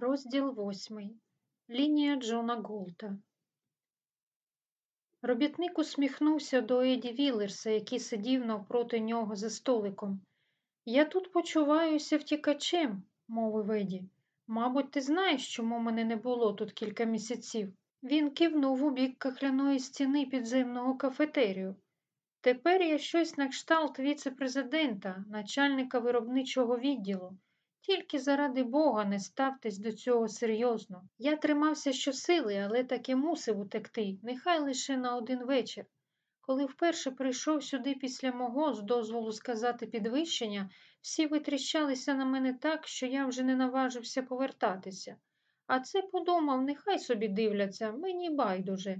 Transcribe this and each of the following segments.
Розділ восьмий. Лінія Джона Голта. Робітник усміхнувся до Еді Віллерса, який сидів навпроти нього за столиком. Я тут почуваюся втікачем, мовив Еді. Мабуть, ти знаєш, чому мене не було тут кілька місяців. Він кивнув у бік кахляної стіни підземного кафетерію. Тепер я щось на кшталт віце-президента, начальника виробничого відділу. Тільки заради Бога не ставтесь до цього серйозно. Я тримався щосили, але таки мусив утекти, нехай лише на один вечір. Коли вперше прийшов сюди після мого, з дозволу сказати підвищення, всі витріщалися на мене так, що я вже не наважився повертатися. А це подумав, нехай собі дивляться, мені байдуже.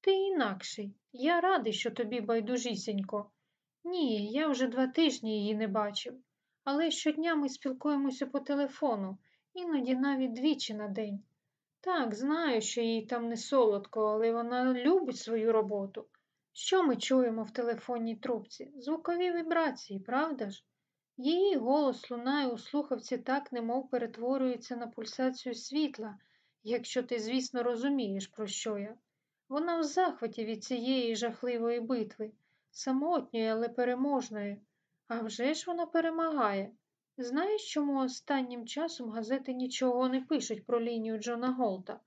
Ти інакший. Я радий, що тобі байдужісінько. Ні, я вже два тижні її не бачив. Але щодня ми спілкуємося по телефону, іноді навіть двічі на день. Так, знаю, що їй там не солодко, але вона любить свою роботу. Що ми чуємо в телефонній трубці? Звукові вібрації, правда ж? Її голос лунає у слухавці так, немов перетворюється на пульсацію світла, якщо ти, звісно, розумієш, про що я. Вона в захваті від цієї жахливої битви, самотньої, але переможної. А вже ж вона перемагає. Знаєш, чому останнім часом газети нічого не пишуть про лінію Джона Голта?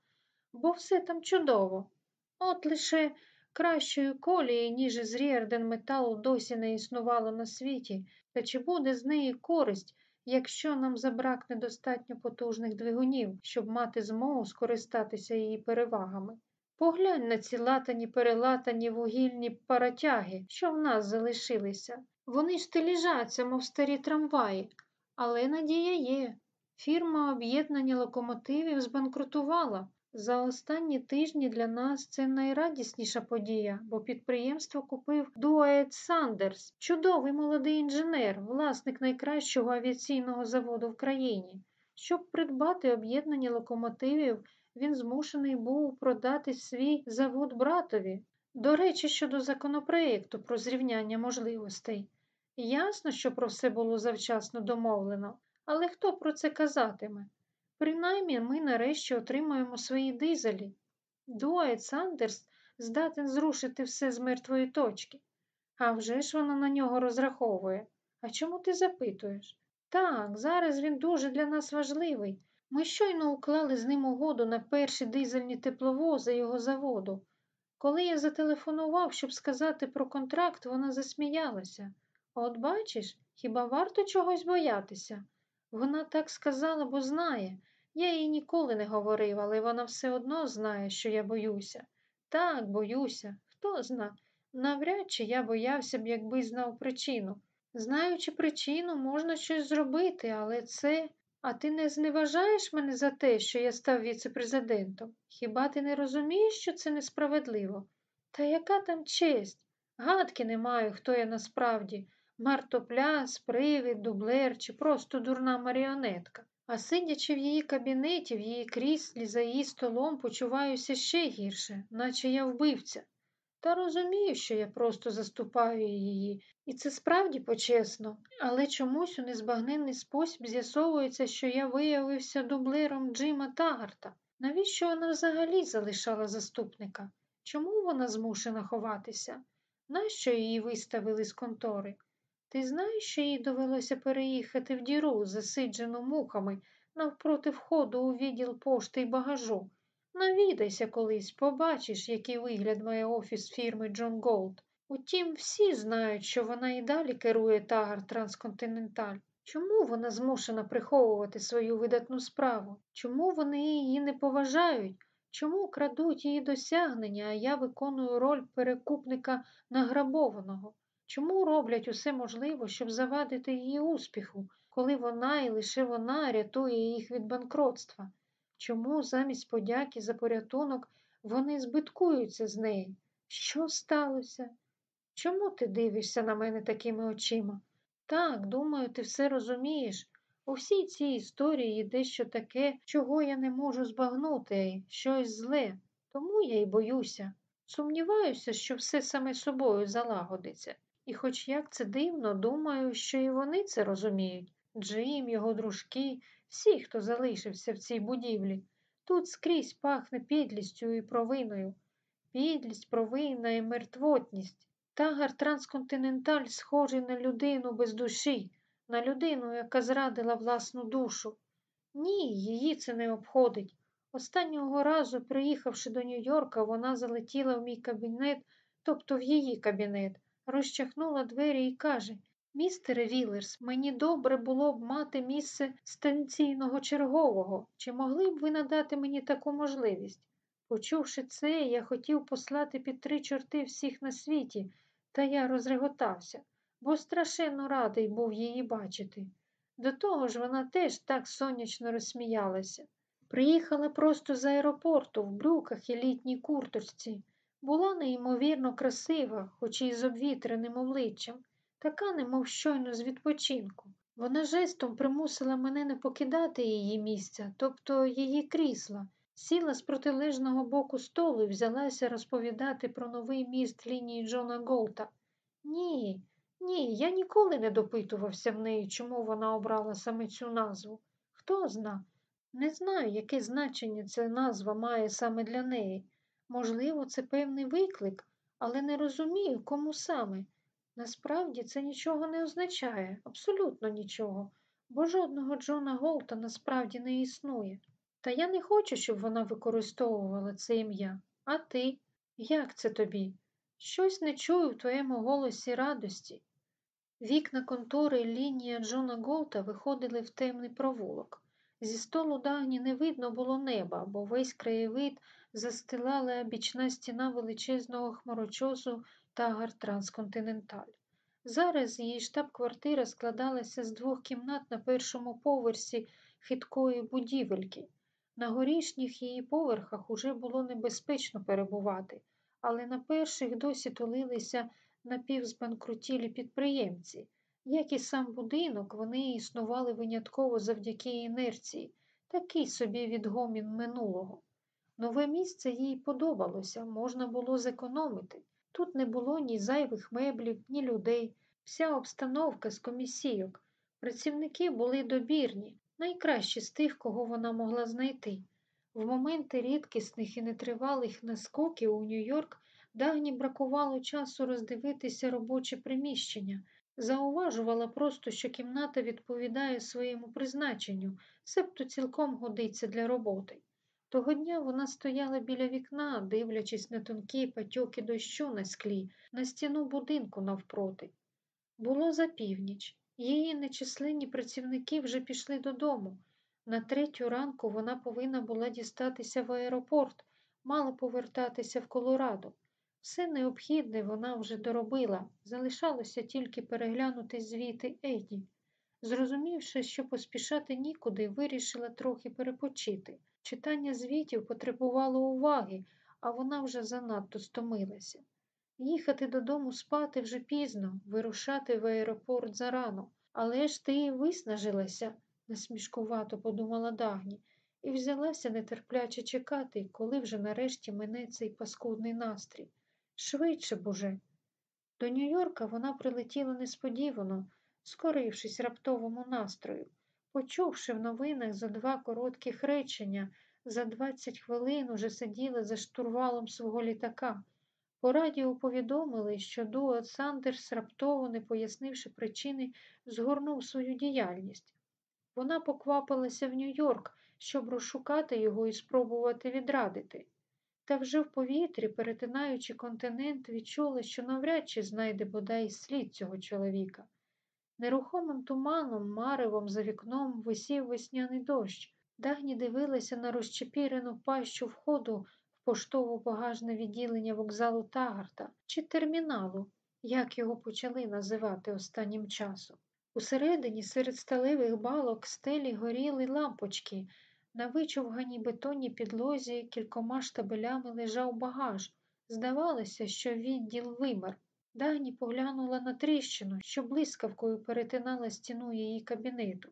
Бо все там чудово. От лише кращої колії, ніж із Ріарден металу досі не існувало на світі, та чи буде з неї користь, якщо нам забракне достатньо потужних двигунів, щоб мати змогу скористатися її перевагами? Поглянь на ці латані перелатані вугільні паратяги, що в нас залишилися. Вони ж лежаться, мов старі трамваї, але надія є. Фірма об'єднання локомотивів збанкрутувала. За останні тижні для нас це найрадісніша подія, бо підприємство купив Дуает Сандерс, чудовий молодий інженер, власник найкращого авіаційного заводу в країні. Щоб придбати об'єднання локомотивів, він змушений був продати свій завод братові. До речі, щодо законопроєкту про зрівняння можливостей. Ясно, що про все було завчасно домовлено, але хто про це казатиме? Принаймні ми нарешті отримаємо свої дизелі. Дуайт Сандерс здатен зрушити все з мертвої точки. А вже ж вона на нього розраховує. А чому ти запитуєш? Так, зараз він дуже для нас важливий. Ми щойно уклали з ним угоду на перші дизельні тепловози його заводу. Коли я зателефонував, щоб сказати про контракт, вона засміялася. От бачиш, хіба варто чогось боятися? Вона так сказала, бо знає. Я їй ніколи не говорив, але вона все одно знає, що я боюся. Так, боюся. Хто зна? Навряд чи я боявся б, якби знав причину. Знаючи причину, можна щось зробити, але це. А ти не зневажаєш мене за те, що я став віце-президентом? Хіба ти не розумієш, що це несправедливо? Та яка там честь? Гадки не маю, хто я насправді мартопляс, привид, дублер чи просто дурна маріонетка. А сидячи в її кабінеті, в її кріслі, за її столом, почуваюся ще гірше, наче я вбивця. Та розумію, що я просто заступаю її, і це справді почесно, але чомусь у незбагненний спосіб з'ясовується, що я виявився дублером Джима Тагарта. Навіщо вона взагалі залишала заступника? Чому вона змушена ховатися? Нащо її виставили з контори? Ти знаєш, що їй довелося переїхати в діру, засиджену мухами, навпроти входу у відділ пошти й багажу. Навідайся колись, побачиш, який вигляд має офіс фірми Джон Голт. Утім, всі знають, що вона і далі керує Таггерт Трансконтиненталь. Чому вона змушена приховувати свою видатну справу? Чому вони її не поважають? Чому крадуть її досягнення, а я виконую роль перекупника награбованого? Чому роблять усе можливе, щоб завадити її успіху, коли вона і лише вона рятує їх від банкротства? Чому замість подяки за порятунок вони збиткуються з неї? Що сталося? Чому ти дивишся на мене такими очима? Так, думаю, ти все розумієш. У всій цій історії дещо таке, чого я не можу збагнути, щось зле, тому я й боюся. Сумніваюся, що все саме собою залагодиться. І хоч як це дивно, думаю, що і вони це розуміють. Джим, його дружки, всі, хто залишився в цій будівлі. Тут скрізь пахне підлістю і провиною. Підлість, провина і мертвотність. Тагар Трансконтиненталь схожий на людину без душі, на людину, яка зрадила власну душу. Ні, її це не обходить. Останнього разу, приїхавши до Нью-Йорка, вона залетіла в мій кабінет, тобто в її кабінет, розчахнула двері і каже Містере Вілерс, мені добре було б мати місце станційного чергового. Чи могли б ви надати мені таку можливість? Почувши це, я хотів послати під три чорти всіх на світі, та я розреготався, бо страшенно радий був її бачити. До того ж вона теж так сонячно розсміялася. Приїхала просто з аеропорту в брюках і літній курточці. Була неймовірно красива, хоч і з обвітреним обличчям, така, немов щойно з відпочинку. Вона жестом примусила мене не покидати її місця, тобто її крісла, сіла з протилежного боку столу і взялася розповідати про новий міст лінії Джона Голта. Ні, ні, я ніколи не допитувався в неї, чому вона обрала саме цю назву. Хто зна? Не знаю, яке значення ця назва має саме для неї. Можливо, це певний виклик, але не розумію, кому саме. Насправді це нічого не означає, абсолютно нічого, бо жодного Джона Голта насправді не існує. Та я не хочу, щоб вона використовувала це ім'я. А ти? Як це тобі? Щось не чую в твоєму голосі радості. Вікна контори лінія Джона Голта виходили в темний провулок. Зі столу дагні не видно було неба, бо весь краєвид застилала бічна стіна величезного хмарочосу Тагар Трансконтиненталь. Зараз її штаб-квартира складалася з двох кімнат на першому поверсі хиткої будівельки. На горішніх її поверхах уже було небезпечно перебувати, але на перших досі тулилися напівзбанкрутілі підприємці. Як і сам будинок, вони існували винятково завдяки інерції, такий собі відгомін минулого. Нове місце їй подобалося, можна було зекономити. Тут не було ні зайвих меблів, ні людей, вся обстановка з комісійок. Працівники були добірні, найкращі з тих, кого вона могла знайти. В моменти рідкісних і нетривалих наскоків у Нью-Йорк Дагні бракувало часу роздивитися робоче приміщення. Зауважувала просто, що кімната відповідає своєму призначенню, себто цілком годиться для роботи. Того дня вона стояла біля вікна, дивлячись на тонкі патьоки дощу на склі, на стіну будинку навпроти. Було за північ. Її нечисленні працівники вже пішли додому. На третю ранку вона повинна була дістатися в аеропорт, мала повертатися в Колорадо. Все необхідне вона вже доробила, залишалося тільки переглянути звіти Еді. Зрозумівши, що поспішати нікуди, вирішила трохи перепочити. Читання звітів потребувало уваги, а вона вже занадто стомилася. Їхати додому спати вже пізно, вирушати в аеропорт зарано. Але ж ти виснажилася, насмішкувато подумала Дагні, і взялася нетерпляче чекати, коли вже нарешті мине цей паскудний настрій. Швидше б уже. До Нью-Йорка вона прилетіла несподівано, скорившись раптовому настрою. Почувши в новинах за два коротких речення, за двадцять хвилин уже сиділа за штурвалом свого літака. По радіо повідомили, що Дуат Сандерс, раптово, не пояснивши причини, згорнув свою діяльність. Вона поквапилася в Нью-Йорк, щоб розшукати його і спробувати відрадити. Та вже в повітрі, перетинаючи континент, відчула, що навряд чи знайде бодай слід цього чоловіка. Нерухомим туманом, маревом за вікном висів весняний дощ. Дагні дивилася на розчепірену пащу входу в поштово багажне відділення вокзалу Тагарта чи терміналу, як його почали називати останнім часом. Усередині серед сталевих балок стелі горіли лампочки. На вичовганій бетонній підлозі кількома штабелями лежав багаж. Здавалося, що відділ вимер. Дагні поглянула на тріщину, що блискавкою перетинала стіну її кабінету.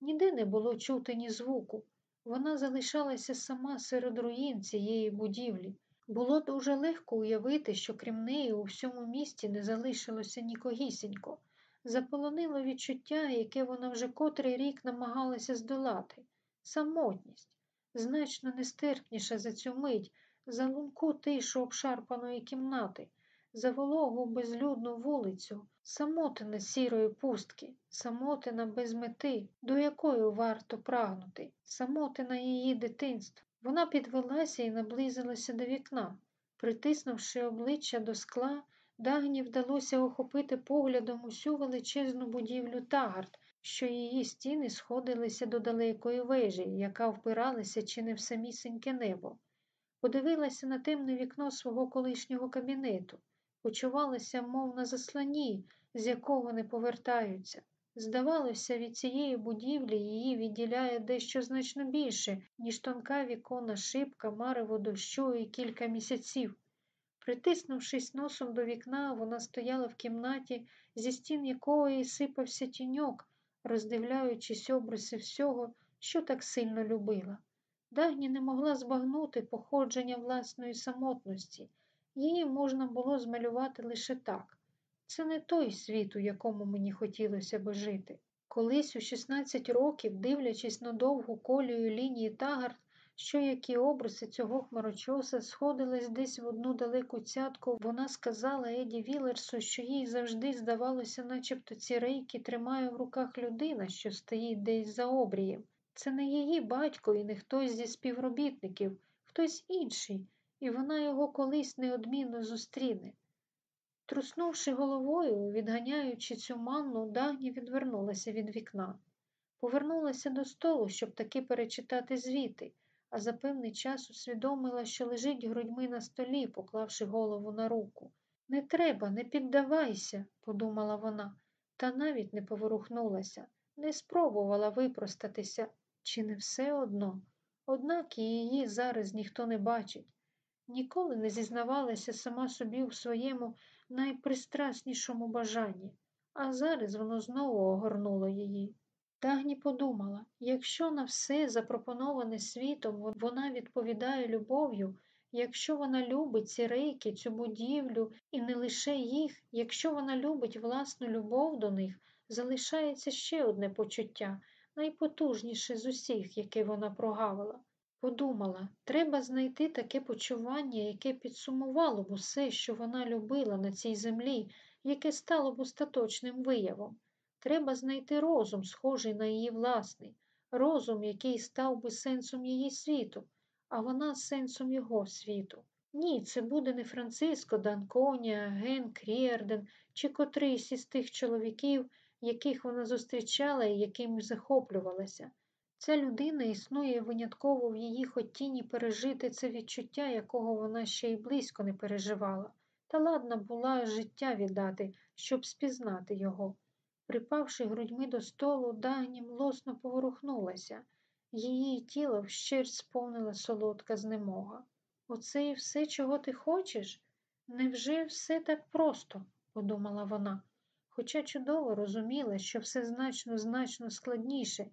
Ніде не було чути ні звуку. Вона залишалася сама серед руїн цієї будівлі. Було дуже легко уявити, що крім неї у всьому місті не залишилося нікогісінько. заполонило відчуття, яке вона вже котрий рік намагалася здолати самотність, значно нестерпніша за цю мить, за лунку тишу обшарпаної кімнати, за вологу безлюдну вулицю, самотина сірої пустки, самотина без мети, до якої варто прагнути, самотина її дитинства. Вона підвелася і наблизилася до вікна. Притиснувши обличчя до скла, Дагні вдалося охопити поглядом усю величезну будівлю Тагард, що її стіни сходилися до далекої вежі, яка впиралася чи не в самісіньке небо. Подивилася на темне вікно свого колишнього кабінету, почувалася, мов на засланні, з якого не повертаються. Здавалося, від цієї будівлі її відділяє дещо значно більше, ніж тонка віконна шибка, марево дощу і кілька місяців. Притиснувшись носом до вікна, вона стояла в кімнаті, зі стін якої сипався тіньок, роздивляючись обриси всього, що так сильно любила. Дагні не могла збагнути походження власної самотності. Її можна було змалювати лише так. Це не той світ, у якому мені хотілося би жити. Колись у 16 років, дивлячись на довгу колію лінії Тагард, що які обриси цього хмарочоса сходились десь в одну далеку цятку, вона сказала Еді Вілерсу, що їй завжди здавалося, начебто ці рейки тримає в руках людина, що стоїть десь за обрієм. Це не її батько і не хтось зі співробітників, хтось інший, і вона його колись неодмінно зустріне. Труснувши головою, відганяючи цю манну, Дагні відвернулася від вікна. Повернулася до столу, щоб таки перечитати звіти, а за певний час усвідомила, що лежить грудьми на столі, поклавши голову на руку. Не треба, не піддавайся, подумала вона, та навіть не поворухнулася, не спробувала випростатися, чи не все одно. Однак і її зараз ніхто не бачить. Ніколи не зізнавалася сама собі у своєму найпристраснішому бажанні, а зараз воно знову огорнуло її. Дагні подумала, якщо на все запропоноване світом вона відповідає любов'ю, якщо вона любить ці рейки, цю будівлю і не лише їх, якщо вона любить власну любов до них, залишається ще одне почуття, найпотужніше з усіх, яке вона прогавила. Подумала, треба знайти таке почування, яке підсумувало б усе, що вона любила на цій землі, яке стало б остаточним виявом. Треба знайти розум, схожий на її власний, розум, який став би сенсом її світу, а вона сенсом його світу. Ні, це буде не Франциско Данконя, Ген Кріерден чи котрийсь із тих чоловіків, яких вона зустрічала і якими захоплювалася. Ця людина існує винятково в її хотінні пережити це відчуття, якого вона ще й близько не переживала, та ладна була життя віддати, щоб спізнати його. Припавши грудьми до столу, Дагні млосно поворухнулася. Її тіло вщерть сповнила солодка знемога. Оце і все, чого ти хочеш? Невже все так просто? подумала вона, хоча чудово розуміла, що все значно, значно складніше.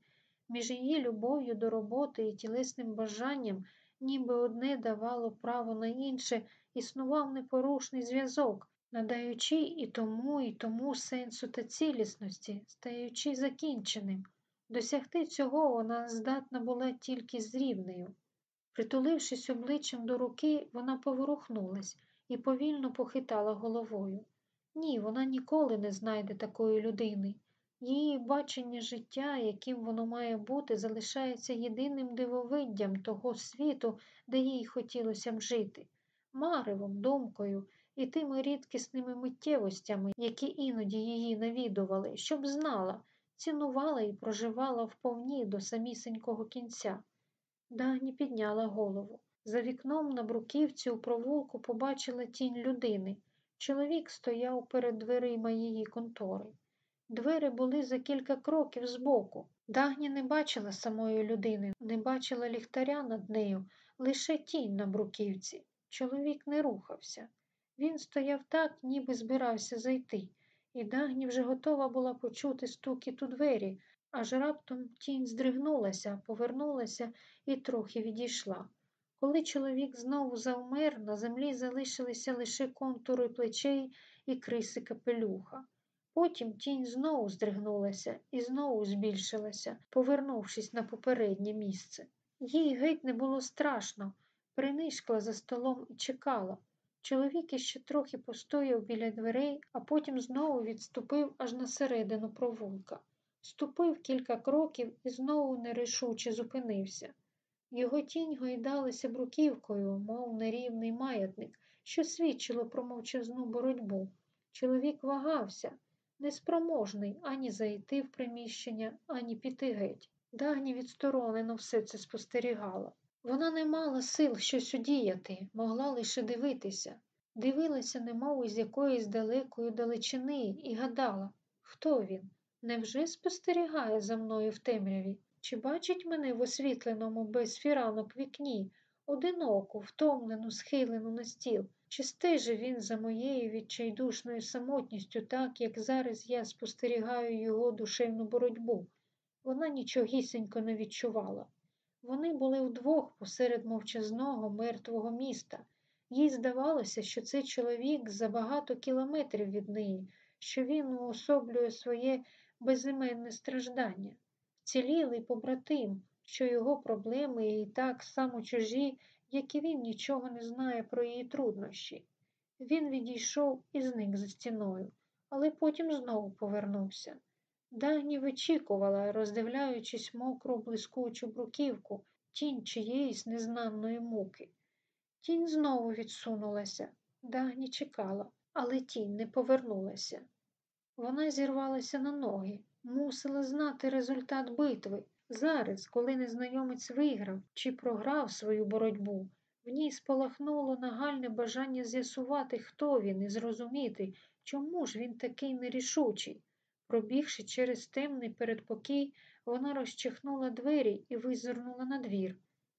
Між її любов'ю до роботи і тілесним бажанням, ніби одне давало право на інше, існував непорушний зв'язок, надаючи і тому, і тому сенсу та цілісності, стаючи закінченим. Досягти цього вона здатна була тільки з рівнею. Притулившись обличчям до руки, вона поворухнулась і повільно похитала головою. Ні, вона ніколи не знайде такої людини. Її бачення життя, яким воно має бути, залишається єдиним дивовиддям того світу, де їй хотілося б жити, маревом, думкою і тими рідкісними миттєвостями, які іноді її навідували, щоб знала, цінувала і проживала вповні до самісінького кінця. Дагні підняла голову. За вікном на бруківці у провулку побачила тінь людини. Чоловік стояв перед дверима її контори. Двері були за кілька кроків збоку. Дагні не бачила самої людини, не бачила ліхтаря над нею, лише тінь на бруківці. Чоловік не рухався. Він стояв так, ніби збирався зайти, і Дагні вже готова була почути стукіт у двері, аж раптом тінь здригнулася, повернулася і трохи відійшла. Коли чоловік знову завмер, на землі залишилися лише контури плечей і криси капелюха. Потім тінь знову здригнулася і знову збільшилася, повернувшись на попереднє місце. Їй геть не було страшно, принишкла за столом і чекала. Чоловік іще трохи постояв біля дверей, а потім знову відступив аж на середину провулка. Ступив кілька кроків і знову нерішуче зупинився. Його тінь гойдалася бруківкою, мов нерівний маятник, що свідчило про мовчазну боротьбу. Чоловік вагався, неспроможний ані зайти в приміщення, ані піти геть. Дагні відсторонено все це спостерігала. Вона не мала сил щось удіяти, могла лише дивитися. Дивилася, немов із якоїсь далекої далечини, і гадала, хто він? Невже спостерігає за мною в темряві? Чи бачить мене в освітленому без фіранок вікні, одиноку, втомлену, схилену на стіл? Чи стежить він за моєю відчайдушною самотністю, так, як зараз я спостерігаю його душевну боротьбу? Вона нічогісінько не відчувала. Вони були вдвох посеред мовчазного мертвого міста. Їй здавалося, що цей чоловік за багато кілометрів від неї, що він уособлює своє безіменне страждання. Цілілий побратим, що його проблеми і так само чужі, як і він нічого не знає про її труднощі. Він відійшов і зник за стіною, але потім знову повернувся. Дагні вичікувала, роздивляючись мокру блискучу бруківку, тінь чиєїсь незнаної муки. Тінь знову відсунулася. Дагні чекала, але тінь не повернулася. Вона зірвалася на ноги, мусила знати результат битви. Зараз, коли незнайомець виграв чи програв свою боротьбу, в ній спалахнуло нагальне бажання з'ясувати, хто він, і зрозуміти, чому ж він такий нерішучий. Пробігши через темний передпокій, вона розчихнула двері і визирнула на двір.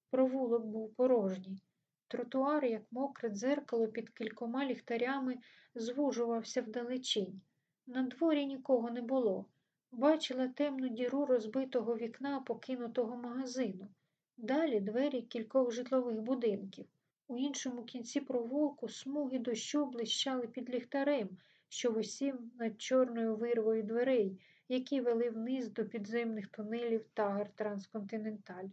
Провулок був порожній. Тротуар, як мокре дзеркало під кількома ліхтарями, звужувався вдалечінь. На дворі нікого не було. Бачила темну діру розбитого вікна покинутого магазину. Далі двері кількох житлових будинків. У іншому кінці провулку смуги дощу блищали під ліхтарем, що висів над чорною вирвою дверей, які вели вниз до підземних тунелів Таггерт Трансконтиненталь.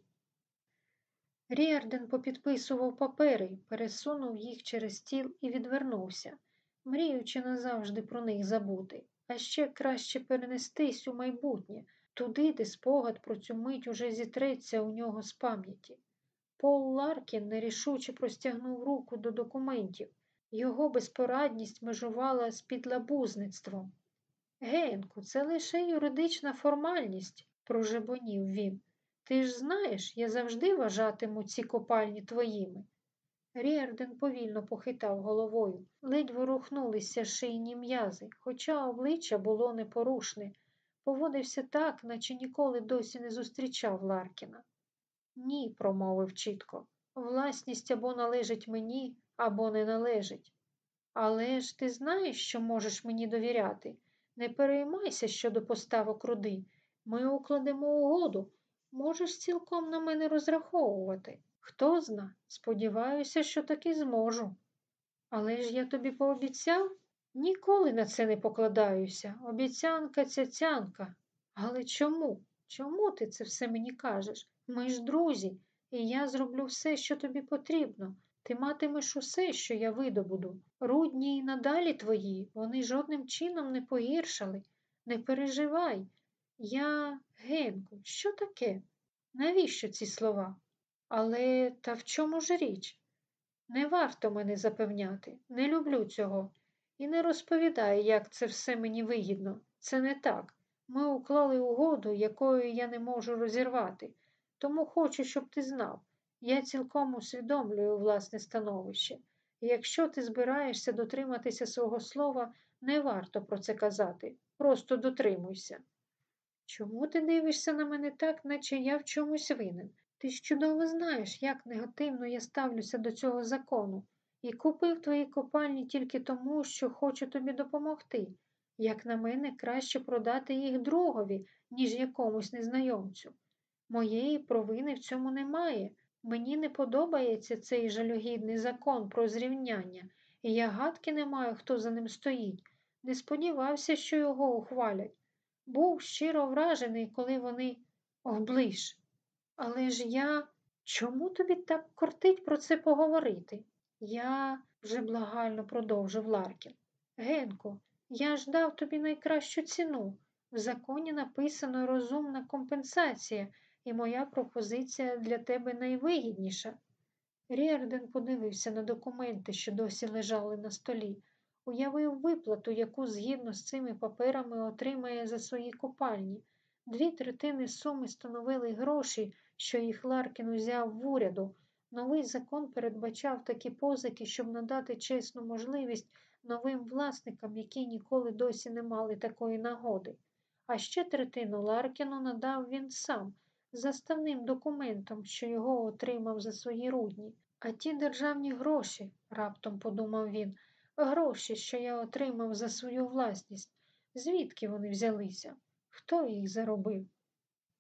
Ріарден попідписував папери, пересунув їх через стіл і відвернувся, мріючи назавжди про них забути, а ще краще перенестись у майбутнє, туди, де спогад про цю мить уже зітреться у нього з пам'яті. Пол Ларкін нерішуче простягнув руку до документів. Його безпорадність межувала з підлабузництвом. Генку, це лише юридична формальність, прожебонів він. Ти ж знаєш, я завжди вважатиму ці копальні твоїми. Ріарден повільно похитав головою, ледь ворухнулися шийні м'язи, хоча обличчя було непорушне, поводився так, наче ніколи досі не зустрічав Ларкіна. Ні, промовив чітко, власність або належить мені, або не належить. Але ж ти знаєш, що можеш мені довіряти. Не переймайся щодо поставок руди. Ми укладемо угоду. Можеш цілком на мене розраховувати. Хто зна, сподіваюся, що таки зможу. Але ж я тобі пообіцяв? Ніколи на це не покладаюся. Обіцянка цяцянка. Але чому? Чому ти це все мені кажеш? Ми ж друзі, і я зроблю все, що тобі потрібно. Ти матимеш усе, що я видобуду. Рудні і надалі твої, вони жодним чином не погіршали. Не переживай. Я, Генку, що таке? Навіщо ці слова? Але та в чому ж річ? Не варто мене запевняти, не люблю цього. І не розповідай, як це все мені вигідно. Це не так. Ми уклали угоду, якою я не можу розірвати. Тому хочу, щоб ти знав. Я цілком усвідомлюю власне становище. І якщо ти збираєшся дотриматися свого слова, не варто про це казати. Просто дотримуйся. Чому ти дивишся на мене так, наче я в чомусь винен? Ти чудово знаєш, як негативно я ставлюся до цього закону, і купив твої копальні тільки тому, що хочу тобі допомогти. Як на мене, краще продати їх другові, ніж якомусь незнайомцю. Моєї провини в цьому немає. Мені не подобається цей жалюгідний закон про зрівняння, і я гадки не маю, хто за ним стоїть. Не сподівався, що його ухвалять. Був щиро вражений, коли вони оближ. Але ж я чому тобі так кортить про це поговорити? Я вже благально продовжив Ларкін. Генко, я ж дав тобі найкращу ціну. В законі написано розумна компенсація, і моя пропозиція для тебе найвигідніша. Ріарден подивився на документи, що досі лежали на столі, уявив виплату, яку згідно з цими паперами отримає за свої купальні. Дві третини суми становили гроші, що їх Ларкін узяв в уряду. Новий закон передбачав такі позики, щоб надати чесну можливість новим власникам, які ніколи досі не мали такої нагоди. А ще третину Ларкіну надав він сам, заставним документом, що його отримав за свої рудні. А ті державні гроші, раптом подумав він, гроші, що я отримав за свою власність, звідки вони взялися? Хто їх заробив?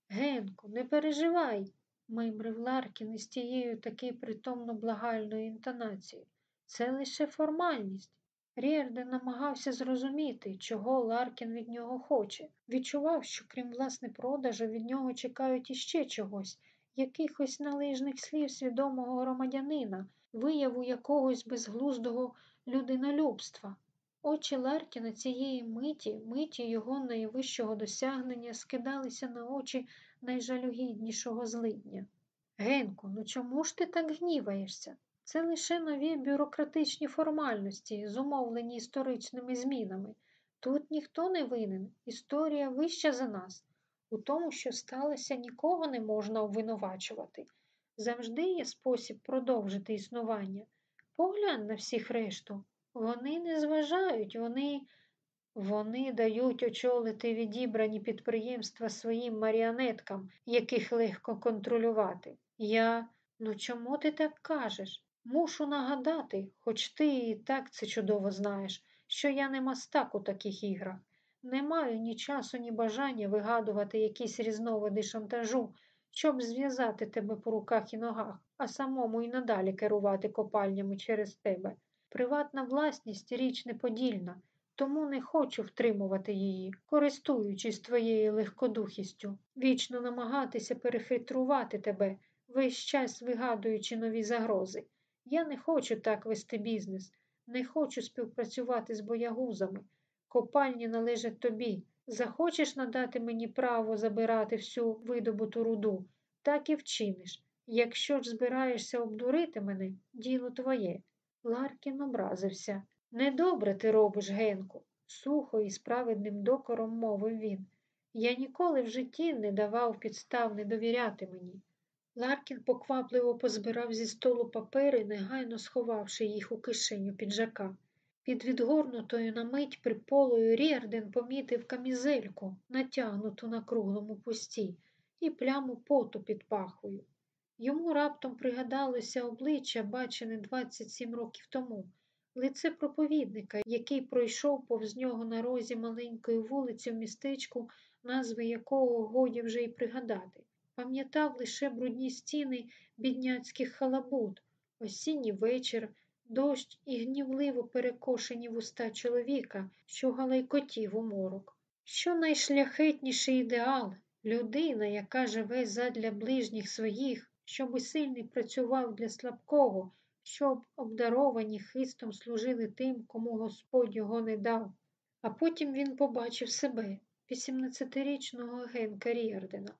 Генку, не переживай, мимрив Ларкін із тією таки притомно благальною інтонацією. Це лише формальність. Рєрден намагався зрозуміти, чого Ларкін від нього хоче. Відчував, що крім власне продажу, від нього чекають іще чогось, якихось належних слів свідомого громадянина, вияву якогось безглуздого людинолюбства. Очі Ларкіна цієї миті, миті його найвищого досягнення скидалися на очі найжалюгіднішого злидня. Генку, ну чому ж ти так гніваєшся? Це лише нові бюрократичні формальності, зумовлені історичними змінами. Тут ніхто не винен, історія вища за нас. У тому, що сталося, нікого не можна обвинувачувати. Завжди є спосіб продовжити існування. Поглянь на всіх решту. Вони не зважають, вони вони дають очолити відібрані підприємства своїм маріонеткам, яких легко контролювати. Я, ну чому ти так кажеш? Мушу нагадати, хоч ти і так це чудово знаєш, що я не мастак у таких іграх. Не маю ні часу, ні бажання вигадувати якісь різновиди шантажу, щоб зв'язати тебе по руках і ногах, а самому і надалі керувати копальнями через тебе. Приватна власність річ неподільна, тому не хочу втримувати її, користуючись твоєю легкодухістю, вічно намагатися перефільтрувати тебе, весь час вигадуючи нові загрози. Я не хочу так вести бізнес, не хочу співпрацювати з боягузами. Копальні належать тобі. Захочеш надати мені право забирати всю видобуту руду, так і вчиниш. Якщо ж збираєшся обдурити мене, діло твоє. Ларкін образився. Недобре ти робиш, Генку, сухо і з праведним докором мовив він. Я ніколи в житті не давав підстав не довіряти мені. Ларкін поквапливо позбирав зі столу папери, негайно сховавши їх у кишеню піджака. Під відгорнутою на мить приполою Рєрден помітив камізельку, натягнуту на круглому пузі, і пляму поту під пахвою. Йому раптом пригадалося обличчя, бачене 27 років тому, лице проповідника, який пройшов повз нього на розі маленької вулиці в містечку, назви якого годі вже й пригадати. Пам'ятав лише брудні стіни бідняцьких халабут, осінній вечір, дощ і гнівливо перекошені вуста чоловіка, що галайкотів у морок. Що найшляхетніший ідеал, людина, яка живе задля ближніх своїх, щоб сильний працював для слабкого, щоб обдаровані хистом служили тим, кому Господь його не дав. А потім він побачив себе, 18-річного Генка Ріардена,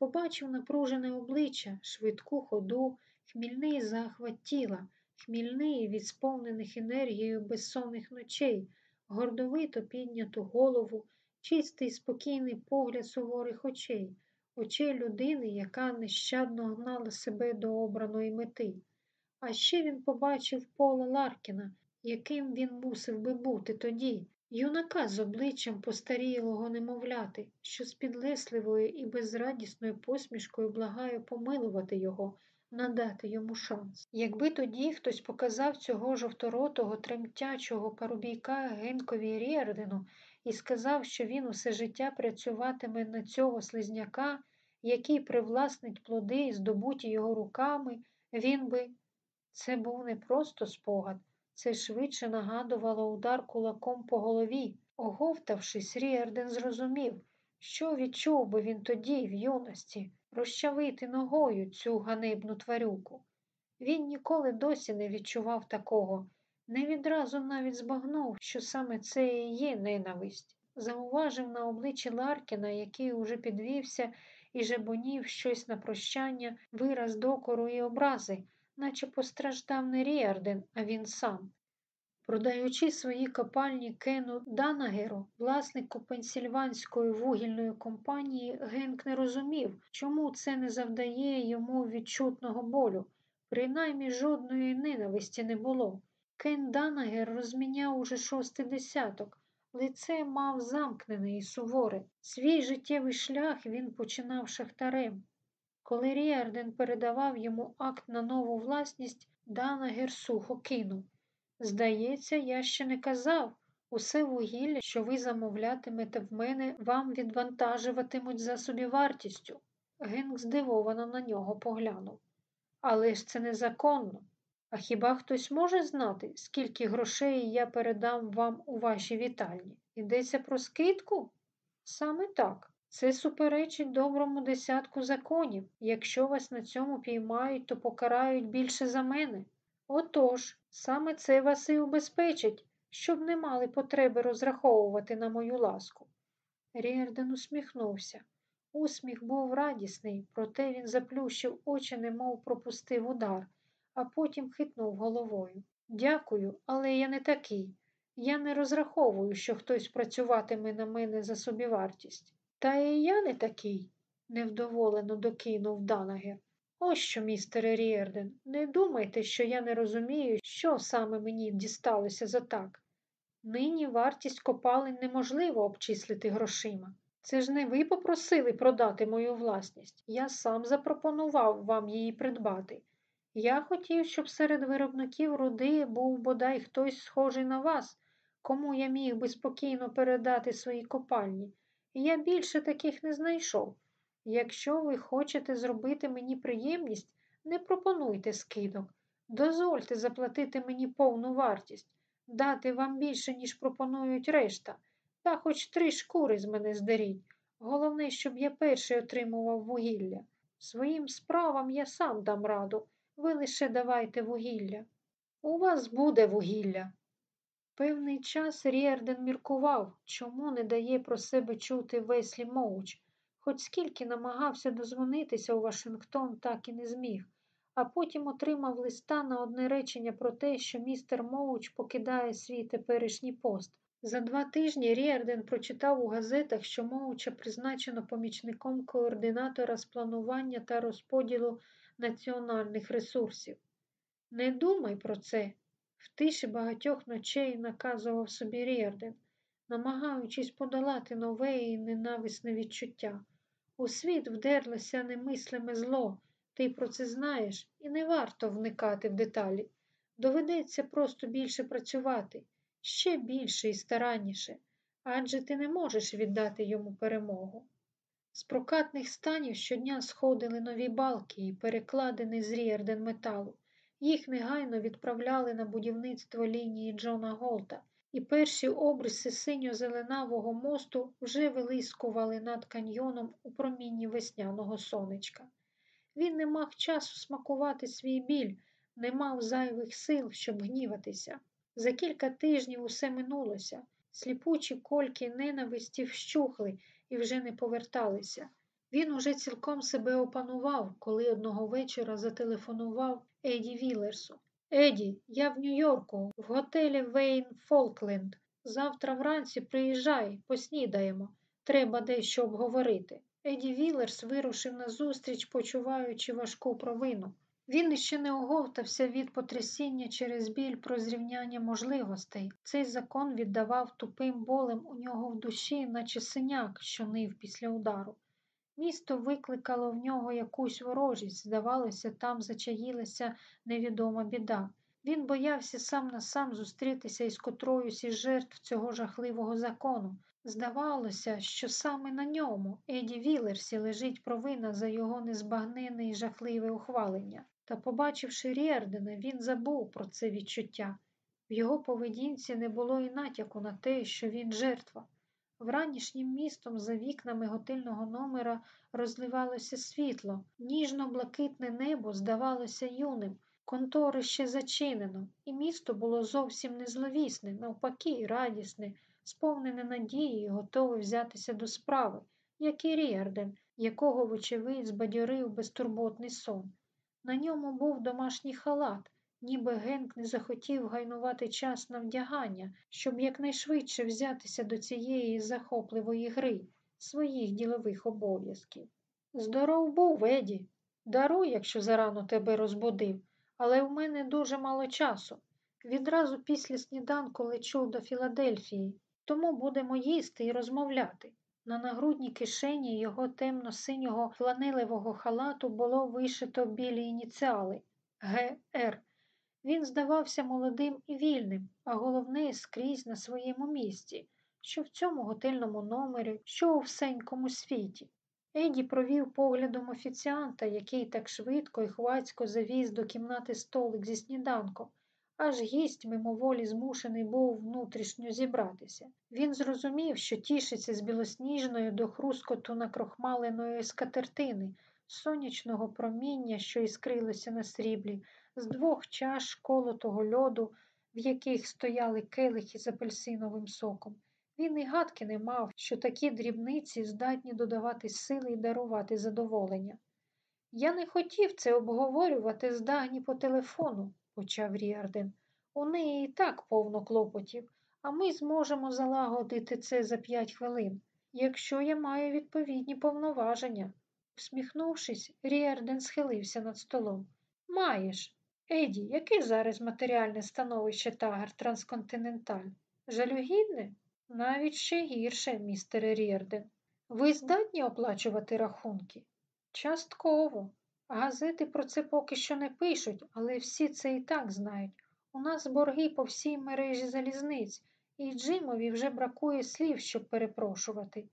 побачив напружене обличчя, швидку ходу, хмільний захват тіла, хмільний від сповнених енергією безсонних ночей, гордовито підняту голову, чистий спокійний погляд суворих очей, очей людини, яка нещадно гнала себе до обраної мети. А ще він побачив Пола Ларкіна, яким він мусив би бути тоді, юнака з обличчям постарілого немовляти, що з підлесливою і безрадісною посмішкою благає помилувати його, надати йому шанс. Якби тоді хтось показав цього жовторотого, тремтячого парубійка Генкові Ріардену і сказав, що він усе життя працюватиме на цього слизняка, який привласнить плоди, здобуті його руками, він би. Це був не просто спогад, Це швидше нагадувало удар кулаком по голові. Оговтавшись, Ріарден зрозумів, що відчув би він тоді, в юності, розчавити ногою цю ганебну тварюку. Він ніколи досі не відчував такого, не відразу навіть збагнув, що саме це і є ненависть. Зауважив на обличчі Ларкіна, який уже підвівся і жебонів щось на прощання, вираз докору і образи, наче постраждав не Ріарден, а він сам. Продаючи свої копальні Кену Данагеру, власнику пенсільванської вугільної компанії, Генк не розумів, чому це не завдає йому відчутного болю. Принаймні жодної ненависті не було. Кен Данагер розміняв уже шостий десяток. Лице мав замкнене і суворе. Свій життєвий шлях він починав шахтарем. Коли Ріарден передавав йому акт на нову власність, Данагер сухо кинув. Здається, я ще не казав. Усе вугілля, що ви замовлятимете в мене, вам відвантажуватимуть за собівартістю. Генк здивовано на нього поглянув. Але ж це незаконно. А хіба хтось може знати, скільки грошей я передам вам у вашій вітальні? Йдеться про скидку? Саме так. Це суперечить доброму десятку законів. Якщо вас на цьому піймають, то покарають більше за мене. Отож, саме це вас і убезпечить, щоб не мали потреби розраховувати на мою ласку. Ріарден усміхнувся. Усміх був радісний, проте він заплющив очі, немов пропустив удар, а потім хитнув головою. Дякую, але я не такий. Я не розраховую, що хтось працюватиме на мене за собівартість. Та і я не такий, невдоволено докинув Данагер. Ось що, містере Ріерден, не думайте, що я не розумію, що саме мені дісталося за так. Нині вартість копалень неможливо обчислити грошима. Це ж не ви попросили продати мою власність. Я сам запропонував вам її придбати. Я хотів, щоб серед виробників руди був бодай хтось схожий на вас, кому я міг би спокійно передати свої копальні. Я більше таких не знайшов. Якщо ви хочете зробити мені приємність, не пропонуйте скидок. Дозвольте заплатити мені повну вартість, дати вам більше, ніж пропонують решта, та хоч три шкури з мене здеріть. Головне, щоб я перший отримував вугілля. Своїм справам я сам дам раду. Ви лише давайте вугілля. У вас буде вугілля. Певний час Ріарден міркував, чому не дає про себе чути Веслі Моуч. Хоч скільки намагався дозвонитися у Вашингтон, так і не зміг, а потім отримав листа на одне речення про те, що містер Моуч покидає свій теперішній пост. За два тижні Ріарден прочитав у газетах, що Моуча призначено помічником координатора з планування та розподілу національних ресурсів. Не думай про це, в тиші багатьох ночей наказував собі Ріарден, намагаючись подолати нове і ненависне відчуття. У світ вдерлося немислиме зло, ти про це знаєш, і не варто вникати в деталі. Доведеться просто більше працювати, ще більше і старанніше, адже ти не можеш віддати йому перемогу. З прокатних станів щодня сходили нові балки і перекладини з Ріарден металу. Їх негайно відправляли на будівництво лінії Джона Голта, і перші обриси синьо-зеленавого мосту вже вилискували над каньйоном у промінні весняного сонечка. Він не мав часу смакувати свій біль, не мав зайвих сил, щоб гніватися. За кілька тижнів усе минулося. Сліпучі кольки ненависті вщухли і вже не поверталися. Він уже цілком себе опанував, коли одного вечора зателефонував Еді Вілерсу. Еді, я в Нью-Йорку, в готелі Вейн Фолкленд. Завтра вранці приїжджай, поснідаємо. Треба дещо обговорити. Еді Вілерс вирушив назустріч, почуваючи важку провину. Він іще не оговтався від потрясіння через біль про зрівняння можливостей. Цей закон віддавав тупим болем у нього в душі, наче синяк, що нив після удару. Місто викликало в нього якусь ворожість, здавалося, там зачаїлася невідома біда. Він боявся сам на сам зустрітися із котроюсь із жертв цього жахливого закону. Здавалося, що саме на ньому, Еді Вілерсі, лежить провина за його незбагнене і жахливе ухвалення. Та, побачивши Ріардена, він забув про це відчуття. В його поведінці не було і натяку на те, що він жертва. Вранішнім містом за вікнами готельного номера розливалося світло, ніжно-блакитне небо здавалося юним, контори ще зачинено, і місто було зовсім не зловісне, навпаки, радісне, сповнене надії і готове взятися до справи, як і Ріарден, якого, вочевидь, збадьорив безтурботний сон. На ньому був домашній халат, ніби Генк не захотів гайнувати час на вдягання, щоб якнайшвидше взятися до цієї захопливої гри, своїх ділових обов'язків. Здоров був, Еді. Даруй, якщо зарано тебе розбудив, але в мене дуже мало часу. Відразу після сніданку лечу до Філадельфії, тому будемо їсти і розмовляти. На нагрудній кишені його темно-синього фланелевого халату було вишито білі ініціали ГР. Він здавався молодим і вільним, а головне скрізь на своєму місці, що в цьому готельному номері, що у всенькому світі. Еді провів поглядом офіціанта, який так швидко і хвацько завіз до кімнати столик зі сніданком, аж гість мимоволі змушений був внутрішньо зібратися. Він зрозумів, що тішиться з білосніжною до хрускоту накрохмаленої скатертини, сонячного проміння, що іскрилося на сріблі, з двох чаш колотого льоду, в яких стояли келихи з апельсиновим соком. Він і гадки не мав, що такі дрібниці здатні додавати сили і дарувати задоволення. Я не хотів це обговорювати з Дагні по телефону, почав Ріарден. У неї і так повно клопотів, а ми зможемо залагодити це за п'ять хвилин, якщо я маю відповідні повноваження. Усміхнувшись, Ріарден схилився над столом. Маєш. Еді, яке зараз матеріальне становище Таґґерт Трансконтиненталь? Жалюгідне? Навіть ще гірше, містере Ріарден. Ви здатні оплачувати рахунки? Частково. Газети про це поки що не пишуть, але всі це і так знають. У нас борги по всій мережі залізниць, і Джимові вже бракує слів, щоб перепрошувати.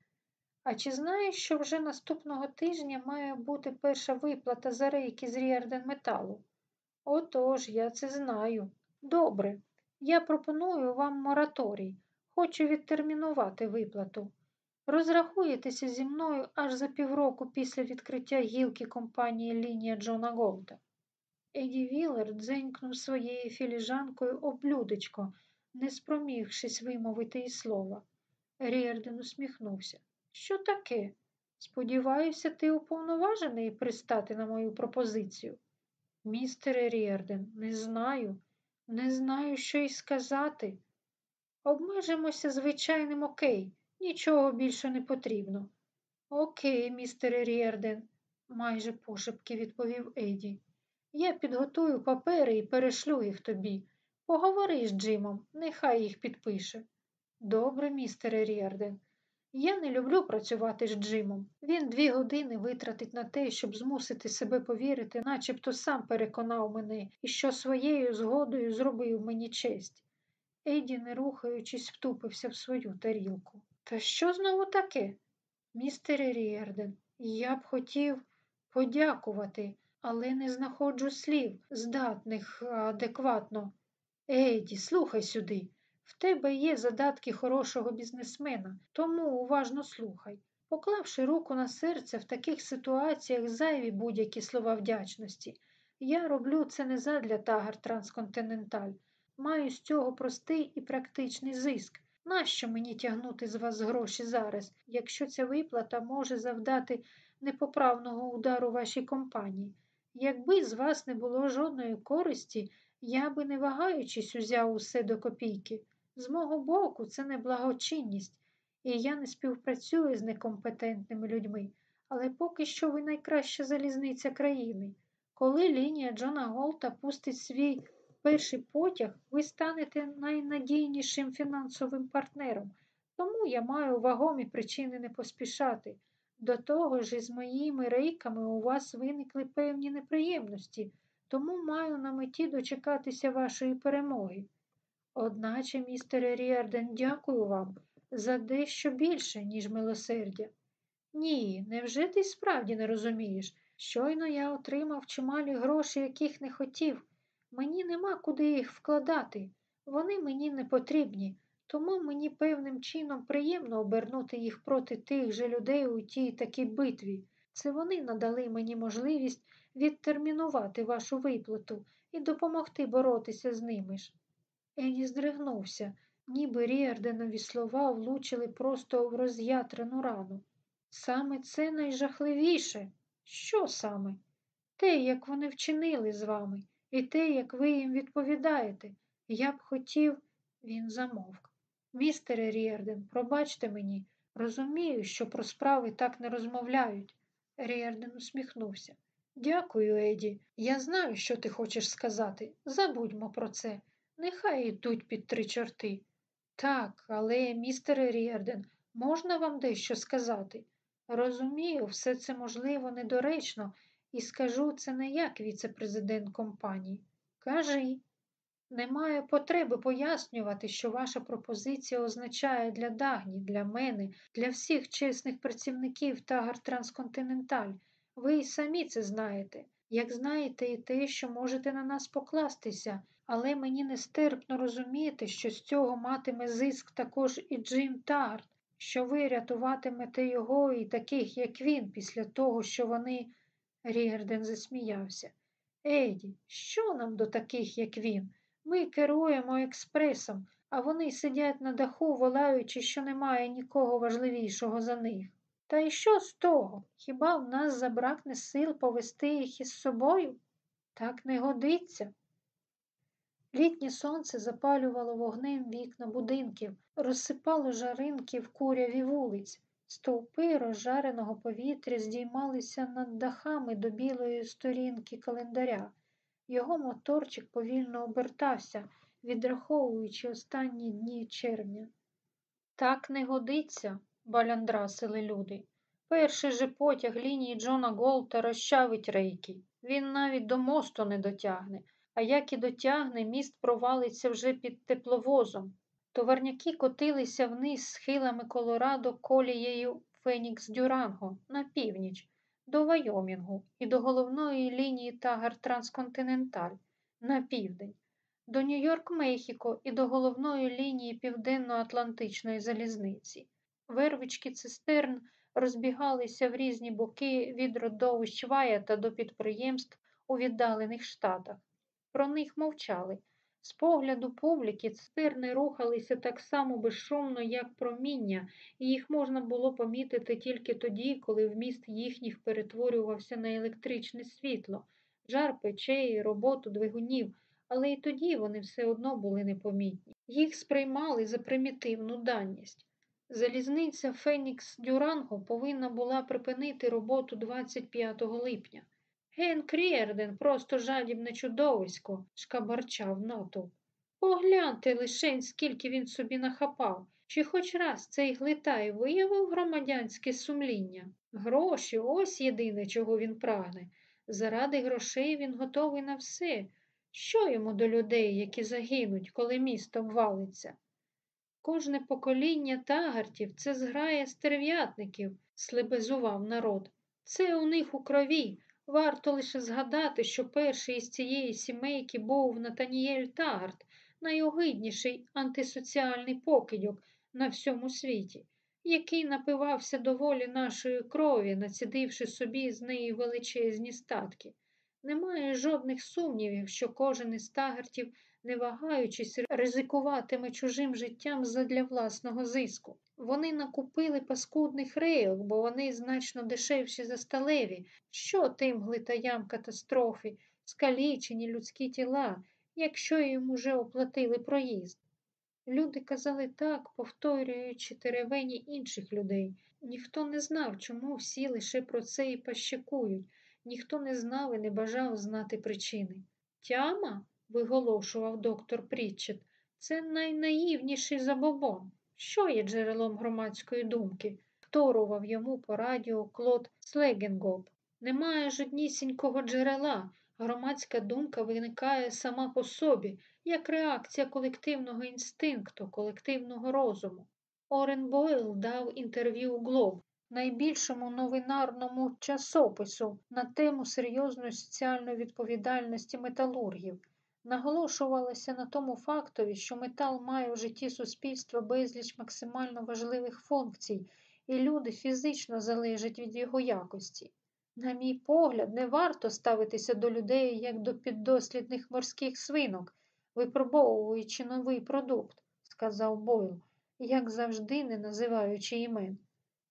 А чи знаєш, що вже наступного тижня має бути перша виплата за рейки з Ріарден металу? Отож, я це знаю. Добре. Я пропоную вам мораторій. Хочу відтермінувати виплату. Розрахуєтеся зі мною аж за півроку після відкриття гілки компанії лінія Джона Голта. Еді Віллерс дзенькнув своєю філіжанкою об блюдечко, не спромігшись вимовити і слова. Ріарден усміхнувся. Що таке? Сподіваюся, ти уповноважений пристати на мою пропозицію. Містере Ріарден, не знаю, не знаю, що й сказати. Обмежимося звичайним окей, нічого більше не потрібно. Окей, містере Ріарден, майже пошепки відповів Еді. Я підготую папери і перешлю їх тобі. Поговори з Джимом, нехай їх підпише. Добре, містере Ріарден. Я не люблю працювати з Джимом. Він дві години витратить на те, щоб змусити себе повірити, начебто сам переконав мене і що своєю згодою зробив мені честь. Еді, не рухаючись, втупився в свою тарілку. Та що знову таке? Містере Ріерден, я б хотів подякувати, але не знаходжу слів, здатних адекватно. Еді, слухай сюди. В тебе є задатки хорошого бізнесмена, тому уважно слухай. Поклавши руку на серце в таких ситуаціях зайві будь-які слова вдячності. Я роблю це не задля тагар Трансконтиненталь. Маю з цього простий і практичний зиск. Нащо мені тягнути з вас гроші зараз, якщо ця виплата може завдати непоправного удару вашій компанії? Якби з вас не було жодної користі, я би, не вагаючись, узяв усе до копійки. З мого боку, це не благочинність, і я не співпрацюю з некомпетентними людьми, але поки що ви найкраща залізниця країни. Коли лінія Джона Голта пустить свій перший потяг, ви станете найнадійнішим фінансовим партнером, тому я маю вагомі причини не поспішати. До того ж, із моїми рейками у вас виникли певні неприємності, тому маю на меті дочекатися вашої перемоги. Одначе, містере Ріарден, дякую вам за дещо більше, ніж милосердя. Ні, невже ти справді не розумієш? Щойно я отримав чималі гроші, яких не хотів. Мені нема куди їх вкладати. Вони мені не потрібні, тому мені певним чином приємно обернути їх проти тих же людей у тій такій битві. Це вони надали мені можливість відтермінувати вашу виплату і допомогти боротися з ними ж. Еді здригнувся, ніби Ріарденові слова влучили просто в роз'ятрену рану. Саме це найжахливіше. Що саме? Те, як вони вчинили з вами, і те, як ви їм відповідаєте. Я б хотів, він замовк. Містере Ріарден, пробачте мені, розумію, що про справи так не розмовляють. Ріарден усміхнувся. Дякую, Еді. Я знаю, що ти хочеш сказати. Забудьмо про це. Нехай йдуть під три чорти. Так, але, містере Ріарден, можна вам дещо сказати? Розумію, все це можливо недоречно, і скажу це не як віце-президент компанії. Кажи. Немає потреби пояснювати, що ваша пропозиція означає для Дагні, для мене, для всіх чесних працівників Таггарт Трансконтиненталь. Ви й самі це знаєте. Як знаєте і те, що можете на нас покластися, але мені нестерпно розуміти, що з цього матиме зиск також і Джим Таггарт, що ви рятуватимете його і таких, як він, після того, що вони. Рігерден засміявся. Еді, що нам до таких, як він? Ми керуємо експресом, а вони сидять на даху, волаючи, що немає нікого важливішого за них. Та й що з того? Хіба в нас забракне сил повести їх із собою? Так не годиться. Літнє сонце запалювало вогнем вікна будинків, розсипало жаринки в куряві вулиць. Стовпи розжареного повітря здіймалися над дахами до білої сторінки календаря. Його моторчик повільно обертався, відраховуючи останні дні червня. Так не годиться, баляндрасили люди. Перший же потяг лінії Джона Голта розчавить рейки. Він навіть до мосту не дотягне, а як і дотягне, міст провалиться вже під тепловозом. Товарняки котилися вниз схилами Колорадо колією Фенікс Дюранго на північ, до Вайомінгу і до головної лінії Тагар Трансконтиненталь на південь, до Нью-Йорк Мехіко і до головної лінії Південно-Атлантичної залізниці. Вервички цистерн розбігалися в різні боки від родовищ Ваята до підприємств у віддалених штатах. Про них мовчали. З погляду публіки цистерни рухалися так само безшумно, як проміння, і їх можна було помітити тільки тоді, коли вміст їхніх перетворювався на електричне світло, жар печей, роботу двигунів, але й тоді вони все одно були непомітні. Їх сприймали за примітивну даність. Залізниця Фенікс Дюранго повинна була припинити роботу 25 липня. Ген Кріерден просто жадібне чудовисько, шкабарчав натовп. Погляньте лишень, скільки він собі нахапав, чи хоч раз цей глитай виявив громадянське сумління. Гроші ось єдине, чого він прагне. Заради грошей він готовий на все. Що йому до людей, які загинуть, коли місто валиться? Кожне покоління тагартів це зграє стерв'ятників, слебезував народ. Це у них у крові. Варто лише згадати, що перший із цієї сімейки був Натаніель Тагарт, найогидніший антисоціальний покидьок на всьому світі, який напивався доволі нашої крові, націдивши собі з неї величезні статки. Немає жодних сумнівів, що кожен із тагартів, не вагаючись, ризикуватиме чужим життям задля власного зиску. Вони накупили паскудних рейок, бо вони значно дешевші за сталеві. Що тим глитаям катастрофи, скалічені людські тіла, якщо їм уже оплатили проїзд? Люди казали так, повторюючи теревені інших людей. Ніхто не знав, чому всі лише про це і пащекують, ніхто не знав і не бажав знати причини. Тяма, виголошував доктор Прітчет, це найнаївніший забобон. Що є джерелом громадської думки? Вторував йому по радіо Клод Слегенгоп. Немає жоднісінького джерела. Громадська думка виникає сама по собі, як реакція колективного інстинкту, колективного розуму. Орен Бойл дав інтерв'ю Глоб, найбільшому новинарному часопису на тему серйозної соціальної відповідальності металургів. Наголошувалося на тому фактові, що метал має в житті суспільства безліч максимально важливих функцій, і люди фізично залежать від його якості. На мій погляд, не варто ставитися до людей як до піддослідних морських свинок, випробовуючи новий продукт, сказав Бойл, як завжди не називаючи імен.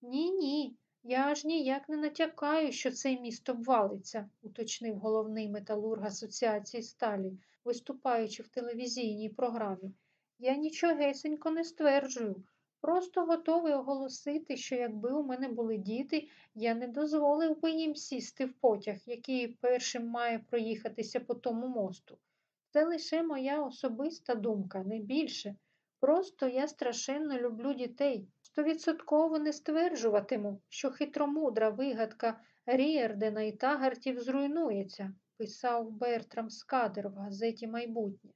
Ні, ні, я аж ніяк не натякаю, що цей міст обвалиться, уточнив головний металург Асоціації сталі, виступаючи в телевізійній програмі. Я нічогесенько не стверджую. Просто готовий оголосити, що якби у мене були діти, я не дозволив би їм сісти в потяг, який першим має проїхатися по тому мосту. Це лише моя особиста думка, не більше. Просто я страшенно люблю дітей. Стовідсотково не стверджуватиму, що хитромудра вигадка Ріердена і Тагартів зруйнується, писав Бертрам Скадер в газеті Майбутнє.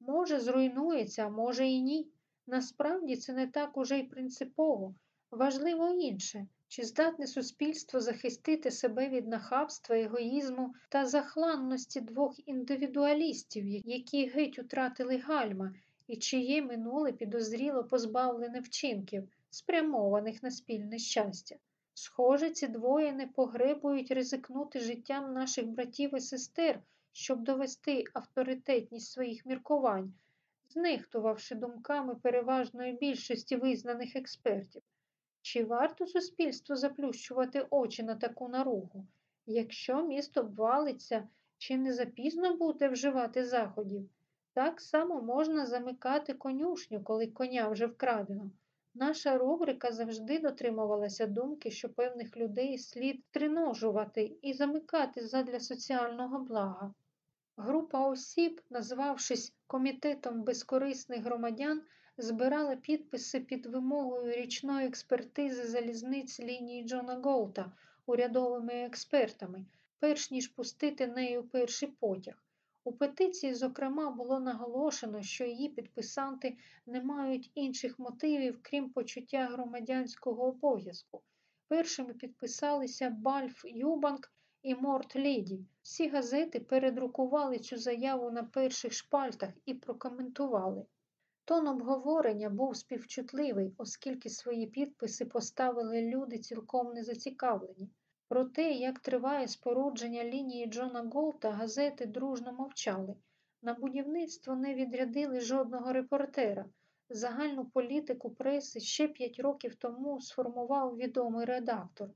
Може, зруйнується, а може і ні. Насправді це не так уже й принципово. Важливо інше, чи здатне суспільство захистити себе від нахабства, егоїзму та захланності двох індивідуалістів, які геть утратили гальма, і чиє минуле підозріло позбавлене вчинків, спрямованих на спільне щастя. Схоже, ці двоє не погребують ризикнути життям наших братів і сестер, щоб довести авторитетність своїх міркувань, знехтувавши думками переважної більшості визнаних експертів. Чи варто суспільству заплющувати очі на таку наругу? Якщо місто обвалиться, чи не запізно буде вживати заходів? Так само можна замикати конюшню, коли коня вже вкрадено. Наша рубрика завжди дотримувалася думки, що певних людей слід триножувати і замикати задля соціального блага. Група осіб, назвавшись Комітетом безкорисних громадян, збирала підписи під вимогою річної експертизи залізниць лінії Джона Голта урядовими експертами, перш ніж пустити нею перший потяг. У петиції, зокрема, було наголошено, що її підписанти не мають інших мотивів, крім почуття громадянського обов'язку. Першими підписалися Бальф Юбанк і Морт Леді. Всі газети передрукували цю заяву на перших шпальтах і прокоментували. Тон обговорення був співчутливий, оскільки свої підписи поставили люди цілком незацікавлені. Про те, як триває спорудження лінії Джона Голта, газети дружно мовчали. На будівництво не відрядили жодного репортера. Загальну політику преси ще п'ять років тому сформував відомий редактор.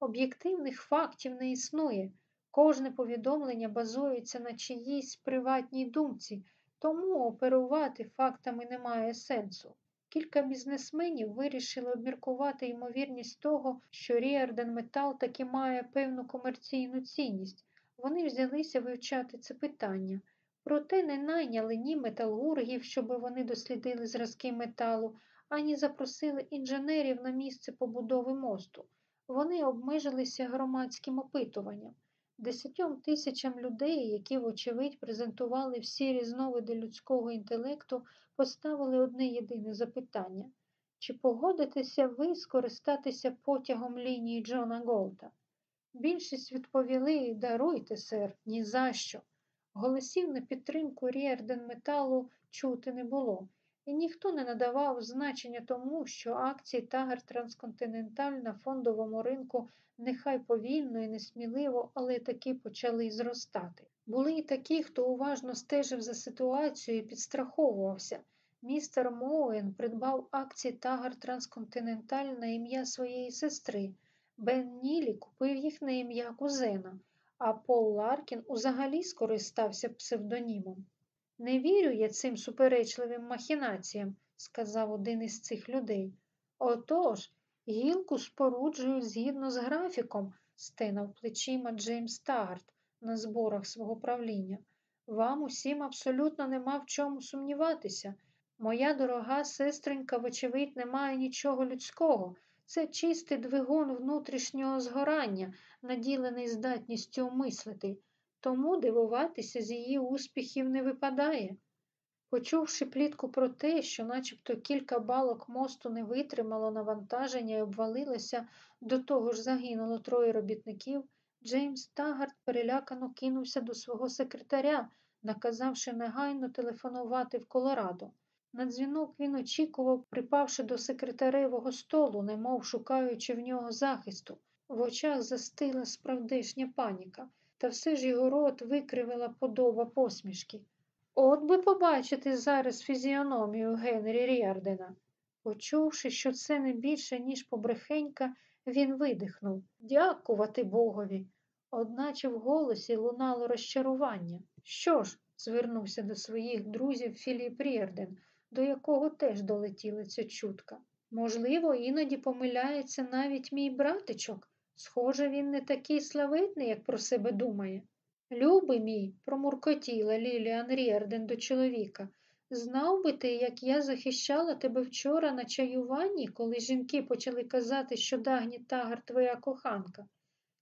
Об'єктивних фактів не існує. Кожне повідомлення базується на чиїйсь приватній думці, тому оперувати фактами немає сенсу. Кілька бізнесменів вирішили обміркувати ймовірність того, що Ріарден Метал таки має певну комерційну цінність. Вони взялися вивчати це питання. Проте не найняли ні металургів, щоб вони дослідили зразки металу, ані запросили інженерів на місце побудови мосту. Вони обмежилися громадським опитуванням. Десятьом тисячам людей, які, вочевидь, репрезентували всі різновиди людського інтелекту, поставили одне єдине запитання чи погодитеся ви скористатися потягом лінії Джона Голта? Більшість відповіли даруйте, сер, ні за що. Голосів на підтримку Ріарден металу чути не було, і ніхто не надавав значення тому, що акції Таггарт Трансконтиненталь на фондовому ринку нехай повільно і несміливо, але таки почали зростати. Були й такі, хто уважно стежив за ситуацією і підстраховувався. Містер Моуен придбав акції Таггарт Трансконтиненталь на ім'я своєї сестри. Бен Нілі купив їх на ім'я кузена, а Пол Ларкін узагалі скористався псевдонімом. Не вірю я цим суперечливим махінаціям, сказав один із цих людей. Отож, гілку споруджують згідно з графіком, стенав плечима Джеймс Тагарт на зборах свого правління. Вам усім абсолютно нема в чому сумніватися. Моя дорога сестренька, вочевидь, не має нічого людського. Це чистий двигун внутрішнього згорання, наділений здатністю мислити, тому дивуватися з її успіхів не випадає. Почувши плітку про те, що начебто кілька балок мосту не витримало навантаження і обвалилося, до того ж загинуло троє робітників, Джеймс Тагард перелякано кинувся до свого секретаря, наказавши негайно телефонувати в Колорадо. На дзвінок він очікував, припавши до секретаревого столу, немов шукаючи в нього захисту. В очах застила справдешня паніка, та все ж його рот викривила подоба посмішки. От би побачити зараз фізіономію Генрі Ріардена. Почувши, що це не більше, ніж побрехенька, він видихнув Дякувати Богові. Одначе в голосі лунало розчарування. Що ж? звернувся до своїх друзів Філіп Ріарден, до якого теж долетіла ця чутка. Можливо, іноді помиляється навіть мій братичок. Схоже, він не такий славетний, як про себе думає. Любий мій, промуркотіла Ліліан Ріарден до чоловіка. Знав би ти, як я захищала тебе вчора на чаюванні, коли жінки почали казати, що Дагні Таггарт твоя коханка.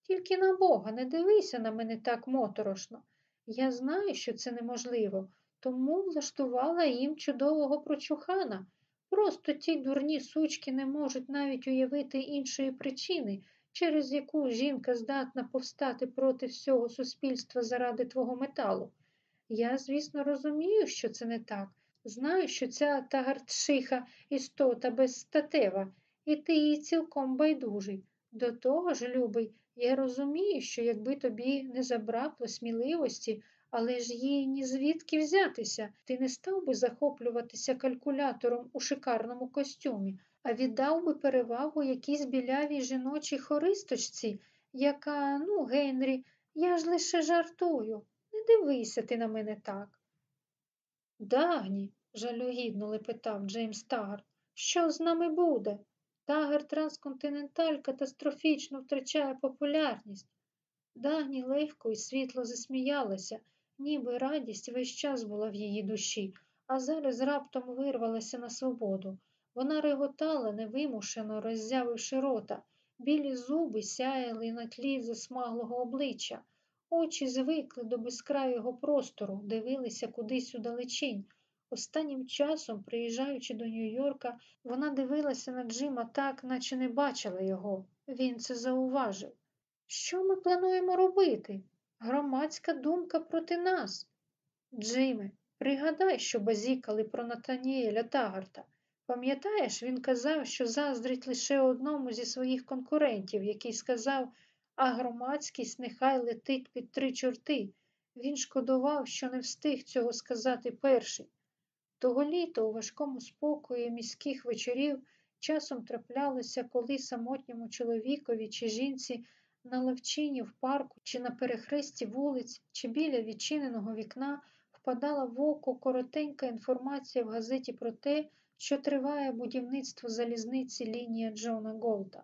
Тільки на Бога, не дивися на мене так моторошно. Я знаю, що це неможливо, тому влаштувала їм чудового прочухана. Просто ті дурні сучки не можуть навіть уявити іншої причини, через яку жінка здатна повстати проти всього суспільства заради твого металу. Я, звісно, розумію, що це не так. Знаю, що ця тагартшиха істота безстатева, і ти їй цілком байдужий. До того ж, любий, я розумію, що якби тобі не забракло сміливості, але ж їй ні звідки взятися, ти не став би захоплюватися калькулятором у шикарному костюмі, а віддав би перевагу якійсь білявій жіночій хористочці, яка, ну, Генрі, я ж лише жартую. Не дивися ти на мене так. Дагні, жалюгідно лепетав Джеймс Тагар, що з нами буде? Тагер Трансконтиненталь катастрофічно втрачає популярність. Дагні легко і світло засміялася, ніби радість весь час була в її душі, а зараз раптом вирвалася на свободу. Вона реготала, невимушено роззявивши рота, білі зуби сяяли на тлі засмаглого обличчя, очі звикли до безкрайого простору, дивилися кудись удалечінь. Останнім часом, приїжджаючи до Нью-Йорка, вона дивилася на Джима так, наче не бачила його. Він це зауважив. Що ми плануємо робити? Громадська думка проти нас. Джиме, пригадай, що базікали про Натаніеля Тагарта. Пам'ятаєш, він казав, що заздрить лише одному зі своїх конкурентів, який сказав, а громадськість нехай летить під три чорти. Він шкодував, що не встиг цього сказати перший. Того літа у важкому спокої міських вечорів часом траплялося, коли самотньому чоловікові чи жінці на лавчині в парку, чи на перехресті вулиць, чи біля відчиненого вікна впадала в око коротенька інформація в газеті про те, що триває будівництво залізниці лінія Джона Голда.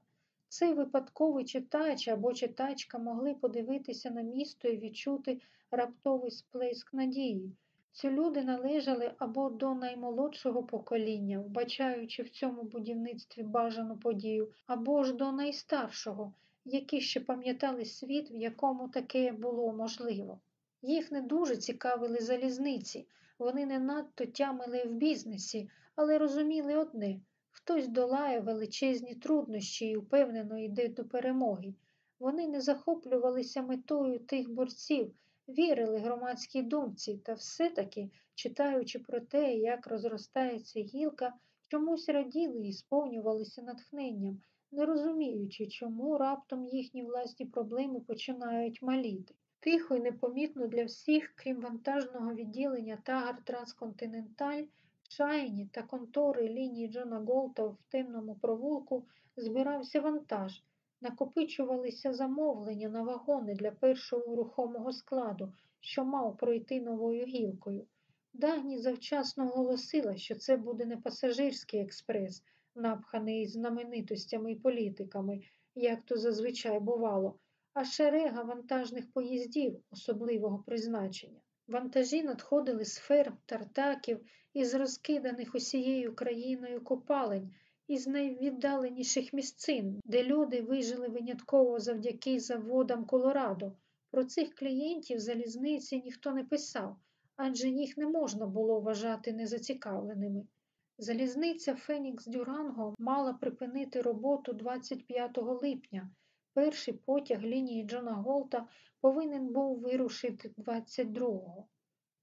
Цей випадковий читач або читачка могли подивитися на місто і відчути раптовий сплеск надії. Ці люди належали або до наймолодшого покоління, вбачаючи в цьому будівництві бажану подію, або ж до найстаршого, які ще пам'ятали світ, в якому таке було можливо. Їх не дуже цікавили залізниці, вони не надто тямили в бізнесі, але розуміли одне хтось долає величезні труднощі і впевнено йде до перемоги. Вони не захоплювалися метою тих борців вірили громадській думці та все-таки, читаючи про те, як розростається гілка, чомусь раділи і сповнювалися натхненням, не розуміючи, чому раптом їхні власні проблеми починають маліти. Тихо і непомітно для всіх, крім вантажного відділення Тагар Трансконтиненталь, Шайні та контори лінії Джона Голта в темному провулку збирався вантаж, накопичувалися замовлення на вагони для першого рухомого складу, що мав пройти новою гілкою. Дагні завчасно оголосила, що це буде не пасажирський експрес, напханий знаменитостями і політиками, як то зазвичай бувало, а шерега вантажних поїздів особливого призначення. Вантажі надходили з ферм, тартаків із розкиданих усією країною копалень із найвіддаленіших місцин, де люди вижили винятково завдяки заводам Колорадо. Про цих клієнтів залізниці ніхто не писав, адже їх не можна було вважати незацікавленими. Залізниця Фенікс Дюранго мала припинити роботу 25 липня. Перший потяг лінії Джона Голта повинен був вирушити 22-го.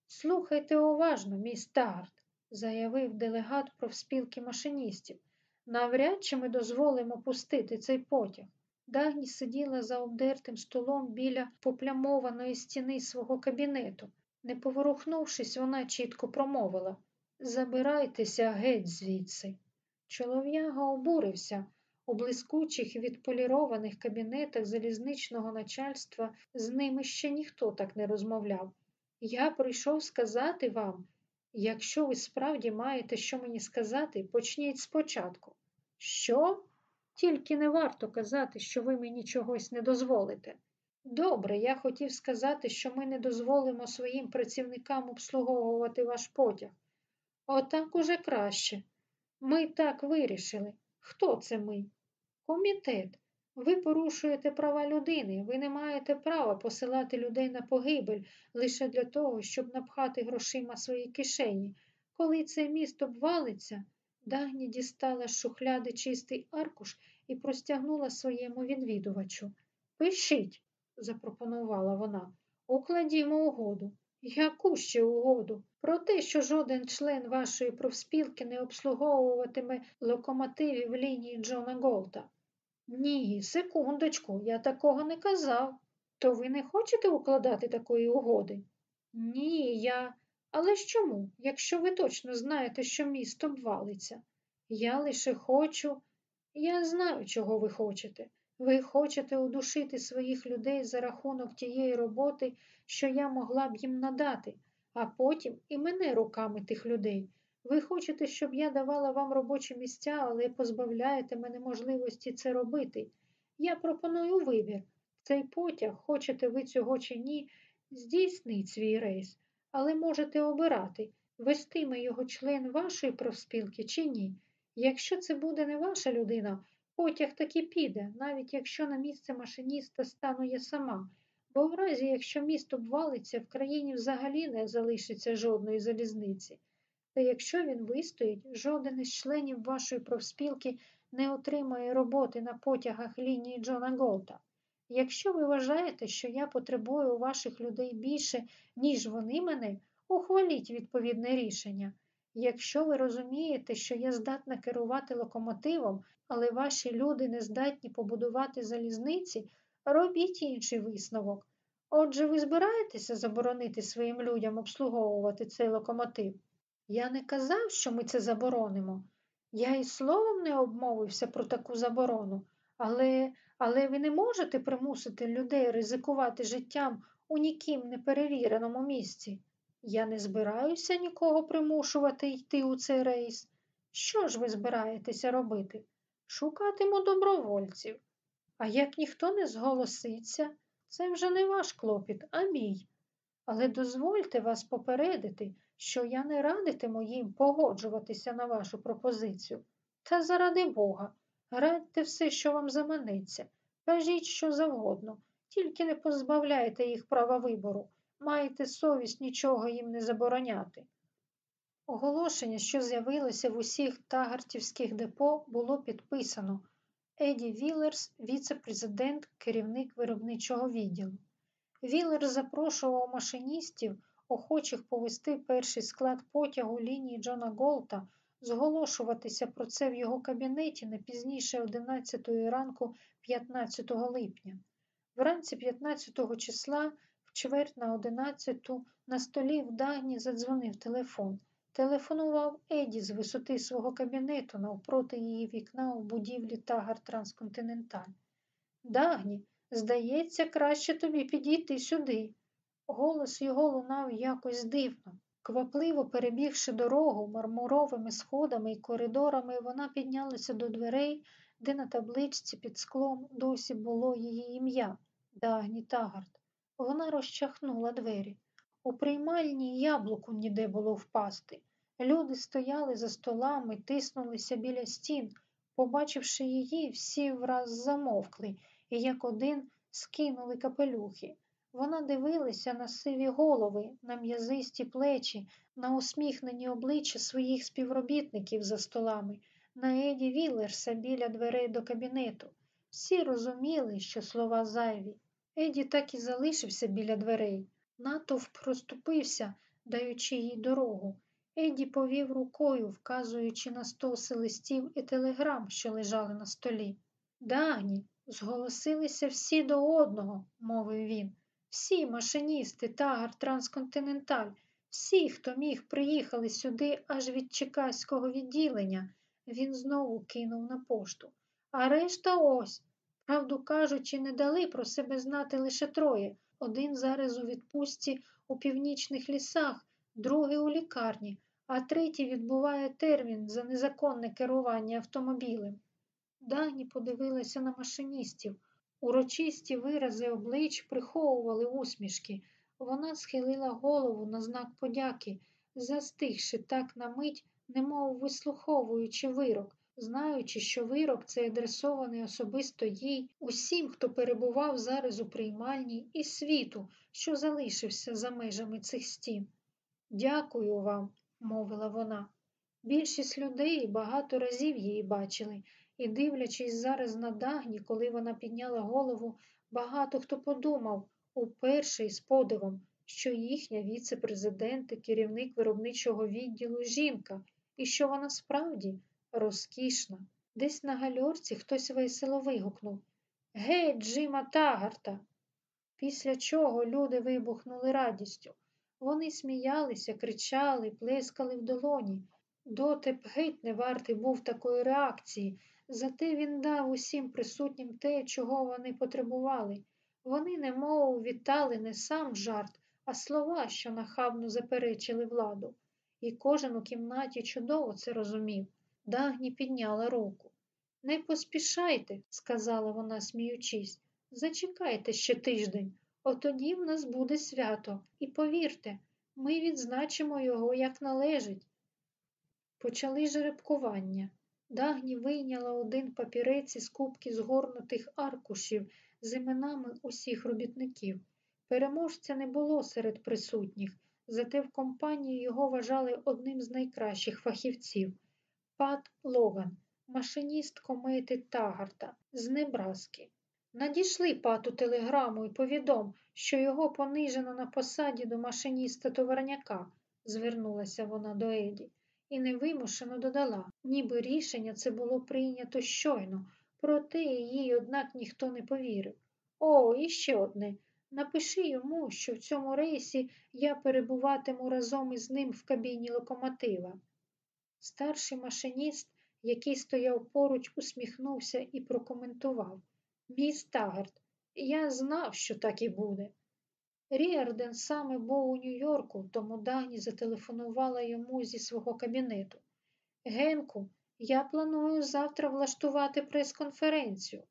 Слухайте уважно, мій Тагарт, заявив делегат профспілки машиністів. Навряд чи ми дозволимо пустити цей потяг. Дагні сиділа за обдертим столом біля поплямованої стіни свого кабінету. Не поворухнувшись, вона чітко промовила Забирайтеся геть звідси. Чолов'яга обурився. У блискучих відполірованих кабінетах залізничного начальства з ними ще ніхто так не розмовляв. Я прийшов сказати вам, якщо ви справді маєте що мені сказати, почніть спочатку. Що? Тільки не варто казати, що ви мені чогось не дозволите. Добре, я хотів сказати, що ми не дозволимо своїм працівникам обслуговувати ваш потяг. Отак уже краще. Ми так вирішили. Хто це ми? Комітет. Ви порушуєте права людини, ви не маєте права посилати людей на погибель лише для того, щоб напхати грошима свої кишені. Коли цей міст обвалиться, Дагні дістала з шухляди чистий аркуш і простягнула своєму відвідувачу. Пишіть, запропонувала вона, укладімо угоду. Яку ще угоду? Про те, що жоден член вашої профспілки не обслуговуватиме локомотивів лінії Джона Голта. Ні, секундочку, я такого не казав. То ви не хочете укладати такої угоди? Ні, я. Але ж чому, якщо ви точно знаєте, що місто обвалиться? Я лише хочу. Я знаю, чого ви хочете. Ви хочете удушити своїх людей за рахунок тієї роботи, що я могла б їм надати, а потім і мене руками тих людей. Ви хочете, щоб я давала вам робочі місця, але позбавляєте мене можливості це робити. Я пропоную вибір. Цей потяг, хочете ви цього чи ні, здійснить свій рейс, але можете обирати, вестиме його член вашої профспілки чи ні. Якщо це буде не ваша людина, потяг таки піде, навіть якщо на місце машиніста стану я сама. Бо в разі, якщо місто обвалиться, в країні взагалі не залишиться жодної залізниці. Та якщо він вистоїть, жоден із членів вашої профспілки не отримає роботи на потягах лінії Джона Голта. Якщо ви вважаєте, що я потребую у ваших людей більше, ніж вони мене, ухваліть відповідне рішення. Якщо ви розумієте, що я здатна керувати локомотивом, але ваші люди не здатні побудувати залізниці, робіть інший висновок. Отже, ви збираєтеся заборонити своїм людям обслуговувати цей локомотив? Я не казав, що ми це заборонимо. Я і словом не обмовився про таку заборону, але але ви не можете примусити людей ризикувати життям у ніким не перевіреному місці. Я не збираюся нікого примушувати йти у цей рейс. Що ж ви збираєтеся робити? Шукатиму добровольців. А як ніхто не зголоситься, це вже не ваш клопіт, а мій. Але дозвольте вас попередити, що я не радитиму їм погоджуватися на вашу пропозицію. Та заради Бога, радьте все, що вам заманеться, кажіть що завгодно, тільки не позбавляйте їх права вибору, маєте совість нічого їм не забороняти. Оголошення, що з'явилося в усіх тагартівських депо, було підписано. Еді Вілерс, віце-президент, керівник виробничого відділу. Вілер запрошував машиністів, охочих повести перший склад потягу лінії Джона Голта, зголошуватися про це в його кабінеті не пізніше 11 ранку 15 липня. Вранці 15 числа, в чверть на 11 на столі в Дагні задзвонив телефон. Телефонував Еді з висоти свого кабінету навпроти її вікна у будівлі Тагар Трансконтиненталь. Дагні, здається, краще тобі підійти сюди. Голос його лунав якось дивно. Квапливо перебігши дорогу мармуровими сходами і коридорами, вона піднялася до дверей, де на табличці під склом досі було її ім'я Дагні Тагард. Вона розчахнула двері. У приймальні яблуку ніде було впасти. Люди стояли за столами, тиснулися біля стін. Побачивши її, всі враз замовкли і як один скинули капелюхи. Вона дивилася на сиві голови, на м'язисті плечі, на усміхнені обличчя своїх співробітників за столами, на Еді Віллерса біля дверей до кабінету. Всі розуміли, що слова зайві. Еді так і залишився біля дверей. Натовп проступився, даючи їй дорогу. Еді повів рукою, вказуючи на стоси листів і телеграм, що лежали на столі. Дагні, зголосилися всі до одного, мовив він. Всі машиністи, тагар, трансконтиненталь, всі, хто міг, приїхали сюди аж від Чекаського відділення. Він знову кинув на пошту. А решта ось. Правду кажучи, не дали про себе знати лише троє. Один зараз у відпустці у північних лісах, другий у лікарні, а третій відбуває термін за незаконне керування автомобілем. Дагні подивилася на машиністів. Урочисті вирази облич приховували усмішки. Вона схилила голову на знак подяки, застигши так на мить, немов вислуховуючи вирок, знаючи, що вирок цей адресований особисто їй, усім, хто перебував зараз у приймальні, і світу, що залишився за межами цих стін. Дякую вам, мовила вона. Більшість людей багато разів її бачили, і, дивлячись зараз на дагні, коли вона підняла голову, багато хто подумав уперше з подивом, що їхня віце-президент і керівник виробничого відділу жінка, і що вона справді розкішна. Десь на гальорці хтось весело вигукнув Гей, Джима Тагарта! Після чого люди вибухнули радістю. Вони сміялися, кричали, плескали в долоні. Дотеп геть не вартий був такої реакції, зате він дав усім присутнім те, чого вони потребували. Вони немов вітали не сам жарт, а слова, що нахабно заперечили владу. І кожен у кімнаті чудово це розумів. Дагні підняла руку. Не поспішайте, сказала вона, сміючись. Зачекайте ще тиждень, отоді в нас буде свято, і повірте, ми відзначимо його як належить. Почали жеребкування. Дагні вийняла один папірець із кубки згорнутих аркушів з іменами усіх робітників. Переможця не було серед присутніх, зате в компанії його вважали одним з найкращих фахівців. Пат Логан, машиніст комети Тагарта з Небраски. Надійшли пату телеграму і повідом, що його понижено на посаді до машиніста товарняка, звернулася вона до Еді, і невимушено додала, ніби рішення це було прийнято щойно, проте їй, однак, ніхто не повірив. О, і ще одне. Напиши йому, що в цьому рейсі я перебуватиму разом із ним в кабіні локомотива. Старший машиніст, який стояв поруч, усміхнувся і прокоментував. Міс Таггарт, я знав, що так і буде. Ріарден саме був у Нью-Йорку, тому Дагні зателефонувала йому зі свого кабінету. Генку, я планую завтра влаштувати прес-конференцію.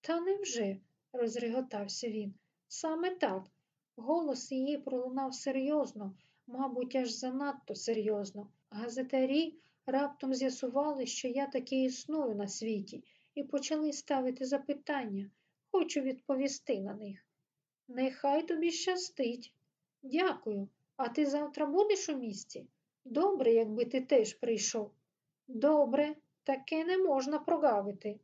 Та невже? розреготався він. Саме так. Голос її пролунав серйозно, мабуть, аж занадто серйозно. Газетарі раптом з'ясували, що я таки існую на світі, і почали ставити запитання. Хочу відповісти на них. Нехай тобі щастить. Дякую. А ти завтра будеш у місті? Добре, якби ти теж прийшов. Добре, таке не можна прогавити.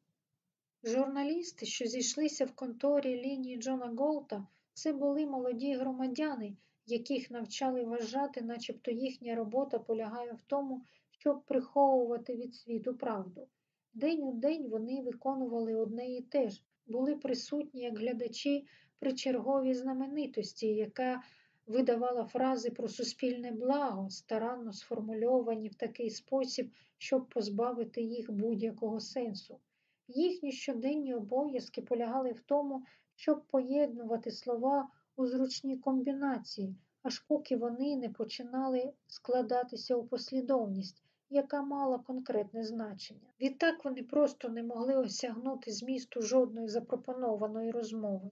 Журналісти, що зійшлися в конторі лінії Джона Голта, це були молоді громадяни, яких навчали вважати, начебто їхня робота полягає в тому, щоб приховувати від світу правду. День у день вони виконували одне і те ж, були присутні як глядачі при черговій знаменитості, яка видавала фрази про суспільне благо, старанно сформульовані в такий спосіб, щоб позбавити їх будь-якого сенсу. Їхні щоденні обов'язки полягали в тому, щоб поєднувати слова у зручній комбінації, аж поки вони не починали складатися у послідовність, яка мала конкретне значення. Відтак вони просто не могли осягнути змісту жодної запропонованої розмови.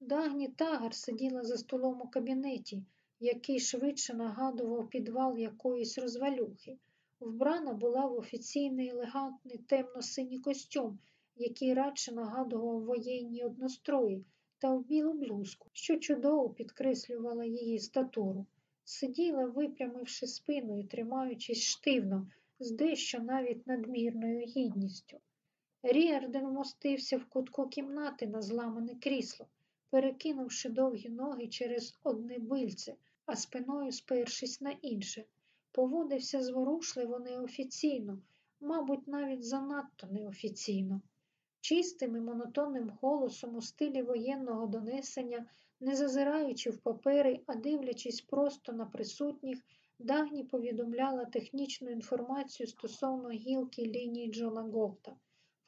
Дагні Тагар сиділа за столом у кабінеті, який швидше нагадував підвал якоїсь розвалюхи. Вбрана була в офіційний елегантний темно-синій костюм, який радше нагадував воєнні однострої, та в білу блузку, що чудово підкреслювала її статуру. Сиділа, випрямивши спину і тримаючись штивно, з дещо навіть надмірною гідністю. Ріарден вмостився в кутку кімнати на зламане крісло, перекинувши довгі ноги через одне бильце, а спиною спершись на інше. Поводився зворушливо неофіційно, мабуть, навіть занадто неофіційно. Чистим і монотонним голосом у стилі воєнного донесення, не зазираючи в папери, а дивлячись просто на присутніх, Дагні повідомляла технічну інформацію стосовно гілки лінії Джона Голта,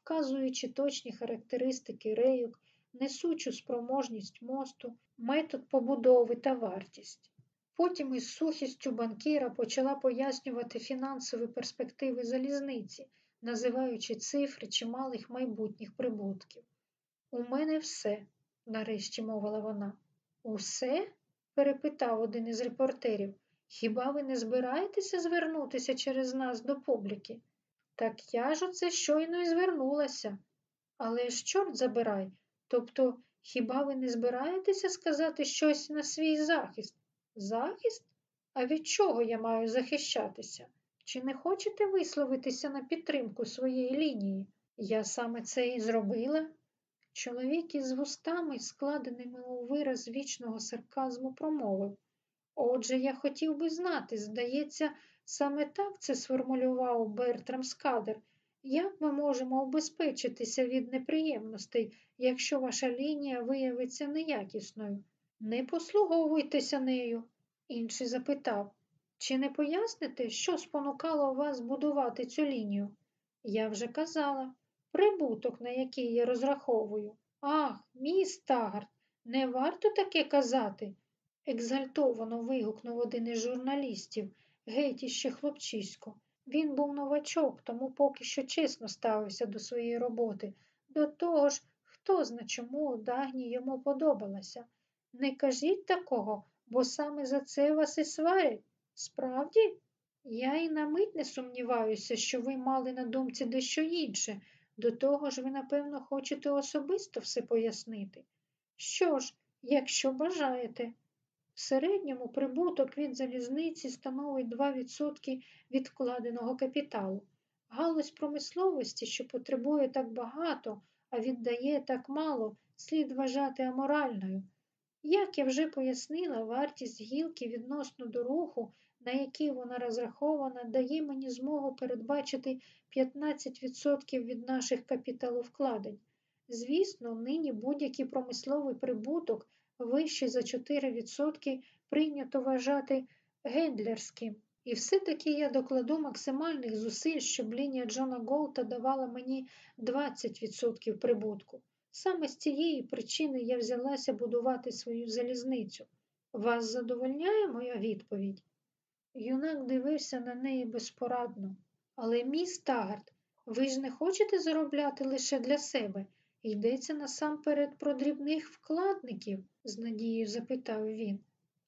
вказуючи точні характеристики рейок, несучу спроможність мосту, метод побудови та вартість. Потім із сухістю банкіра почала пояснювати фінансові перспективи залізниці, називаючи цифри чималих майбутніх прибутків. У мене все, нарешті мовила вона. Усе? перепитав один із репортерів. Хіба ви не збираєтеся звернутися через нас до публіки? Так я ж оце щойно і звернулася. Але ж чорт забирай. Тобто, хіба ви не збираєтеся сказати щось на свій захист? Захист? А від чого я маю захищатися? Чи не хочете висловитися на підтримку своєї лінії? Я саме це і зробила. Чоловік із вустами, складеними у вираз вічного сарказму, промовив. Отже, я хотів би знати, здається, саме так це сформулював Бертрам Скадер. Як ми можемо обезпечитися від неприємностей, якщо ваша лінія виявиться неякісною? Не послуговуйтеся нею, інший запитав. Чи не поясните, що спонукало вас будувати цю лінію? Я вже казала, прибуток, на який я розраховую. Ах, мій Стагард, не варто таке казати, екзальтовано вигукнув один із журналістів, геть іще хлопчисько. Він був новачок, тому поки що чесно ставився до своєї роботи. До того ж, хто зна чому Дагні йому подобалася. Не кажіть такого, бо саме за це вас і сварять. Справді, я і на мить не сумніваюся, що ви мали на думці дещо інше. До того ж, ви, напевно, хочете особисто все пояснити. Що ж, якщо бажаєте, в середньому прибуток від залізниці становить 2% від вкладеного капіталу. Галузь промисловості, що потребує так багато, а віддає так мало, слід вважати аморальною. Як я вже пояснила, вартість гілки відносно до руху, на який вона розрахована, дає мені змогу передбачити 15% від наших капіталовкладень. Звісно, нині будь-який промисловий прибуток вищий за 4% прийнято вважати гендлерським. І все-таки я докладу максимальних зусиль, щоб лінія Джона Голта давала мені 20% прибутку. Саме з цієї причини я взялася будувати свою залізницю. Вас задовольняє моя відповідь? Юнак дивився на неї безпорадно. Але, міс Тагард, ви ж не хочете заробляти лише для себе. Йдеться насамперед про дрібних вкладників? з надією запитав він.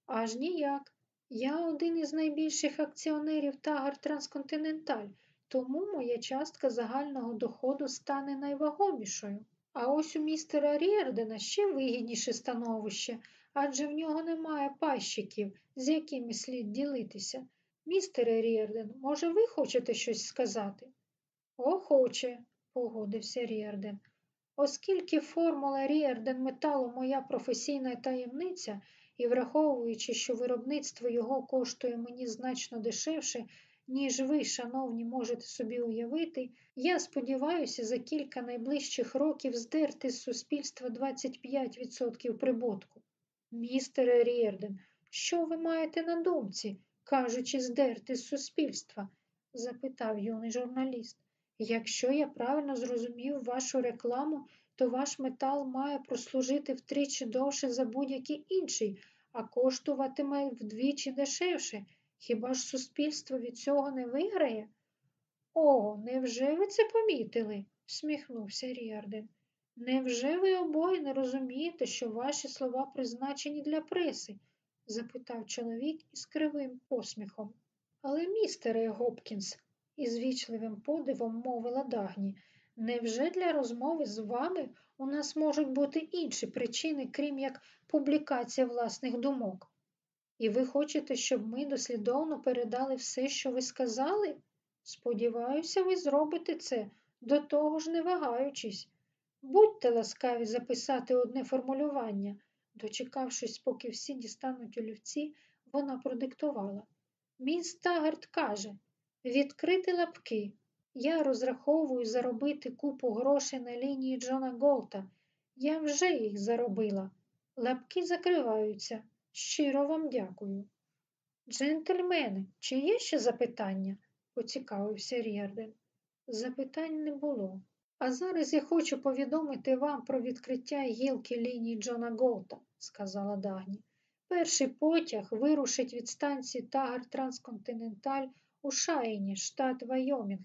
Аж ніяк. Я один із найбільших акціонерів Тагар Трансконтиненталь, тому моя частка загального доходу стане найвагомішою. А ось у містера Рєрдена ще вигідніше становище, адже в нього немає пащиків, з якими слід ділитися. Містере Ріарден, може, ви хочете щось сказати? Охоче, погодився Ріарден. Оскільки формула Ріарден металу моя професійна таємниця, і враховуючи, що виробництво його коштує мені значно дешевше, ніж ви, шановні, можете собі уявити, я сподіваюся за кілька найближчих років здерти з суспільства 25% прибутку. Містере Ріарден, що ви маєте на думці, кажучи, здерти з суспільства? запитав юний журналіст. Якщо я правильно зрозумів вашу рекламу, то ваш метал має прослужити втричі довше за будь-який інший, а коштуватиме вдвічі дешевше. Хіба ж суспільство від цього не виграє? О, невже ви це помітили? всміхнувся Ріарден. Невже ви обоє не розумієте, що ваші слова призначені для преси? Запитав чоловік із кривим посміхом. Але, містере Гопкінс, із вічливим подивом мовила Дагні, невже для розмови з вами у нас можуть бути інші причини, крім як публікація власних думок? І ви хочете, щоб ми дослідовно передали все, що ви сказали? Сподіваюся, ви зробите це, до того ж не вагаючись. Будьте ласкаві записати одне формулювання. Дочекавшись, поки всі дістануть олівці, Вона продиктувала. Міс Тагард каже, відкрити лапки. Я розраховую заробити купу грошей на лінії Джона Голта. Я вже їх заробила. Лапки закриваються. Щиро вам дякую. Джентльмени, чи є ще запитання? поцікавився Ріарден. Запитань не було. А зараз я хочу повідомити вам про відкриття гілки лінії Джона Голта, сказала Дагні. Перший потяг вирушить від станції Таггарт Трансконтиненталь у Шаєнні, штат Вайомінг,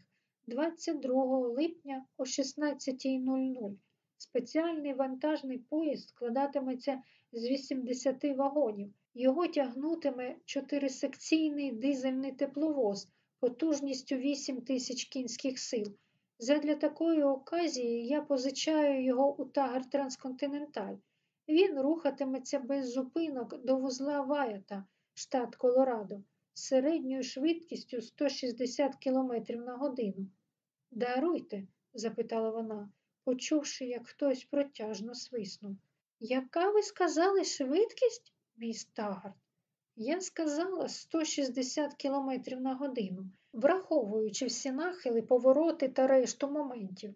22 липня о 16.00. Спеціальний вантажний поїзд складатиметься з 80 вагонів. Його тягнутиме чотирисекційний дизельний тепловоз потужністю 8 тисяч кінських сил. Задля такої оказії я позичаю його у Тагар Трансконтиненталь. Він рухатиметься без зупинок до вузла Ваята, штат Колорадо, з середньою швидкістю 160 км на годину. Даруйте, запитала вона, почувши, як хтось протяжно свиснув. Яка ви сказали швидкість, міс Тагард? Я сказала 160 км на годину, враховуючи всі нахили, повороти та решту моментів.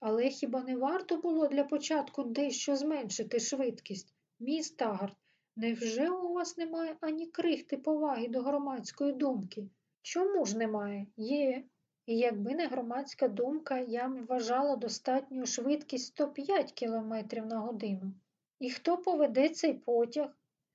Але хіба не варто було для початку дещо зменшити швидкість? Міс Тагард, невже у вас немає ані крихти поваги до громадської думки? Чому ж немає? Є. І якби не громадська думка, я б вважала достатню швидкість 105 км на годину. І хто поведе цей потяг?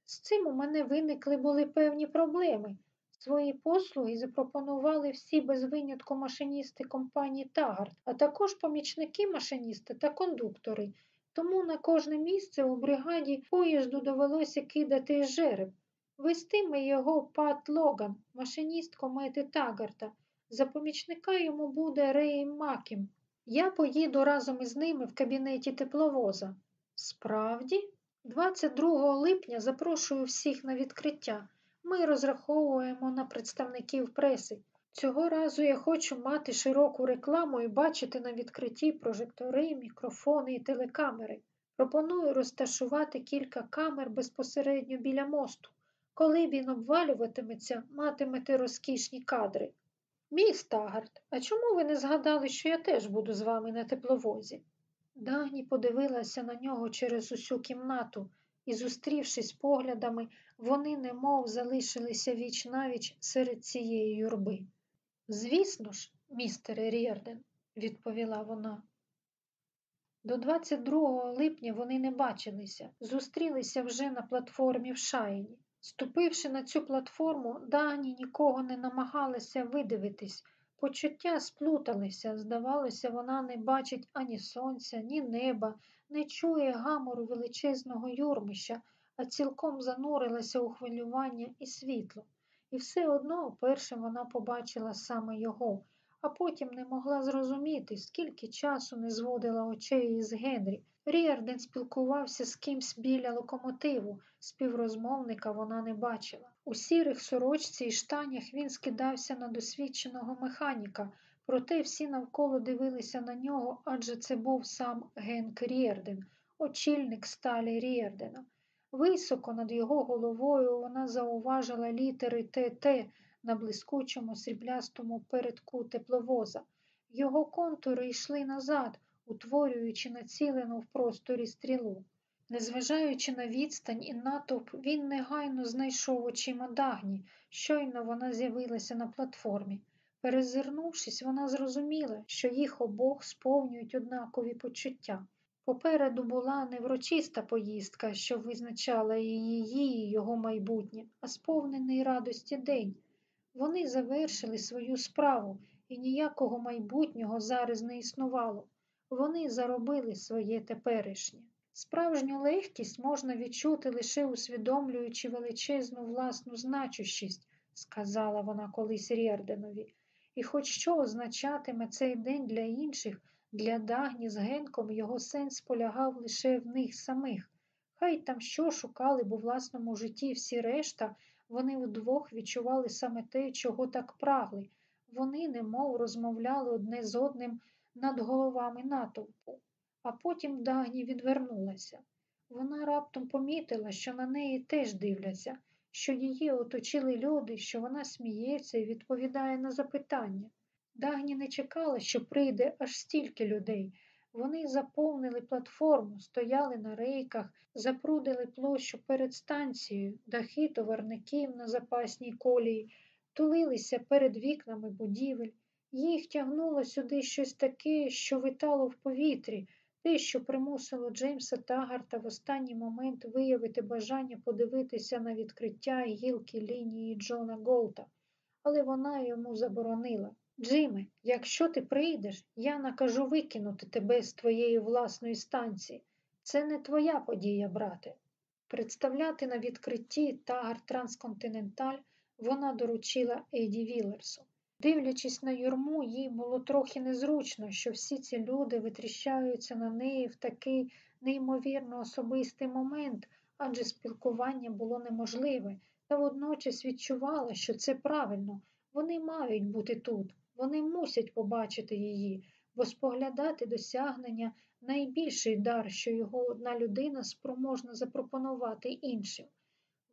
З цим у мене виникли були певні проблеми. Свої послуги запропонували всі без винятку машиністи компанії Тагард, а також помічники машиніста та кондуктори. Тому на кожне місце у бригаді поїзду довелося кидати жереб. Вестиме його Пат Логан, машиніст комети Тагарта. За помічника йому буде Рей Макім. Я поїду разом із ними в кабінеті тепловоза. Справді, 22 липня запрошую всіх на відкриття. Ми розраховуємо на представників преси. Цього разу я хочу мати широку рекламу і бачити на відкритті прожектори, мікрофони і телекамери. Пропоную розташувати кілька камер безпосередньо біля мосту. Коли він обвалюватиметься, матимете розкішні кадри. Міс Тагард, а чому ви не згадали, що я теж буду з вами на тепловозі? Дагні подивилася на нього через усю кімнату і, зустрівшись поглядами, вони немов залишилися віч навіч серед цієї юрби. Звісно ж, містере Рєрден, відповіла вона. До 22 липня вони не бачилися, зустрілися вже на платформі в Шаїні. Ступивши на цю платформу, Дагні нікого не намагалася видивитись. Почуття сплуталися, здавалося, вона не бачить ані сонця, ні неба, не чує гамору величезного юрмища, а цілком занурилася у хвилювання і світло. І все одно першим вона побачила саме його, а потім не могла зрозуміти, скільки часу не зводила очей із Генрі. Ріарден спілкувався з кимсь біля локомотиву, співрозмовника вона не бачила. У сірих сорочці і штанях він скидався на досвідченого механіка, проте всі навколо дивилися на нього, адже це був сам Генк Ріарден, очільник сталі Ріардена. Високо над його головою вона зауважила літери ТТ на блискучому сріблястому передку тепловоза. Його контури йшли назад, утворюючи націлену в просторі стрілу. Незважаючи на відстань і натовп, він негайно знайшов очима Дагні, щойно вона з'явилася на платформі. Перезирнувшись, вона зрозуміла, що їх обох сповнюють однакові почуття. Попереду була не врочиста поїздка, що визначала її і його майбутнє, а сповнений радості день. Вони завершили свою справу, і ніякого майбутнього зараз не існувало. Вони заробили своє теперішнє. Справжню легкість можна відчути лише усвідомлюючи величезну власну значущість, сказала вона колись Рєрденові. І хоч що означатиме цей день для інших, для Дагні з Генком його сенс полягав лише в них самих. Хай там що шукали б у власному житті всі решта, вони вдвох відчували саме те, чого так прагли. Вони немов розмовляли одне з одним над головами натовпу. А потім Дагні відвернулася. Вона раптом помітила, що на неї теж дивляться, що її оточили люди, що вона сміється і відповідає на запитання. Дагні не чекала, що прийде аж стільки людей. Вони заповнили платформу, стояли на рейках, запрудили площу перед станцією, дахи товарників на запасній колії, тулилися перед вікнами будівель. Їх тягнуло сюди щось таке, що витало в повітрі, те, що примусило Джеймса Тагарта в останній момент виявити бажання подивитися на відкриття гілки лінії Джона Голта, але вона йому заборонила. Джиме, якщо ти прийдеш, я накажу викинути тебе з твоєї власної станції. Це не твоя подія, брате. Представляти на відкритті Тагар Трансконтиненталь вона доручила Еді Вілерсу. Дивлячись на юрму, їй було трохи незручно, що всі ці люди витріщаються на неї в такий неймовірно особистий момент, адже спілкування було неможливе, та водночас відчувала, що це правильно. Вони мають бути тут, вони мусять побачити її, бо споглядати досягнення найбільший дар, що його одна людина спроможна запропонувати іншим.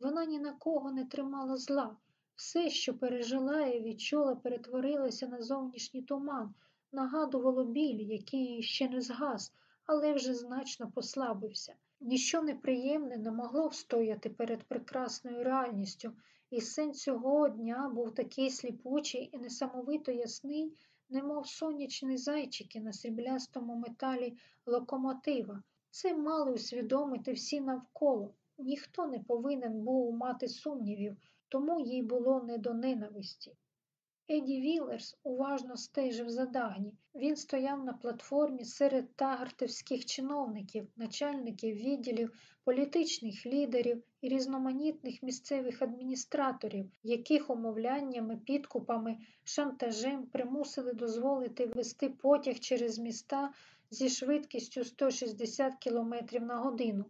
Вона ні на кого не тримала зла. Все, що пережила і відчула, перетворилося на зовнішній туман, нагадувало біль, який ще не згас, але вже значно послабився. Ніщо неприємне не могло встояти перед прекрасною реальністю, і син цього дня був такий сліпучий і несамовито ясний, немов сонячні зайчики на сріблястому металі локомотива. Це мали усвідомити всі навколо. Ніхто не повинен був мати сумнівів, тому їй було не до ненависті. Еді Вілерс уважно стежив за Дагні. Він стояв на платформі серед тагартівських чиновників, начальників відділів, політичних лідерів і різноманітних місцевих адміністраторів, яких умовляннями, підкупами, шантажем примусили дозволити вести потяг через міста зі швидкістю 160 км на годину.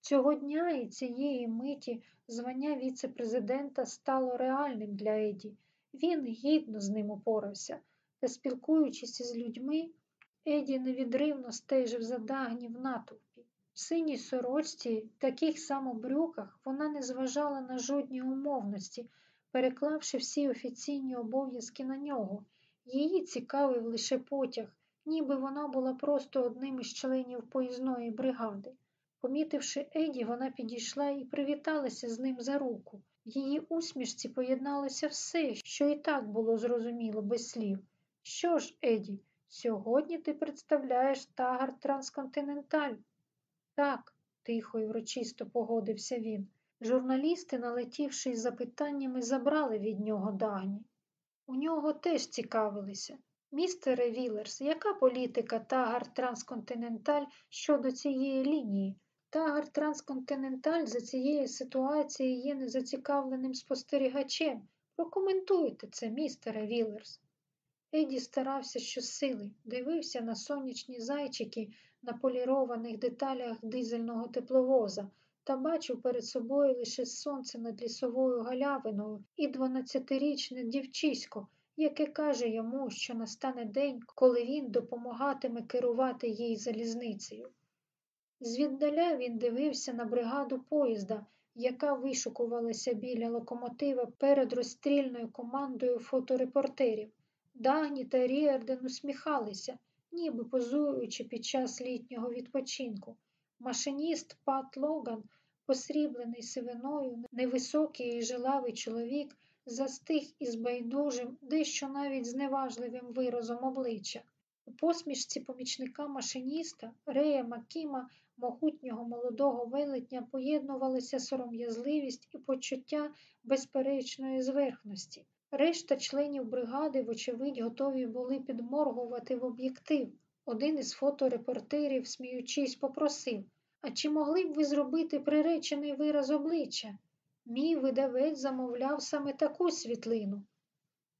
Цього дня і цієї миті звання віце-президента стало реальним для Еді. Він гідно з ним упорався, та, спілкуючись із людьми, Еді невідривно стежив за Дагні в натовпі. В синій сорочці, таких само брюках, вона не зважала на жодні умовності, переклавши всі офіційні обов'язки на нього. Її цікавив лише потяг, ніби вона була просто одним із членів поїзної бригади. Помітивши Еді, вона підійшла і привіталася з ним за руку. В її усмішці поєдналося все, що і так було зрозуміло без слів. Що ж, Еді, сьогодні ти представляєш тагар Трансконтиненталь? Так, тихо і врочисто погодився він. Журналісти, налетівши із запитаннями, забрали від нього Дагні. У нього теж цікавилися. Містере Вілерс, яка політика Тагар Трансконтиненталь щодо цієї лінії? Тагар Трансконтиненталь за цією ситуацією є незацікавленим спостерігачем. Прокоментуйте це, містере Вілерс. Еді старався щосили, дивився на сонячні зайчики на полірованих деталях дизельного тепловоза та бачив перед собою лише сонце над лісовою галявиною і дванадцятирічне дівчисько, яке каже йому, що настане день, коли він допомагатиме керувати їй залізницею. Звіддаля він дивився на бригаду поїзда, яка вишукувалася біля локомотива перед розстрільною командою фоторепортерів. Дагні та Ріарден усміхалися, ніби позуючи під час літнього відпочинку. Машиніст Пат Логан, посріблений сивиною, невисокий і жилавий чоловік, застиг із байдужим, дещо навіть зневажливим виразом обличчя. У посмішці помічника машиніста Рея Макіма, могутнього молодого велетня, поєднувалися сором'язливість і почуття безперечної зверхності. Решта членів бригади, вочевидь, готові були підморгувати в об'єктив. Один із фоторепортерів, сміючись, попросив А чи могли б ви зробити приречений вираз обличчя? Мій видавець замовляв саме таку світлину.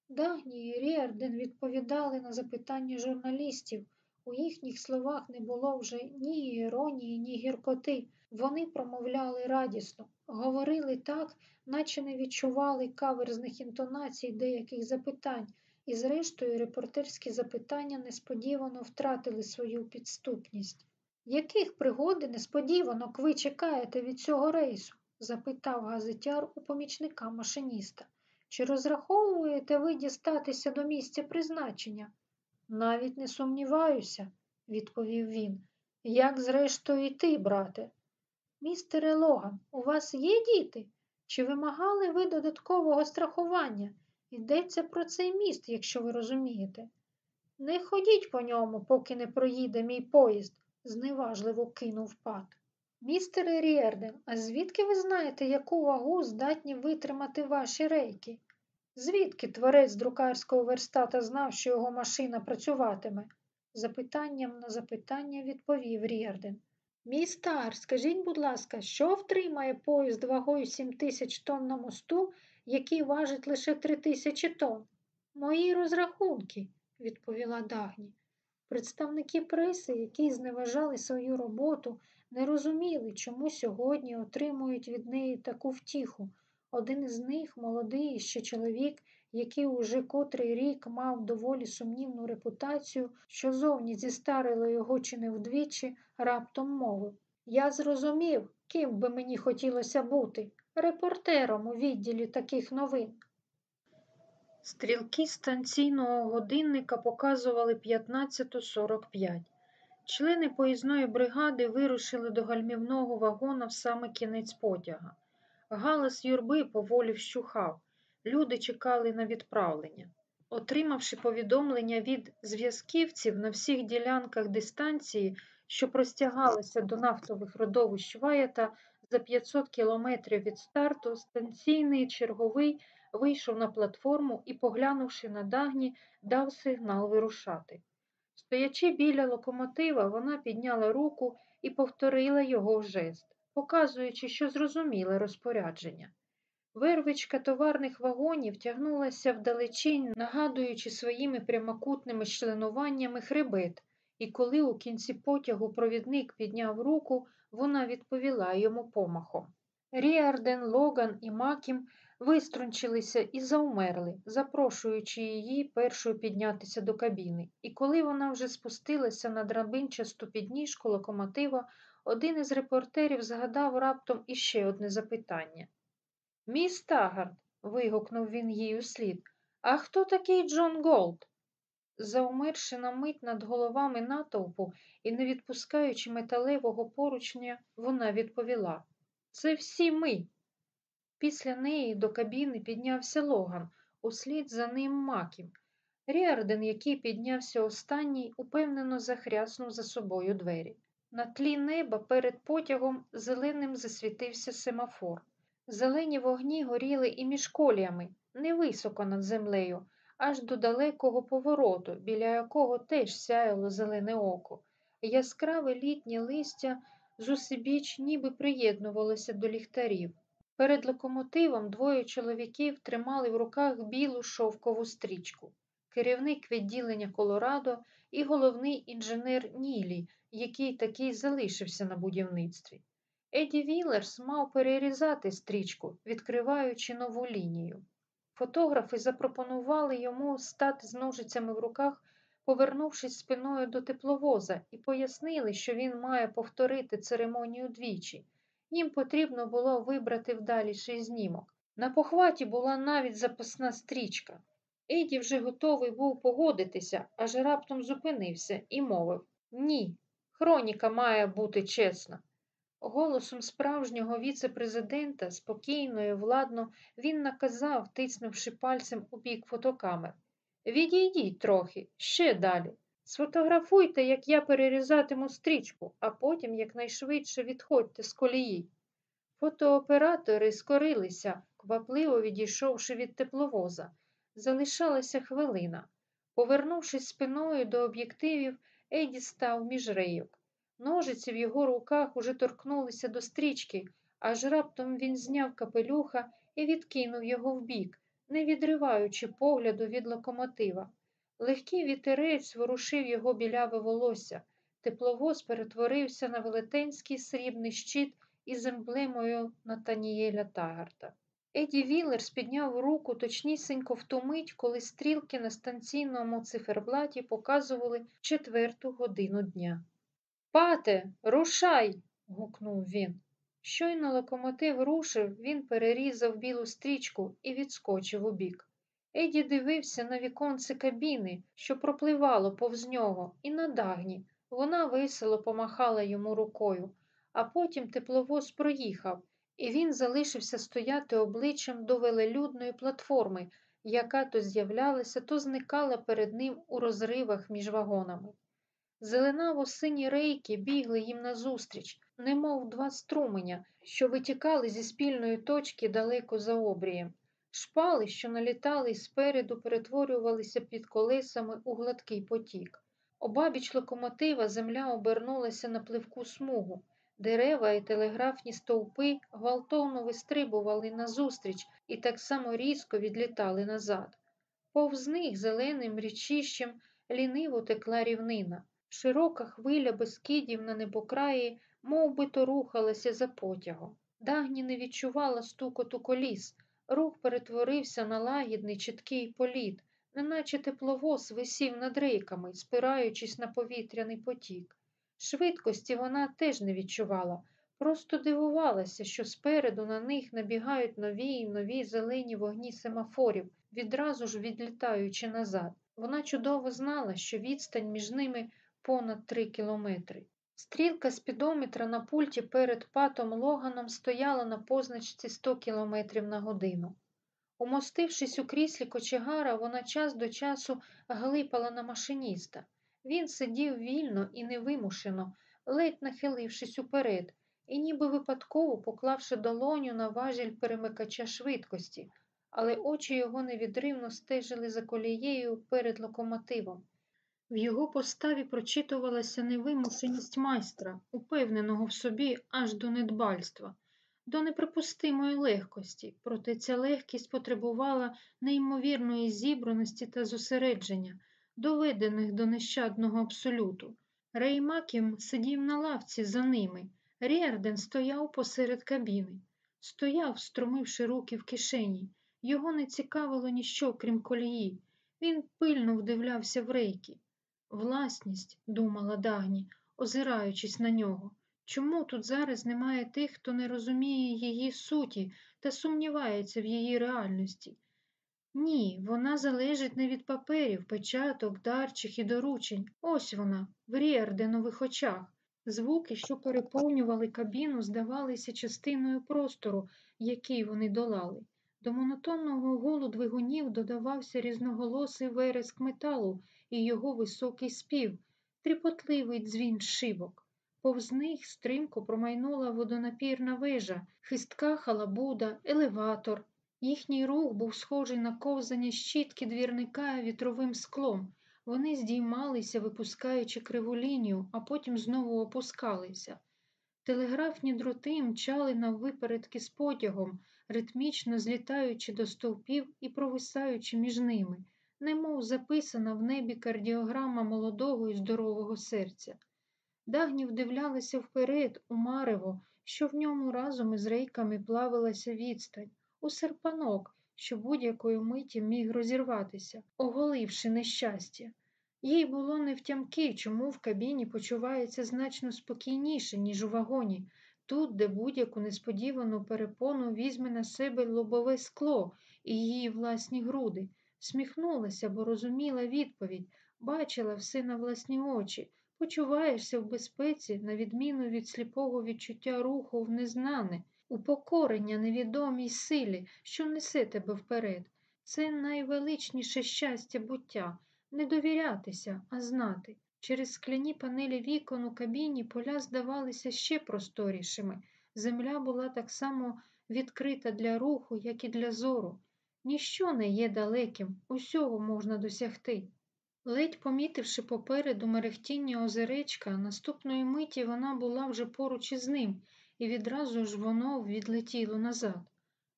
Дагні і Ріарден відповідали на запитання журналістів. У їхніх словах не було вже ні іронії, ні гіркоти. Вони промовляли радісно, говорили так, наче не відчували каверзних інтонацій деяких запитань, і, зрештою, репортерські запитання несподівано втратили свою підступність. Яких пригод несподіванок ви чекаєте від цього рейсу? запитав газетяр у помічника машиніста. Чи розраховуєте ви дістатися до місця призначення? Навіть не сумніваюся, відповів він. Як зрештою і ти, брате? Містере Логан, у вас є діти? Чи вимагали ви додаткового страхування? Йдеться про цей міст, якщо ви розумієте. Не ходіть по ньому, поки не проїде мій поїзд, зневажливо кинув пат. Містере Ріерден, а звідки ви знаєте, яку вагу здатні витримати ваші рейки? Звідки творець друкарського верстата знав, що його машина працюватиме? Запитанням на запитання відповів Ріерден. Мій стар, скажіть, будь ласка, що втримає поїзд вагою 7 тисяч тонн на мосту, який важить лише 3 тисячі тонн? Мої розрахунки, відповіла Дагні. Представники преси, які зневажали свою роботу, не розуміли, чому сьогодні отримують від неї таку втіху. Один із них, молодий ще чоловік, який уже котрий рік мав доволі сумнівну репутацію, що зовні зістарило його чи не вдвічі, раптом мовив Я зрозумів, ким би мені хотілося бути, репортером у відділі таких новин. Стрілки станційного годинника показували 15.45. Члени поїзної бригади вирушили до гальмівного вагона в саме кінець потяга. Галас юрби поволі вщухав. Люди чекали на відправлення. Отримавши повідомлення від зв'язківців на всіх ділянках дистанції, що простягалися до нафтових родовищ Ваята за 500 кілометрів від старту, станційний черговий вийшов на платформу і, поглянувши на дагні, дав сигнал вирушати. Стоячи біля локомотива, вона підняла руку і повторила його жест, показуючи, що зрозуміла розпорядження. Вервичка товарних вагонів тягнулася вдалечінь, нагадуючи своїми прямокутними членуваннями хребет, і коли у кінці потягу провідник підняв руку, вона відповіла йому помахом. Ріарден, Логан і Макім виструнчилися і завмерли, запрошуючи її першою піднятися до кабіни. І коли вона вже спустилася на драбинчасту підніжку локомотива, один із репортерів згадав раптом іще одне запитання. Міс Таггарт, вигукнув він їй услід, а хто такий Джон Голт? Завмерши на мить над головами натовпу і не відпускаючи металевого поручня, вона відповіла Це всі ми. Після неї до кабіни піднявся Логан, услід за ним Макім. Ріарден, який піднявся останній, упевнено захряснув за собою двері. На тлі неба перед потягом зеленим засвітився семафор. Зелені вогні горіли і між коліями, невисоко над землею, аж до далекого повороту, біля якого теж сяяло зелене око. Яскраве літнє листя зусибіч ніби приєднувалося до ліхтарів. Перед локомотивом двоє чоловіків тримали в руках білу шовкову стрічку. Керівник відділення Колорадо і головний інженер Нілі, який такий залишився на будівництві. Еді Вілерс мав перерізати стрічку, відкриваючи нову лінію. Фотографи запропонували йому стати з ножицями в руках, повернувшись спиною до тепловоза, і пояснили, що він має повторити церемонію двічі. Їм потрібно було вибрати вдаліший знімок. На похваті була навіть запасна стрічка. Еді вже готовий був погодитися, аж раптом зупинився і мовив Ні, хроніка має бути чесна. Голосом справжнього віце-президента, спокійно і владно, він наказав, тиснувши пальцем у бік фотокамер. Відійдіть трохи, ще далі. Сфотографуйте, як я перерізатиму стрічку, а потім якнайшвидше відходьте з колії. Фотооператори скорилися, квапливо відійшовши від тепловоза. Залишалася хвилина. Повернувшись спиною до об'єктивів, Еді став між рейок. Ножиці в його руках уже торкнулися до стрічки, аж раптом він зняв капелюха і відкинув його вбік, не відриваючи погляду від локомотива. Легкий вітерець ворушив його біляве волосся. Тепловоз перетворився на велетенський срібний щит із емблемою Натанієля Тагарта. Еді Вілерс підняв руку точнісінько в ту мить, коли стрілки на станційному циферблаті показували четверту годину дня. Пате, рушай. гукнув він. Щойно локомотив рушив, він перерізав білу стрічку і відскочив убік. Еді дивився на віконце кабіни, що пропливало повз нього, і на дагні. Вона весело помахала йому рукою, а потім тепловоз проїхав, і він залишився стояти обличчям до велелюдної платформи, яка то з'являлася, то зникала перед ним у розривах між вагонами. Зеленаво сині рейки бігли їм назустріч, немов два струменя, що витікали зі спільної точки далеко за обрієм. Шпали, що налітали спереду, перетворювалися під колесами у гладкий потік. Обабіч локомотива земля обернулася на пливку смугу. Дерева і телеграфні стовпи гвалтовно вистрибували назустріч і так само різко відлітали назад. Повз них зеленим річищем ліниво текла рівнина. Широка хвиля безкидів на небокраї мов би то рухалася за потягом. Дагні не відчувала стукоту коліс. Рух перетворився на лагідний чіткий політ, неначе тепловоз висів над рейками, спираючись на повітряний потік. Швидкості вона теж не відчувала, просто дивувалася, що спереду на них набігають нові й нові зелені вогні семафорів, відразу ж відлітаючи назад. Вона чудово знала, що відстань між ними понад три кілометри. Стрілка спідометра на пульті перед патом Логаном стояла на позначці 100 км на годину. Умостившись у кріслі кочегара, вона час до часу глипала на машиніста. Він сидів вільно і невимушено, ледь нахилившись уперед, і ніби випадково поклавши долоню на важіль перемикача швидкості, але очі його невідривно стежили за колією перед локомотивом. В його поставі прочитувалася невимушеність майстра, упевненого в собі аж до недбальства, до неприпустимої легкості, проте ця легкість потребувала неймовірної зібраності та зосередження, доведених до нещадного абсолюту. Рей Макім сидів на лавці за ними. Ріарден стояв посеред кабіни, стояв, встромивши руки в кишені. Його не цікавило ніщо, крім колії. Він пильно вдивлявся в рейки. Власність, думала Дагні, озираючись на нього. Чому тут зараз немає тих, хто не розуміє її суті та сумнівається в її реальності? Ні, вона залежить не від паперів, печаток, дарчих і доручень. Ось вона, в Ріарденових очах. Звуки, що переповнювали кабіну, здавалися частиною простору, який вони долали. До монотонного голу двигунів додавався різноголосий вереск металу і його високий спів, тріпотливий дзвін шибок. Повз них стрімко промайнула водонапірна вежа, хистка халабуда, елеватор. Їхній рух був схожий на ковзання щітки двірника вітровим склом. Вони здіймалися, випускаючи криву лінію, а потім знову опускалися. Телеграфні дроти мчали наввипередки з потягом, ритмічно злітаючи до стовпів і провисаючи між ними, немов записана в небі кардіограма молодого і здорового серця. Дагні вдивлялися вперед, у марево, що в ньому разом із рейками плавилася відстань, у серпанок, що будь-якої миті міг розірватися, оголивши нещастя. Їй було невтямки, чому в кабіні почувається значно спокійніше, ніж у вагоні, тут, де будь-яку несподівану перепону візьме на себе лобове скло і її власні груди. Сміхнулася, бо розуміла відповідь, бачила все на власні очі, почуваєшся в безпеці, на відміну від сліпого відчуття руху в незнане, упокорення невідомій силі, що несе тебе вперед. Це найвеличніше щастя буття не довірятися, а знати. Через скляні панелі вікон у кабіні поля здавалися ще просторішими. Земля була так само відкрита для руху, як і для зору. Ніщо не є далеким, усього можна досягти. Ледь помітивши попереду мерехтіння озеречка, наступної миті вона була вже поруч із ним, і відразу ж воно відлетіло назад.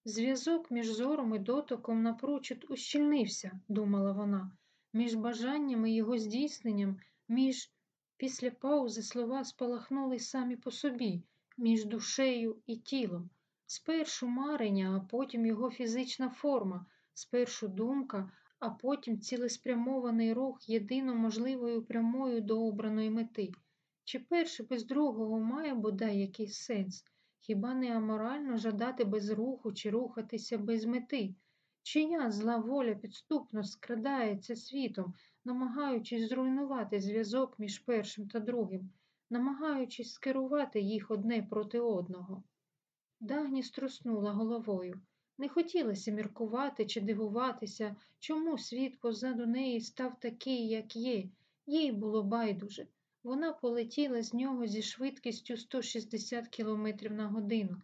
Зв'язок між зором і дотоком напрочуд ущільнився, думала вона, між бажанням і його здійсненням, між після паузи слова спалахнули самі по собі, між душею і тілом. Спершу марення, а потім його фізична форма, спершу думка, а потім цілеспрямований рух єдино можливою прямою до обраної мети. Чи перше без другого має бодай якийсь сенс? Хіба не аморально жадати без руху чи рухатися без мети? Чия зла воля підступно скрадається світом, намагаючись зруйнувати зв'язок між першим та другим, намагаючись скерувати їх одне проти одного? Дагні струснула головою. Не хотілося міркувати чи дивуватися, чому світ позаду неї став такий, як є. Їй було байдуже. Вона полетіла з нього зі швидкістю 160 км на годину.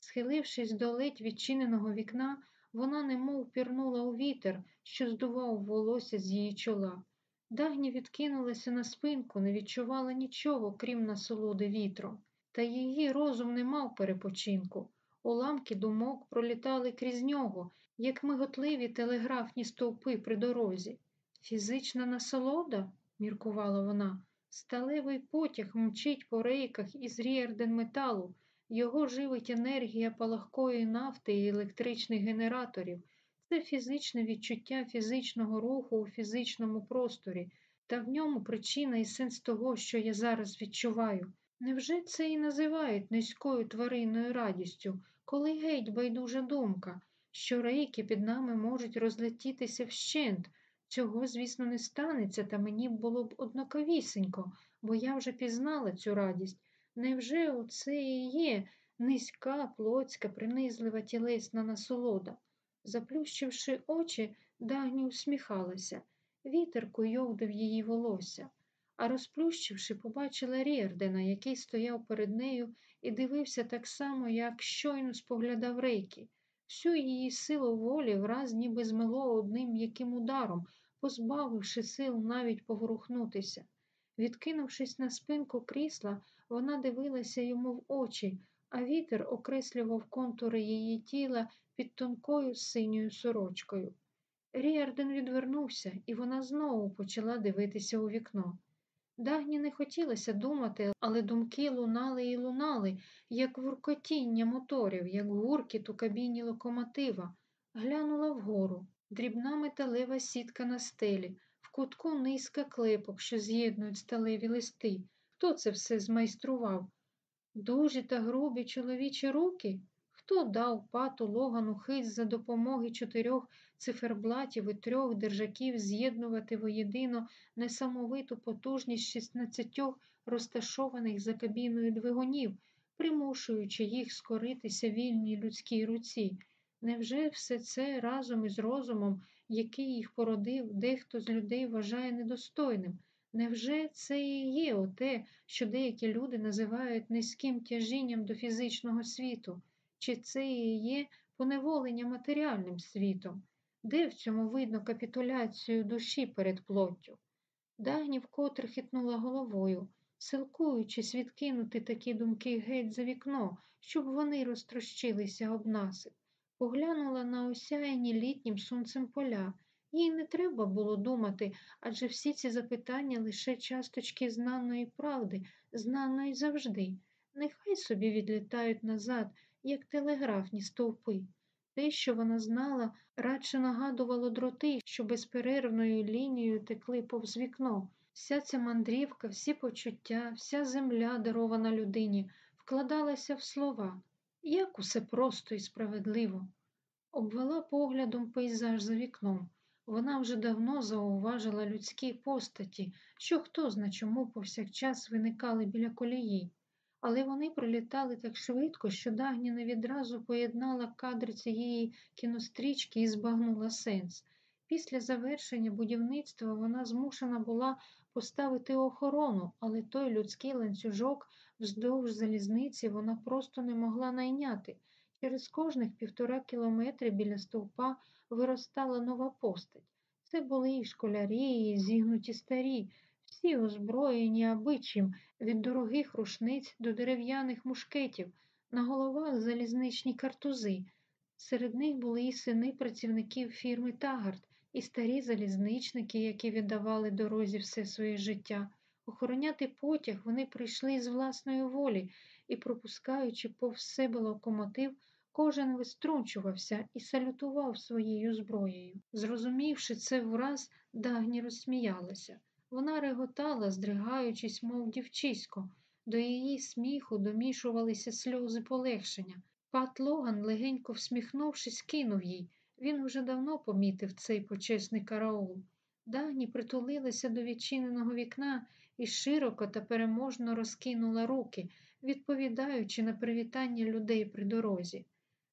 Схилившись до ледь відчиненого вікна, вона немов пірнула у вітер, що здував волосся з її чола. Дагні відкинулася на спинку, не відчувала нічого, крім насолоди вітром. Та її розум не мав перепочинку. Уламки думок пролітали крізь нього, як миготливі телеграфні стовпи при дорозі. Фізична насолода, міркувала вона, сталевий потяг мчить по рейках із ріерден металу, його живить енергія палахкої нафти і електричних генераторів. Це фізичне відчуття фізичного руху у фізичному просторі, та в ньому причина і сенс того, що я зараз відчуваю. Невже це і називають низькою тваринною радістю, коли геть байдужа думка, що рейки під нами можуть розлетітися вщент? Цього, звісно, не станеться, та мені було б однаковісінько, бо я вже пізнала цю радість. Невже оце і є низька, плотська, принизлива тілесна насолода? Заплющивши очі, Дагні усміхалася. Вітер куйовдив її волосся, а розплющивши, побачила Рєрдена, який стояв перед нею і дивився так само, як щойно споглядав рейки. Всю її силу волі враз ніби змило одним м'яким ударом, позбавивши сил навіть поворухнутися. Відкинувшись на спинку крісла, вона дивилася йому в очі, а вітер окреслював контури її тіла під тонкою синьою сорочкою. Ріарден відвернувся, і вона знову почала дивитися у вікно. Дагні не хотілося думати, але думки лунали і лунали, як вуркотіння моторів, як гуркіт у кабіні локомотива. Глянула вгору. Дрібна металева сітка на стелі, в кутку низка клепок, що з'єднують сталеві листи. Хто це все змайстрував? Дужі та грубі чоловічі руки? Хто дав пату Логану хист за допомоги чотирьох циферблатів і трьох держаків з'єднувати воєдино несамовиту потужність 16 розташованих за кабіною двигунів, примушуючи їх скоритися вільній людській руці? Невже все це разом із розумом, який їх породив, дехто з людей вважає недостойним? Невже це і є оте, що деякі люди називають низьким тяжінням до фізичного світу? Чи це і є поневолення матеріальним світом? Де в цьому видно капітуляцію душі перед плоттю? Дагні вкотре хитнула головою, силкуючись відкинути такі думки геть за вікно, щоб вони розтрощилися об насип. Поглянула на осяяні літнім сонцем поля. Їй не треба було думати, адже всі ці запитання лише часточки знаної правди, знаної завжди. Нехай собі відлітають назад, як телеграфні стовпи. Те, що вона знала, радше нагадувало дроти, що безперервною лінією текли повз вікно. Вся ця мандрівка, всі почуття, вся земля, дарована людині, вкладалася в слова. Як усе просто і справедливо. Обвела поглядом пейзаж за вікном. Вона вже давно зауважила людські постаті, що хто зна чому повсякчас виникали біля колії, але вони пролітали так швидко, що Дагні не відразу поєднала кадри цієї кінострічки і збагнула сенс. Після завершення будівництва вона змушена була поставити охорону, але той людський ланцюжок вздовж залізниці вона просто не могла найняти. Через кожних півтора кілометри біля стовпа виростала нова постать. Це були і школярі, і зігнуті старі, всі озброєні абичим, від дорогих рушниць до дерев'яних мушкетів, на головах залізничні картузи. Серед них були і сини працівників фірми Тагард, і старі залізничники, які віддавали дорозі все своє життя. Охороняти потяг вони прийшли з власної волі і, пропускаючи повз себе локомотив, Кожен виструнчувався і салютував своєю зброєю. Зрозумівши це враз, Дагні розсміялася. Вона реготала, здригаючись, мов дівчисько. До її сміху домішувалися сльози полегшення. Пат Логан, легенько всміхнувшись, кинув їй. Він уже давно помітив цей почесний караул. Дагні притулилася до відчиненого вікна і широко та переможно розкинула руки, відповідаючи на привітання людей при дорозі.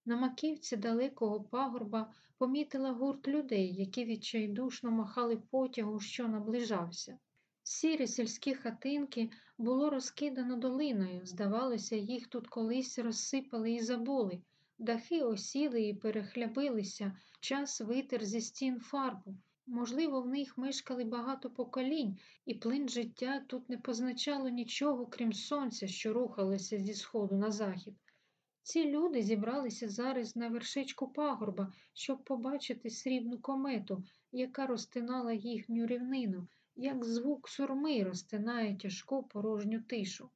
На маківці далекого пагорба помітила гурт людей, які відчайдушно махали потягу, що наближався. Сірі сільські хатинки було розкидано долиною. Здавалося, їх тут колись розсипали і забули. Дахи осіли і перехлябилися, час витер зі стін фарбу. Можливо, в них мешкали багато поколінь, і плин життя тут не позначало нічого, крім сонця, що рухалося зі сходу на захід. Ці люди зібралися зараз на вершечку пагорба, щоб побачити срібну комету, яка розтинала їхню рівнину, як звук сурми розтинає тяжку порожню тишу.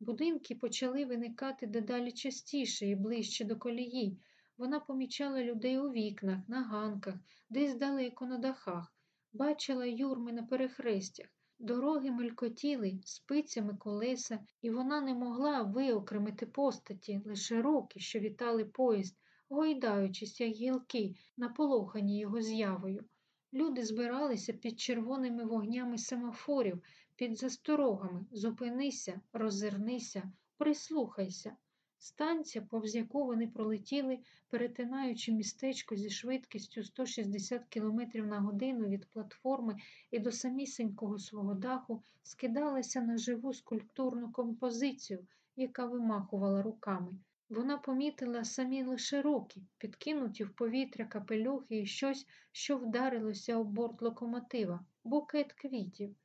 Будинки почали виникати дедалі частіше і ближче до колії. Вона помічала людей у вікнах, на ганках, десь далеко на дахах, бачила юрми на перехрестях. Дороги мелькотіли спицями колеса, і вона не могла виокремити постаті, лише руки, що вітали поїзд, гойдаючись, як гілки, наполохані його з'явою. Люди збиралися під червоними вогнями семафорів, під засторогами зупинися, роззирнися, прислухайся. Станція, повз яку вони пролетіли, перетинаючи містечко зі швидкістю 160 км на годину від платформи і до самісінького свого даху, скидалася на живу скульптурну композицію, яка вимахувала руками. Вона помітила самі лише руки, підкинуті в повітря капелюхи і щось, що вдарилося об борт локомотива, букет квітів.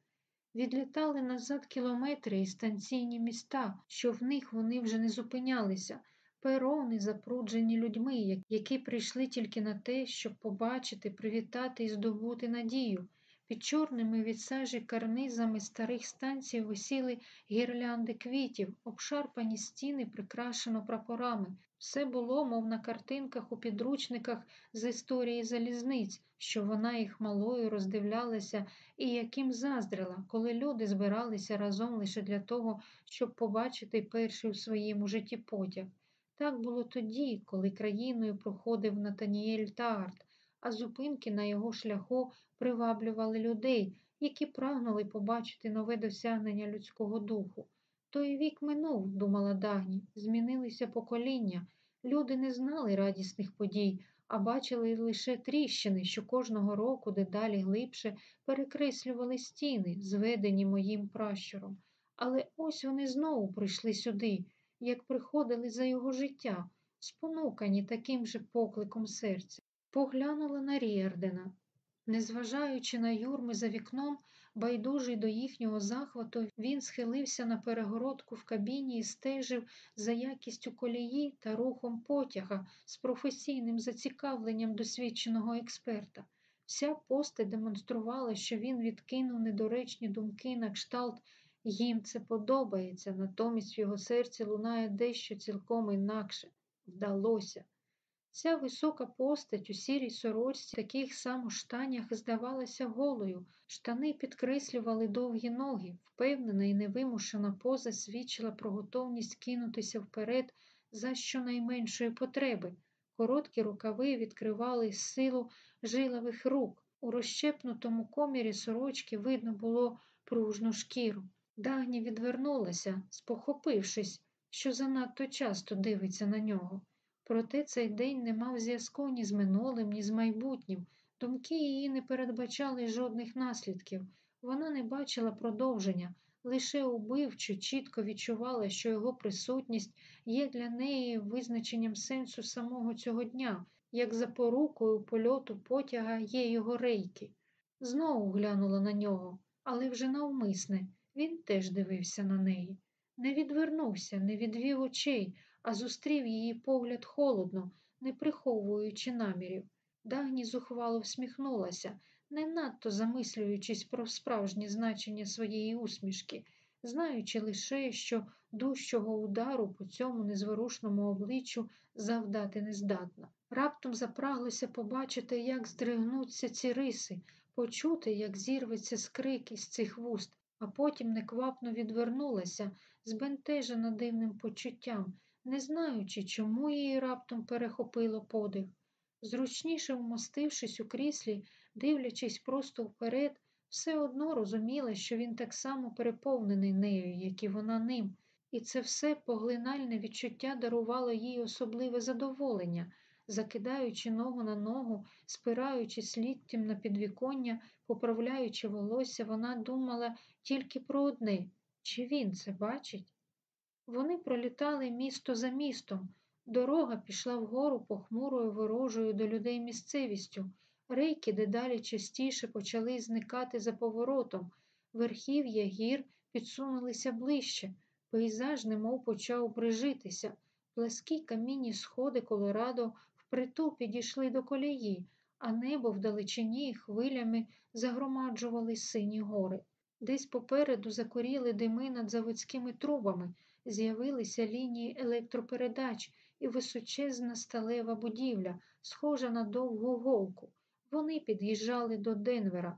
Відлітали назад кілометри і станційні міста, що в них вони вже не зупинялися, перони, запруджені людьми, які прийшли тільки на те, щоб побачити, привітати і здобути надію. Під чорними від сажі карнизами старих станцій висіли гірлянди квітів, обшарпані стіни прикрашено прапорами. Все було, мов на картинках у підручниках з історії залізниць, що вона їх малою роздивлялася і яким заздрила, коли люди збиралися разом лише для того, щоб побачити перший у своєму житті потяг. Так було тоді, коли країною проходив Натаніель Таарт, а зупинки на його шляху приваблювали людей, які прагнули побачити нове досягнення людського духу. Той вік минув, думала Дагні, змінилися покоління. Люди не знали радісних подій, а бачили лише тріщини, що кожного року дедалі глибше перекреслювали стіни, зведені моїм пращуром. Але ось вони знову прийшли сюди, як приходили за його життя, спонукані таким же покликом серця. Поглянула на Ріардена. Незважаючи на юрми за вікном, байдужий до їхнього захвату, він схилився на перегородку в кабіні і стежив за якістю колії та рухом потяга з професійним зацікавленням досвідченого експерта. Вся постать демонструвала, що він відкинув недоречні думки на кшталт їм це подобається, натомість в його серці лунає дещо цілком інакше. Вдалося. Ця висока постать у сірій сорочці, таких само штанях здавалася голою. Штани підкреслювали довгі ноги, впевнена і невимушена поза свідчила про готовність кинутися вперед за щонайменшої потреби. Короткі рукави відкривали силу жилових рук. У розщепнутому комірі сорочки видно було пружну шкіру. Дагні відвернулася, спохопившись, що занадто часто дивиться на нього. Проте цей день не мав зв'язку ні з минулим, ні з майбутнім. Думки її не передбачали жодних наслідків. Вона не бачила продовження, лише убивчо чітко відчувала, що його присутність є для неї визначенням сенсу самого цього дня, як запорукою польоту потяга є його рейки. Знову глянула на нього, але вже навмисне. Він теж дивився на неї. Не відвернувся, не відвів очей, а зустрів її погляд холодно, не приховуючи намірів. Дагні зухвало всміхнулася, не надто замислюючись про справжнє значення своєї усмішки, знаючи лише, що дужчого удару по цьому незворушному обличчю завдати не здатна. Раптом запраглося побачити, як здригнуться ці риси, почути, як зірветься скрик із цих вуст, а потім неквапно відвернулася, збентежена дивним почуттям, не знаючи, чому її раптом перехопило подих. Зручніше вмостившись у кріслі, дивлячись просто вперед, все одно розуміла, що він так само переповнений нею, як і вона ним, і це все поглинальне відчуття дарувало їй особливе задоволення, закидаючи ногу на ногу, спираючись ліктем на підвіконня, поправляючи волосся, вона думала тільки про одне чи він це бачить? Вони пролітали місто за містом. Дорога пішла вгору похмурою ворожою до людей місцевістю. Рейки дедалі частіше почали зникати за поворотом. Верхів'я гір підсунулися ближче. Пейзаж немов почав прижитися. Пласкі камінні сходи Колорадо впритул підійшли до колії, а небо вдалечині хвилями загромаджували сині гори. Десь попереду закоріли дими над заводськими трубами, з'явилися лінії електропередач і височезна сталева будівля, схожа на довгу голку. Вони під'їжджали до Денвера.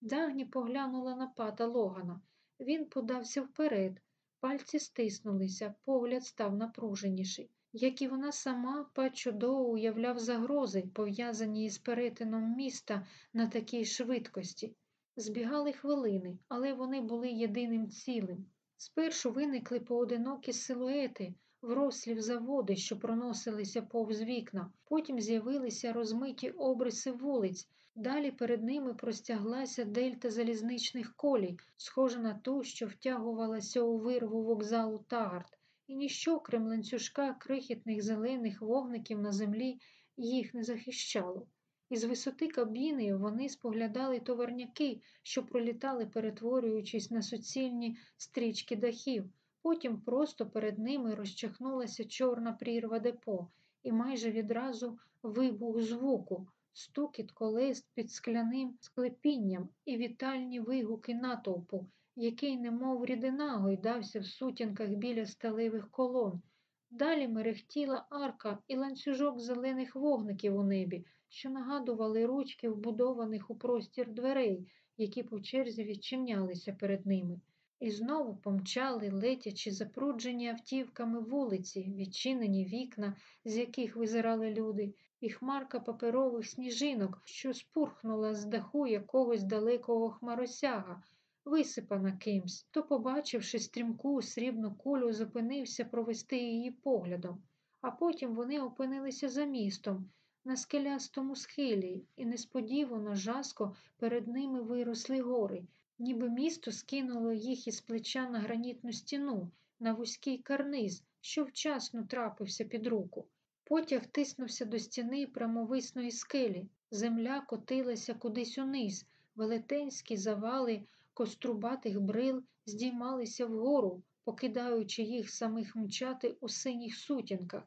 Дагні поглянула на пата Логана. Він подався вперед, пальці стиснулися, погляд став напруженіший. Як і вона сама, пат чудово уявляв загрози, пов'язані із перетином міста на такій швидкості. Збігали хвилини, але вони були єдиним цілим. Спершу виникли поодинокі силуети, врослі в заводи, що проносилися повз вікна, потім з'явилися розмиті обриси вулиць, далі перед ними простяглася дельта залізничних колій, схожа на ту, що втягувалася у вирву вокзалу Тагард, і ніщо, крім ланцюжка крихітних зелених вогників на землі, їх не захищало. Із висоти кабіни вони споглядали товарняки, що пролітали, перетворюючись на суцільні стрічки дахів. Потім просто перед ними розчахнулася чорна прірва депо, і майже відразу вибух звуку, стукіт колес під скляним склепінням і вітальні вигуки натовпу, який, немов рідина, гойдався в сутінках біля сталевих колон. Далі мерехтіла арка і ланцюжок зелених вогників у небі, що нагадували ручки вбудованих у простір дверей, які по черзі відчинялися перед ними. І знову помчали летячі запруджені автівками вулиці, відчинені вікна, з яких визирали люди, і хмарка паперових сніжинок, що спурхнула з даху якогось далекого хмаросяга, висипана кимсь, то, побачивши стрімку срібну кулю, зупинився провести її поглядом, а потім вони опинилися за містом, на скелястому схилі, і несподівано жаско перед ними виросли гори, ніби місто скинуло їх із плеча на гранітну стіну, на вузький карниз, що вчасно трапився під руку. Потяг тиснувся до стіни прямовисної скелі, земля котилася кудись униз, велетенські завали кострубатих брил здіймалися вгору, покидаючи їх самих мчати у синіх сутінках,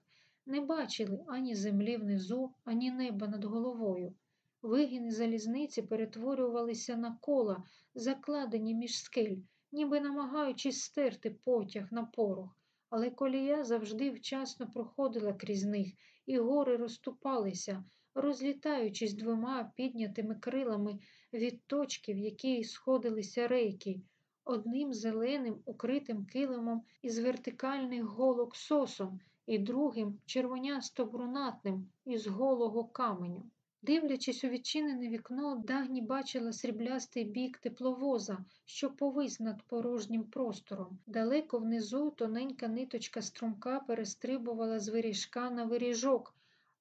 не бачили ані землі внизу, ані неба над головою. Вигіни залізниці перетворювалися на кола, закладені між скель, ніби намагаючись стерти потяг на порох, але колія завжди вчасно проходила крізь них, і гори розступалися, розлітаючись двома піднятими крилами від точки, в якій сходилися рейки, одним зеленим укритим килимом із вертикальних голок сосом, і другим червонясто-брунатним із голого каменю. Дивлячись у відчинене вікно, Дагні бачила сріблястий бік тепловоза, що повис над порожнім простором. Далеко внизу тоненька ниточка струмка перестрибувала з виріжка на виріжок,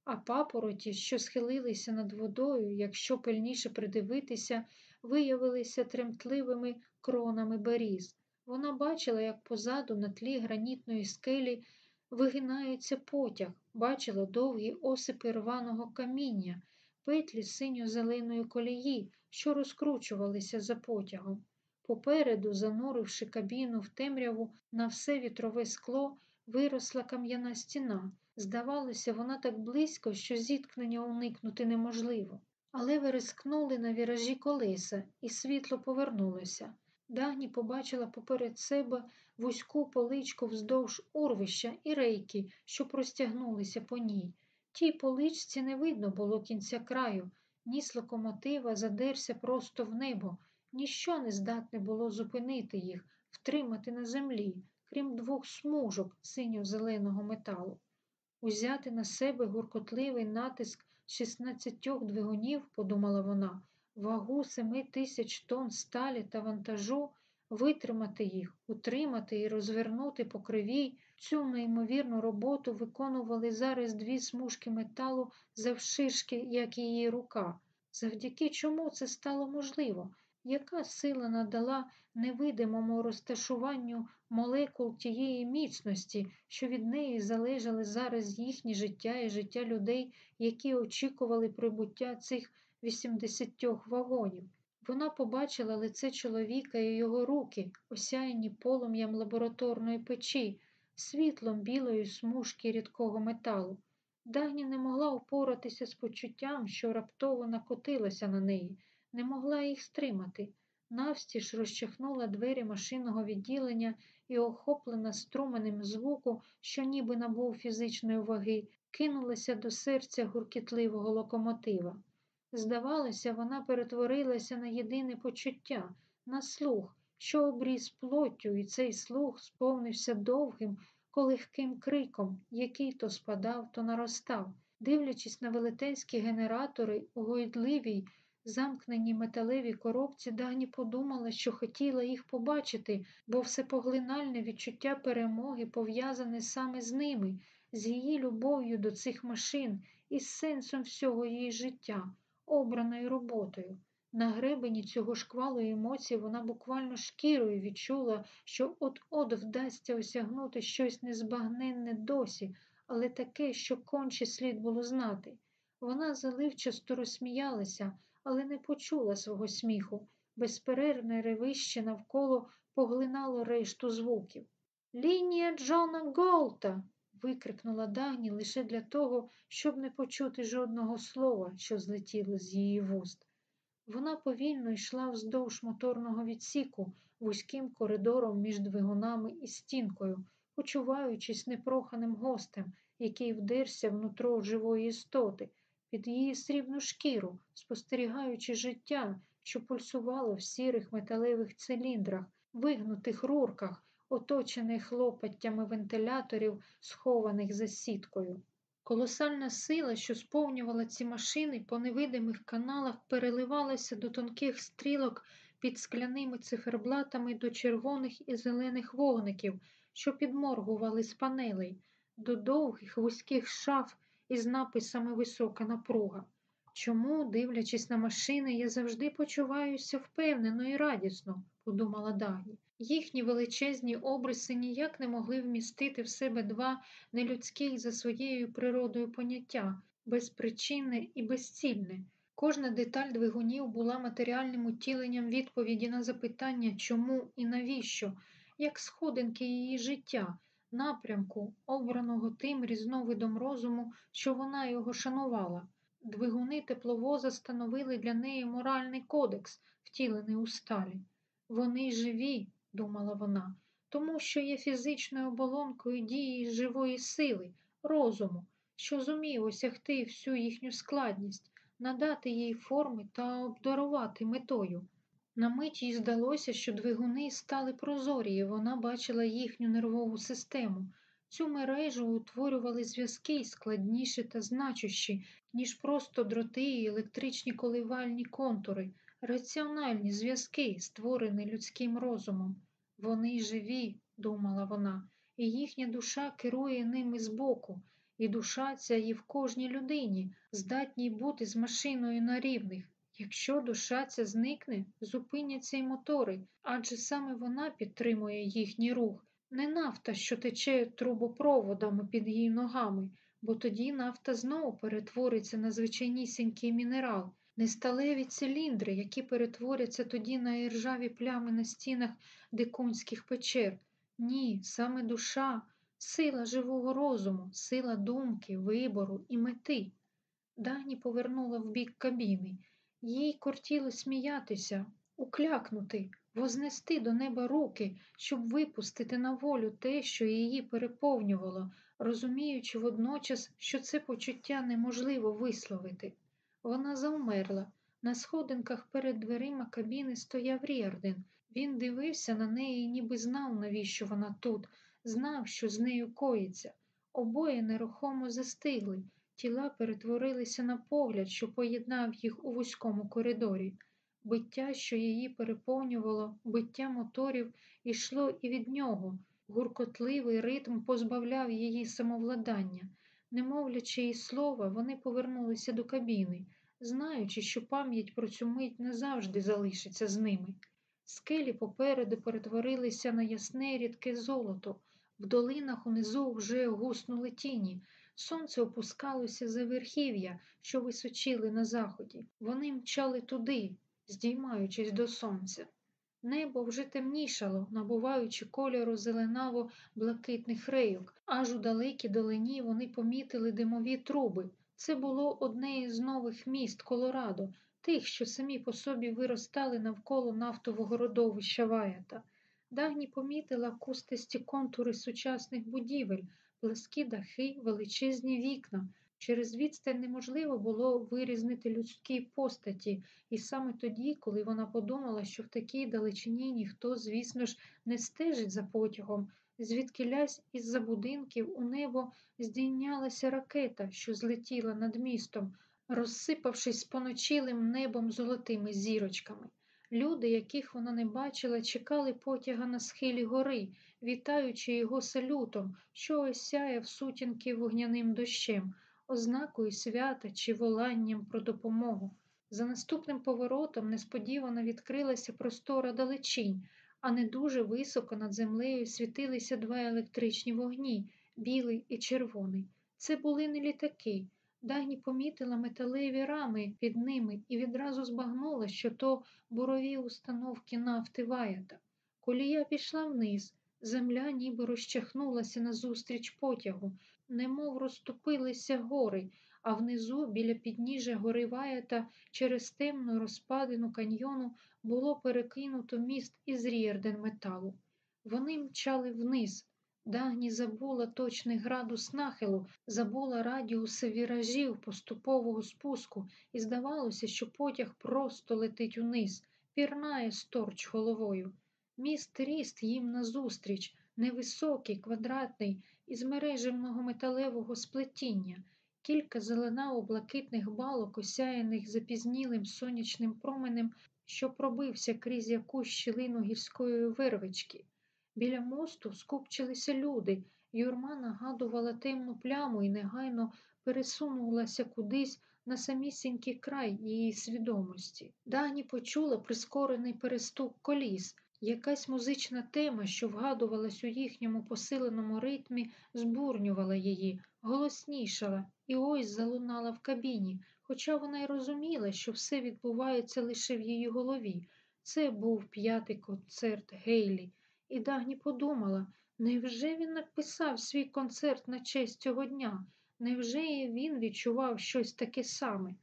а папороті, що схилилися над водою, якщо пильніше придивитися, виявилися тремтливими кронами беріз. Вона бачила, як позаду на тлі гранітної скелі вигинається потяг, бачила довгі осипи рваного каміння, петлі синьо-зеленої колії, що розкручувалися за потягом. Попереду, зануривши кабіну в темряву на все вітрове скло, виросла кам'яна стіна. Здавалося, вона так близько, що зіткнення уникнути неможливо. Але вирискнули на віражі колеса, і світло повернулося. Дагні побачила поперед себе вузьку поличку вздовж урвища і рейки, що простягнулися по ній. Тій поличці не видно було кінця краю, ніс локомотива задерся просто в небо, Ніщо не здатне було зупинити їх, втримати на землі, крім двох смужок синьо-зеленого металу. Узяти на себе гуркотливий натиск 16 двигунів, подумала вона, вагу семи тисяч тонн сталі та вантажу, витримати їх, утримати і розвернути по кривій. Цю неймовірну роботу виконували зараз дві смужки металу завширшки, як її рука. Завдяки чому це стало можливо? Яка сила надала невидимому розташуванню молекул тієї міцності, що від неї залежали зараз їхнє життя і життя людей, які очікували прибуття цих 80 вагонів? Вона побачила лице чоловіка і його руки, осяяні полум'ям лабораторної печі, світлом білої смужки рідкого металу. Дагні не могла упоратися з почуттям, що раптово накотилося на неї, не могла їх стримати. Навстіж розчахнула двері машинного відділення і, охоплена струменем звуку, що ніби набув фізичної ваги, кинулася до серця гуркітливого локомотива. Здавалося, вона перетворилася на єдине почуття, на слух, що обріз плоттю, і цей слух сповнився довгим, колихким криком, який то спадав, то наростав. Дивлячись на велетенські генератори у гойдливій, замкненій металевій коробці, Дагні подумала, що хотіла їх побачити, бо всепоглинальне відчуття перемоги пов'язане саме з ними, з її любов'ю до цих машин і з сенсом всього її життя, обраною роботою. На гребені цього шквалу емоцій вона буквально шкірою відчула, що от-от вдасться осягнути щось незбагненне досі, але таке, що конче слід було знати. Вона заливчасто розсміялася, але не почула свого сміху. Безперервне ревище навколо поглинало решту звуків. Лінія Джона Голта. Викрикнула Дагні лише для того, щоб не почути жодного слова, що злетіло з її вуст. Вона повільно йшла вздовж моторного відсіку, вузьким коридором між двигунами і стінкою, почуваючись непроханим гостем, який вдерся внутро живої істоти, під її срібну шкіру, спостерігаючи життя, що пульсувало в сірих металевих циліндрах, вигнутих рурках, оточених лопаттями вентиляторів, схованих за сіткою. Колосальна сила, що сповнювала ці машини по невидимих каналах, переливалася до тонких стрілок під скляними циферблатами до червоних і зелених вогників, що підморгували з панелей, до довгих вузьких шаф із написами Висока напруга. Чому, дивлячись на машини, я завжди почуваюся впевнено і радісно, подумала Дагні. Їхні величезні обриси ніяк не могли вмістити в себе два нелюдських за своєю природою поняття безпричинне і безцільне. Кожна деталь двигунів була матеріальним утіленням відповіді на запитання, чому і навіщо, як сходинки її життя, напрямку, обраного тим різновидом розуму, що вона його шанувала. Двигуни тепловоза становили для неї моральний кодекс, втілений у сталі. Вони живі, думала вона, тому що є фізичною оболонкою дії живої сили, розуму, що зумів осягти всю їхню складність, надати їй форми та обдарувати метою. На мить їй здалося, що двигуни стали прозорі, і вона бачила їхню нервову систему. Цю мережу утворювали зв'язки складніші та значущі, ніж просто дроти і електричні коливальні контури, раціональні зв'язки, створені людським розумом. Вони живі, думала вона, і їхня душа керує ними збоку, і душа ця є в кожній людині, здатній бути з машиною на рівних. Якщо душа ця зникне, зупиняться й мотори, адже саме вона підтримує їхній рух, не нафта, що тече трубопроводами під її ногами, бо тоді нафта знову перетвориться на звичайнісінький мінерал, несталеві циліндри, які перетворяться тоді на іржаві плями на стінах дикунських печер. Ні, саме душа, сила живого розуму, сила думки, вибору і мети. Дані повернула в бік кабіни. Їй кортіло сміятися, уклякнути, вознести до неба руки, щоб випустити на волю те, що її переповнювало, розуміючи водночас, що це почуття неможливо висловити. Вона завмерла, На сходинках перед дверима кабіни стояв Ріарден. Він дивився на неї і ніби знав, навіщо вона тут, знав, що з нею коїться. Обоє нерухомо застигли, тіла перетворилися на погляд, що поєднав їх у вузькому коридорі. Биття, що її переповнювало, биття моторів ішло і від нього. Гуркотливий ритм позбавляв її самовладання. Не мовлячи їй слова, вони повернулися до кабіни, знаючи, що пам'ять про цю мить назавжди залишиться з ними. Скелі попереду перетворилися на ясне рідке золото, в долинах унизу вже гуснули тіні. Сонце опускалося за верхів'я, що височили на заході. Вони мчали туди, здіймаючись до сонця. Небо вже темнішало, набуваючи кольору зеленаво-блакитних рейок. Аж у далекій долині вони помітили димові труби. Це було одне із нових міст Колорадо, тих, що самі по собі виростали навколо нафтового родовища Ваята. Дагні помітила кустисті контури сучасних будівель, пласкі дахи, величезні вікна. Через відстань неможливо було вирізнити людські постаті, і саме тоді, коли вона подумала, що в такій далечині ніхто, звісно ж, не стежить за потягом, звідкилясь із-за будинків у небо здійнялася ракета, що злетіла над містом, розсипавшись споночілим небом золотими зірочками. Люди, яких вона не бачила, чекали потяга на схилі гори, вітаючи його салютом, що осяяв сутінки вогняним дощем, ознакою свята чи воланням про допомогу. За наступним поворотом несподівано відкрилася простора далечінь, а не дуже високо над землею світилися два електричні вогні білий і червоний. Це були не літаки. Дагні помітила металеві рами під ними і відразу збагнула, що то бурові установки нафти Ваята. Колія пішла вниз, земля ніби розчахнулася назустріч потягу, немов розступилися гори, а внизу, біля підніжжя гори Ваята, через темну розпадину каньйону було перекинуто міст із рієрден металу. Вони мчали вниз. Дагні забула точний градус нахилу, забула радіуси віражів поступового спуску, і здавалося, що потяг просто летить униз, пірнає сторч головою. Міст ріст їм назустріч, невисокий, квадратний, із мережевного металевого сплетіння, кілька зеленаво-блакитних балок, осяяних запізнілим сонячним променем, що пробився крізь якусь щілину гірської вирвички. Біля мосту скупчилися люди, юрма нагадувала темну пляму і негайно пересунулася кудись на самісінький край її свідомості. Дані почула прискорений перестук коліс. Якась музична тема, що вгадувалась у їхньому посиленому ритмі, збурнювала її, голоснішала і ось залунала в кабіні, хоча вона й розуміла, що все відбувається лише в її голові. Це був п'ятий концерт Гейлі. І Дагні подумала, невже він написав свій концерт на честь цього дня? Невже він відчував щось таке саме?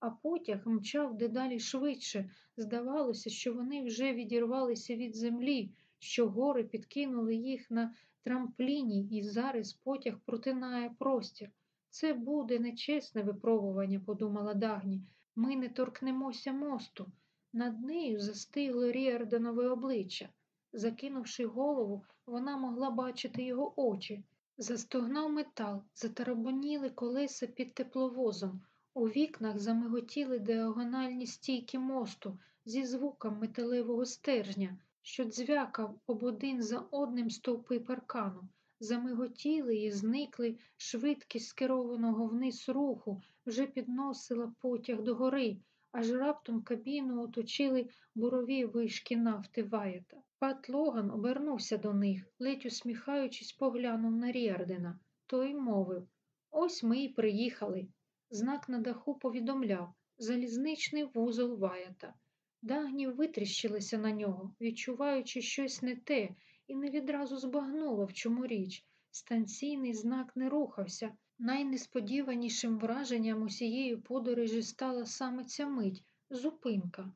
А потяг мчав дедалі швидше. Здавалося, що вони вже відірвалися від землі, що гори підкинули їх на трампліні, і зараз потяг протинає простір. Це буде нечесне випробування, подумала Дагні. Ми не торкнемося мосту. Над нею застигло Ріарданове обличчя. Закинувши голову, вона могла бачити його очі. Застогнав метал, затарабоніли колеса під тепловозом. У вікнах замиготіли діагональні стійки мосту зі звуком металевого стержня, що дзвякав об один за одним стовпи паркану. Замиготіли і зникли швидкість скерованого вниз руху, вже підносила потяг до гори, аж раптом кабіну оточили бурові вишки нафти Ваєта. Пат Логан обернувся до них, ледь усміхаючись, поглянув на Ріардена. Той мовив Ось ми й приїхали. Знак на даху повідомляв залізничний вузол Ваята. Дагні витріщилися на нього, відчуваючи щось не те, і не відразу збагнула, в чому річ. Станційний знак не рухався. Найнесподіванішим враженням усієї подорожі стала саме ця мить зупинка.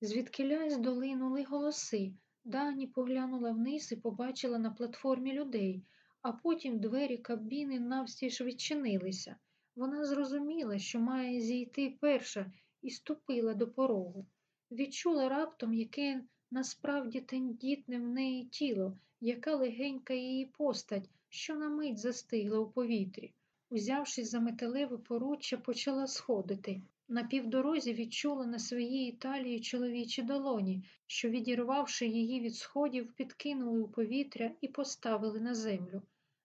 Звідкилясь долинули голоси. Дагні поглянула вниз і побачила на платформі людей, а потім двері кабіни навстіж відчинилися. Вона зрозуміла, що має зійти перша, і ступила до порогу. Відчула раптом, яке насправді тендітне в неї тіло, яка легенька її постать, що на мить застигла у повітрі. Узявшись за металеве поруччя, почала сходити. На півдорозі відчула на своїй талії чоловічі долоні, що, відірвавши її від сходів, підкинули у повітря і поставили на землю.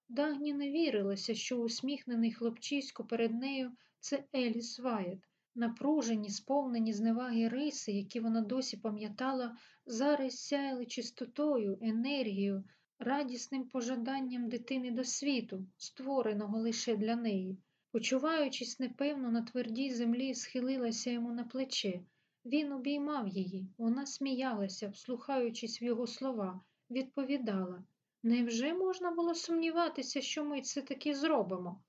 Дагні не вірилася, що усміхнений хлопчисько перед нею це Еліс Ваєт. Напружені, сповнені зневаги риси, які вона досі пам'ятала, зараз сяяли чистотою, енергією, радісним пожаданням дитини до світу, створеного лише для неї. Почуваючись непевно, на твердій землі схилилася йому на плече. Він обіймав її, вона сміялася, вслухаючись в його слова, відповідала Невже можна було сумніватися, що ми це таки зробимо?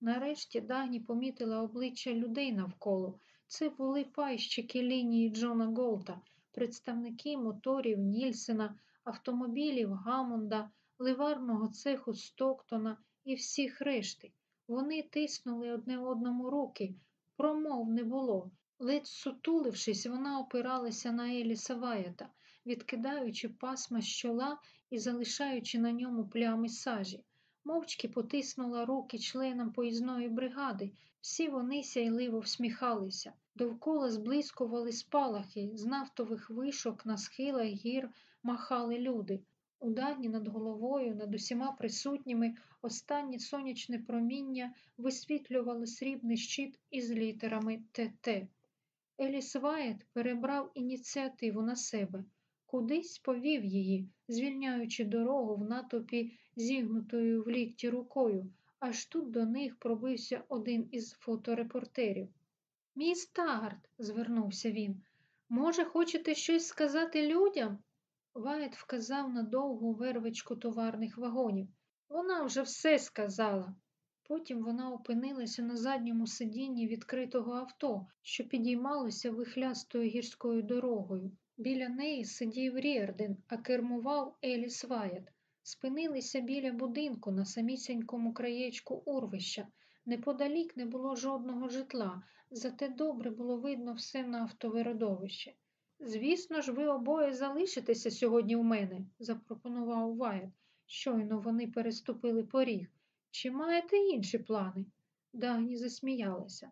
Нарешті Дагні помітила обличчя людей навколо. Це були пайщики лінії Джона Голта, представники моторів Нільсена, автомобілів Гамонда, ливарного цеху Стоктона і всіх решти. Вони тиснули одне одному руки, промов не було. Ледь сутулившись, вона опиралася на Еліса Ваєта, відкидаючи пасма з чола і залишаючи на ньому плями сажі. Мовчки потиснула руки членам поїзної бригади. Всі вони сяйливо всміхалися. Довкола зблискували спалахи, з нафтових вишок на схилах гір махали люди. У дагні над головою, над усіма присутніми, останнє сонячне проміння висвітлювало срібний щит із літерами ТТ. Еліс Вайет перебрав ініціативу на себе, кудись повів її, звільняючи дорогу в натовпі зігнутою в лікті рукою, аж тут до них пробився один із фоторепортерів. Міс Тагард, звернувся він, може, хочете щось сказати людям? Вайт вказав на довгу вервичку товарних вагонів. Вона вже все сказала. Потім вона опинилася на задньому сидінні відкритого авто, що підіймалося вихлястою гірською дорогою. Біля неї сидів Ріарден, а кермував Елліс Ваєт. Спинилися біля будинку на самісінькому краєчку урвища. Неподалік не було жодного житла, зате добре було видно все нафтове родовище. Звісно ж, ви обоє залишитеся сьогодні у мене, запропонував Вайт. Щойно вони переступили поріг. Чи маєте інші плани? Дагні засміялася.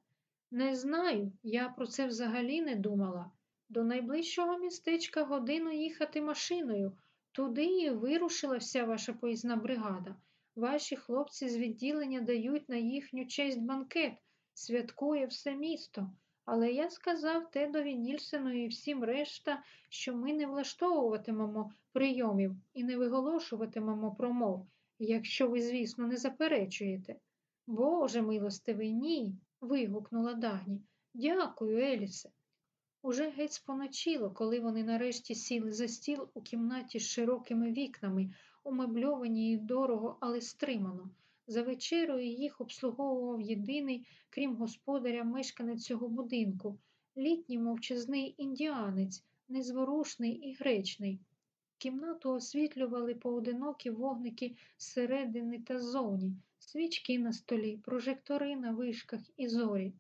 Не знаю, я про це взагалі не думала. До найближчого містечка годину їхати машиною. Туди і вирушила вся ваша поїзна бригада. Ваші хлопці з відділення дають на їхню честь банкет, святкує все місто. Але я сказав Тедові Нільсену і всім решта, що ми не влаштовуватимемо прийомів і не виголошуватимемо промов, якщо ви, звісно, не заперечуєте. Боже милостивий, ні. вигукнула Дагні. Дякую, Елісе. Уже геть споночило, коли вони нарешті сіли за стіл у кімнаті з широкими вікнами, умебльовані і дорого, але стримано. За вечерою їх обслуговував єдиний, крім господаря, мешканець цього будинку, літній мовчазний індіанець, незворушний і гречний. Кімнату освітлювали поодинокі вогники зсередини та ззовні, свічки на столі, прожектори на вишках і зорі.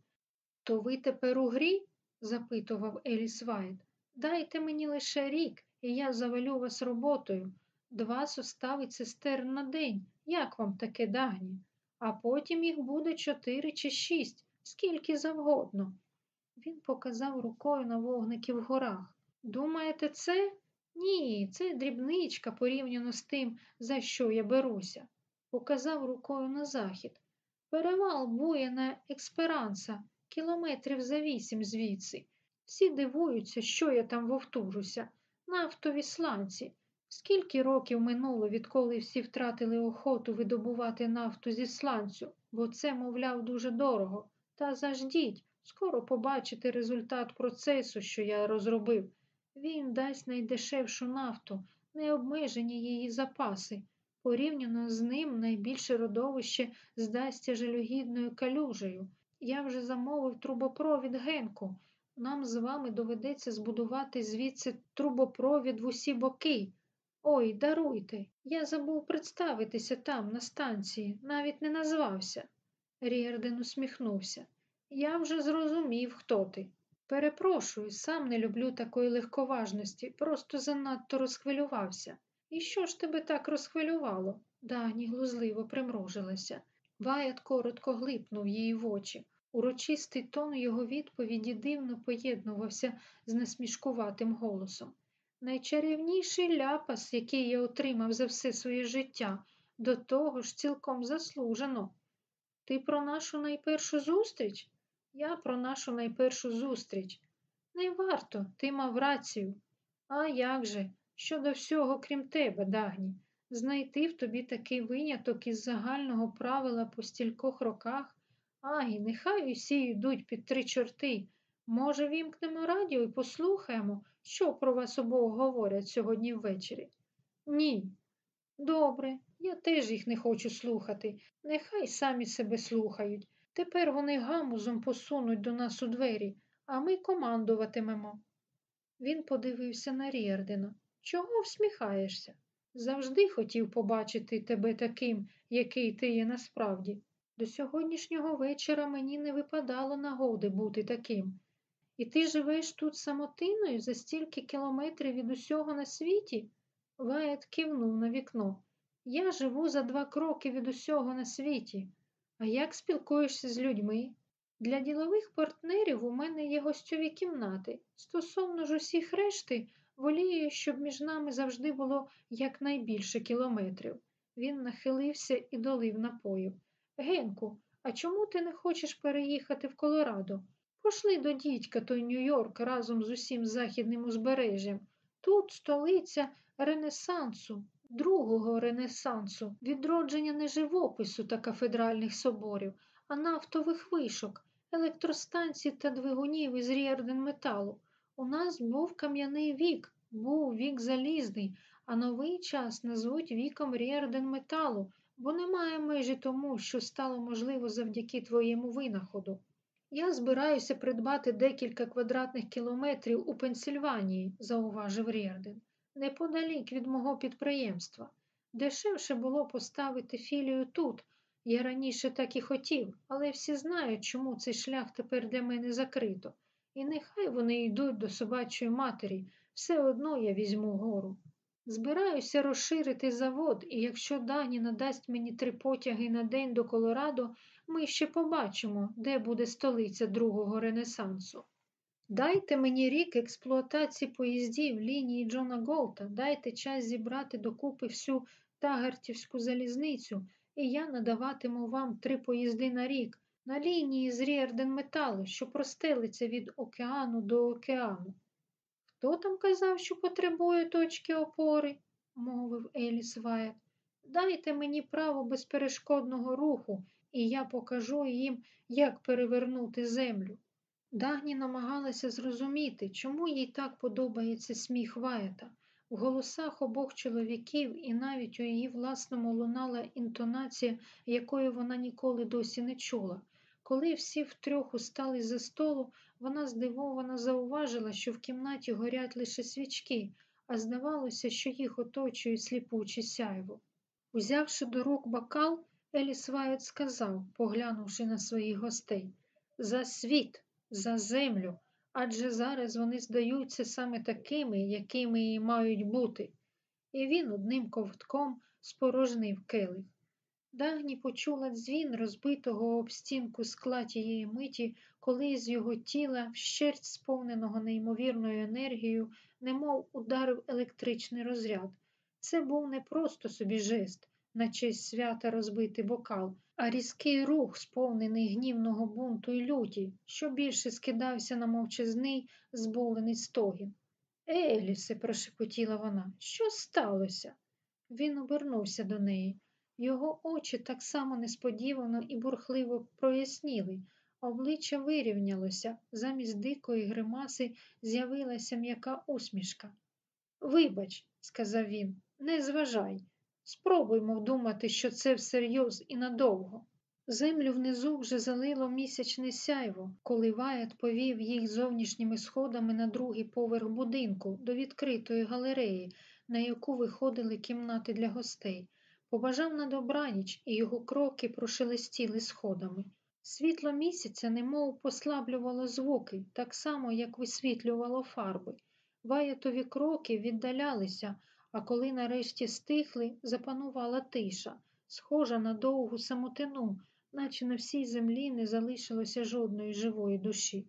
То ви тепер у грі? запитував Еліс Ваєт. Дайте мені лише рік, і я завалю вас роботою. Два состави цистерн на день. Як вам таке Дагні? А потім їх буде чотири чи шість, скільки завгодно. Він показав рукою на вогники в горах. Думаєте, це? Ні, це дрібничка порівняно з тим, за що я беруся. Показав рукою на захід. Перевал бує на Експеранса, кілометрів за вісім звідси. Всі дивуються, що я там вовтужуся. Нафтові сланці. Скільки років минуло, відколи всі втратили охоту видобувати нафту зі сланцю, бо це, мовляв, дуже дорого. Та заждіть, скоро побачите результат процесу, що я розробив. Він дасть найдешевшу нафту, необмежені її запаси. Порівняно з ним найбільше родовище здасться жалюгідною калюжею. Я вже замовив трубопровід Генку. Нам з вами доведеться збудувати звідси трубопровід в усі боки. Ой, даруйте, я забув представитися там, на станції, навіть не назвався. Ріарден усміхнувся. Я вже зрозумів, хто ти. Перепрошую, сам не люблю такої легковажності, просто занадто розхвилювався. І що ж тебе так розхвилювало? Дані глузливо примружилася. Ваят коротко глипнув її в очі. Урочистий тон його відповіді дивно поєднувався з насмішкуватим голосом. Найчарівніший ляпас, який я отримав за все своє життя, до того ж цілком заслужено. Ти про нашу найпершу зустріч? Я про нашу найпершу зустріч. Не варто, ти мав рацію. А як же? Щодо всього, крім тебе, Дагні, знайти в тобі такий виняток із загального правила по стількох роках? Агі, нехай усі йдуть під три чорти. Може, вімкнемо радіо і послухаємо, що про вас обох говорять сьогодні ввечері? Ні. Добре, я теж їх не хочу слухати. Нехай самі себе слухають. Тепер вони гамузом посунуть до нас у двері, а ми командуватимемо. Він подивився на Рєрдена. Чого всміхаєшся? Завжди хотів побачити тебе таким, який ти є насправді. До сьогоднішнього вечора мені не випадало нагоди бути таким. І ти живеш тут самотиною за стільки кілометрів від усього на світі? Ваєт кивнув на вікно. Я живу за два кроки від усього на світі. А як спілкуєшся з людьми? Для ділових партнерів у мене є гостьові кімнати. Стосовно ж усіх решти, волію, щоб між нами завжди було якнайбільше кілометрів. Він нахилився і долив напою. Генку, а чому ти не хочеш переїхати в Колорадо? Пошли до дідька той Нью-Йорк разом з усім західним узбережжям. Тут столиця Ренесансу, другого Ренесансу, відродження не живопису та кафедральних соборів, а нафтових вишок, електростанцій та двигунів із рєрден металу. У нас був кам'яний вік, був вік залізний, а новий час назвуть віком рєрден металу, бо немає межі тому, що стало можливо завдяки твоєму винаходу. Я збираюся придбати декілька квадратних кілометрів у Пенсільванії, зауважив Рєрден, неподалік від мого підприємства. Дешевше було поставити філію тут. Я раніше так і хотів, але всі знають, чому цей шлях тепер для мене закрито. І нехай вони йдуть до собачої матері, все одно я візьму гору. Збираюся розширити завод, і якщо Дані надасть мені три потяги на день до Колорадо, ми ще побачимо, де буде столиця другого Ренесансу. Дайте мені рік експлуатації поїздів лінії Джона Голта, дайте час зібрати докупи всю Тагартівську залізницю, і я надаватиму вам три поїзди на рік на лінії з Ріарден Металу, що простелиться від океану до океану. Хто там казав, що потребує точки опори? мовив Еліс Ваєт. Дайте мені право безперешкодного руху, і я покажу їм, як перевернути землю. Дагні намагалася зрозуміти, чому їй так подобається сміх Ваєта. В голосах обох чоловіків і навіть у її власному лунала інтонація, якої вона ніколи досі не чула. Коли всі втрьох устали за столу, вона здивовано зауважила, що в кімнаті горять лише свічки, а здавалося, що їх оточує сліпуче сяйво. Узявши до рук бокал, Еліс Вайот сказав, поглянувши на своїх гостей, за світ, за землю, адже зараз вони здаються саме такими, якими і мають бути. І він одним ковтком спорожнив келих. Дагні почула дзвін розбитого об стінку скла тієї миті, коли з його тіла, вщерть сповненого неймовірною енергією, немов ударив електричний розряд. Це був не просто собі жест, на честь свята розбитий бокал, а різкий рух, сповнений гнівного бунту і люті, що більше скидався на мовчазний, зболений стогін. Елісе, прошепотіла вона, що сталося? Він обернувся до неї. Його очі так само несподівано і бурхливо проясніли, обличчя вирівнялося, замість дикої гримаси з'явилася м'яка усмішка. Вибач, сказав він, не зважай. Спробуймо вдумати, що це всерйоз і надовго. Землю внизу вже залило місячне сяйво, коли Ваят повів їх зовнішніми сходами на другий поверх будинку до відкритої галереї, на яку виходили кімнати для гостей. Побажав на добраніч, і його кроки прошелестіли сходами. Світло місяця немов послаблювало звуки, так само, як висвітлювало фарби. Ваятові кроки віддалялися, а коли нарешті стихли, запанувала тиша, схожа на довгу самотину, наче на всій землі не залишилося жодної живої душі.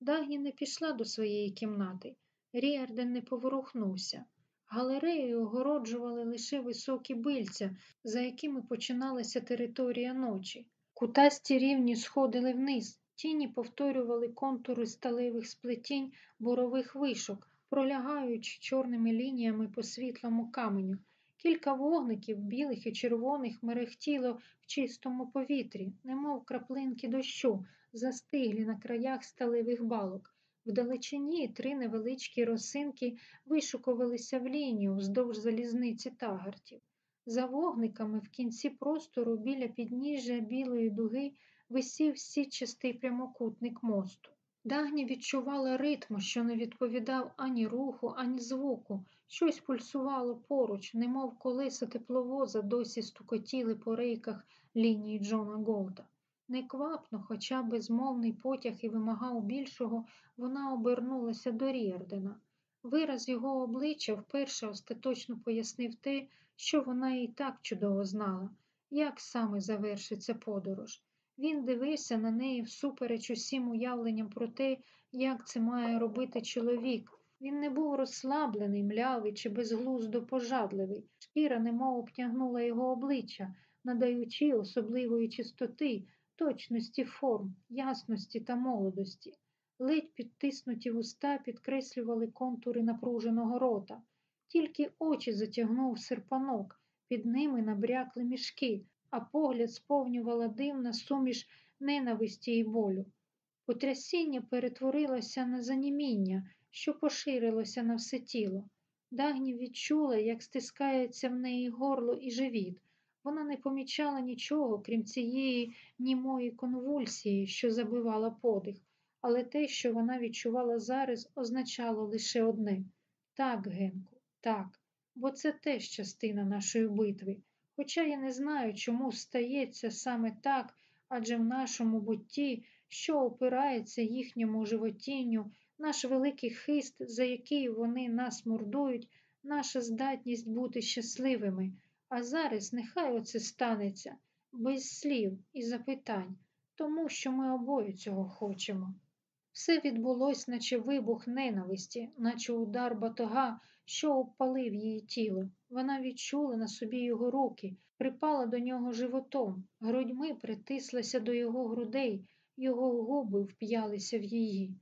Дагні не пішла до своєї кімнати. Ріарден не поворухнувся. Галерею огороджували лише високі бильця, за якими починалася територія ночі. Кутасті рівні сходили вниз, тіні повторювали контури сталевих сплетінь бурових вишок, пролягаючи чорними лініями по світлому каменю. Кілька вогників, білих і червоних, мерехтіло в чистому повітрі, немов краплинки дощу, застиглі на краях сталевих балок. Вдалечині три невеличкі росинки вишукувалися в лінію вздовж залізниці тагартів. За вогниками в кінці простору біля підніжжя білої дуги висів сітчастий прямокутник мосту. Дагні відчувала ритм, що не відповідав ані руху, ані звуку. Щось пульсувало поруч, немов колеса тепловоза досі стукотіли по рейках лінії Джона Голда. Неквапно, хоча безмовний потяг і вимагав більшого, вона обернулася до Ріардена. Вираз його обличчя вперше остаточно пояснив те, що вона і так чудово знала, як саме завершиться подорож. Він дивився на неї всупереч усім уявленням про те, як це має робити чоловік. Він не був розслаблений, млявий чи безглуздо пожадливий. Шкіра немов обтягнула його обличчя, надаючи особливої чистоти, точності форм, ясності та молодості. Ледь підтиснуті вуста підкреслювали контури напруженого рота. Тільки очі затягнув серпанок, під ними набрякли мішки, а погляд сповнювала дивна суміш ненависті і болю. Потрясіння перетворилося на заніміння, що поширилося на все тіло. Дагні відчула, як стискається в неї горло і живіт. Вона не помічала нічого, крім цієї німої конвульсії, що забивала подих, але те, що вона відчувала зараз, означало лише одне так, Генку, так, бо це теж частина нашої битви. Хоча я не знаю, чому стається саме так, адже в нашому бутті, що опирається їхньому животінню, наш великий хист, за який вони нас мордують, наша здатність бути щасливими. А зараз нехай оце станеться без слів і запитань, тому що ми обоє цього хочемо. Все відбулось, наче вибух ненависті, наче удар батога, що обпалив її тіло. Вона відчула на собі його руки, припала до нього животом, грудьми притислася до його грудей, його губи вп'ялися в її.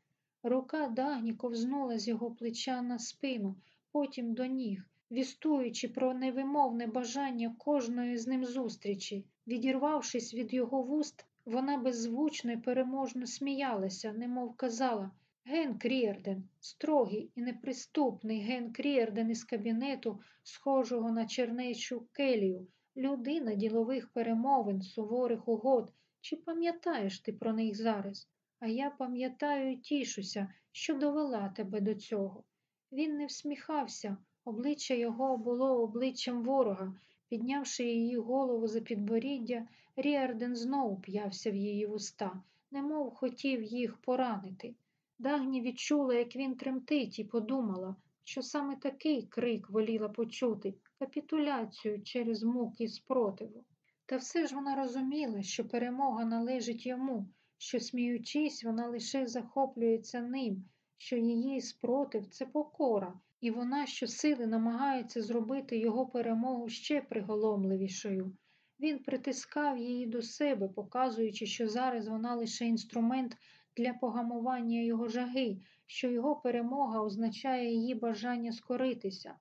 Рука дагні ковзнула з його плеча на спину, потім до ніг, вістуючи про невимовне бажання кожної з ним зустрічі. Відірвавшись від його вуст, вона беззвучно і переможно сміялася, немов казала Ген Кріерден, строгий і неприступний Ген Кріерден із кабінету, схожого на чернечу келію, людина ділових перемовин, суворих угод. Чи пам'ятаєш ти про них зараз? А я пам'ятаю і тішуся, що довела тебе до цього. Він не всміхався, обличчя його було обличчям ворога. Піднявши її голову за підборіддя, Ріарден знову уп'явся в її вуста, немов хотів їх поранити. Дагні відчула, як він тремтить, і подумала, що саме такий крик воліла почути капітуляцію через муки спротиву. Та все ж вона розуміла, що перемога належить йому, що, сміючись, вона лише захоплюється ним, що її спротив це покора, і вона щосили намагається зробити його перемогу ще приголомливішою. Він притискав її до себе, показуючи, що зараз вона лише інструмент для погамування його жаги, що його перемога означає її бажання скоритися.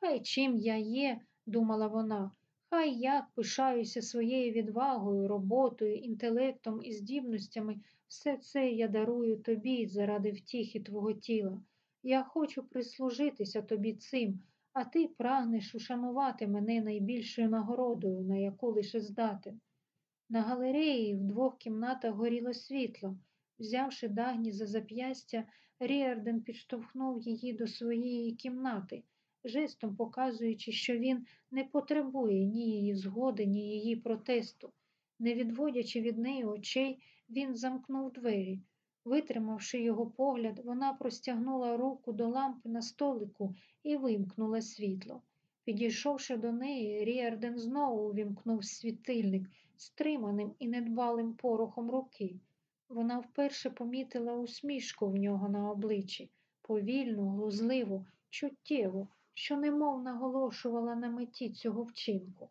Хай чим я є, думала вона, хай як пишаюся своєю відвагою, роботою, інтелектом і здібностями, все це я дарую тобі заради втіхи твого тіла. Я хочу прислужитися тобі цим, а ти прагнеш ушанувати мене найбільшою нагородою, на яку лише здатен. На галереї в двох кімнатах горіло світло. Взявши дагні за зап'ястя, Ріарден підштовхнув її до своєї кімнати, жестом показуючи, що він не потребує ні її згоди, ні її протесту. Не відводячи від неї очей, він замкнув двері. Витримавши його погляд, вона простягнула руку до лампи на столику і вимкнула світло. Підійшовши до неї, Ріарден знову увімкнув світильник стриманим і недбалим порухом руки. Вона вперше помітила усмішку в нього на обличчі, повільну, глузливу, чуттєву, що немов наголошувала на меті цього вчинку.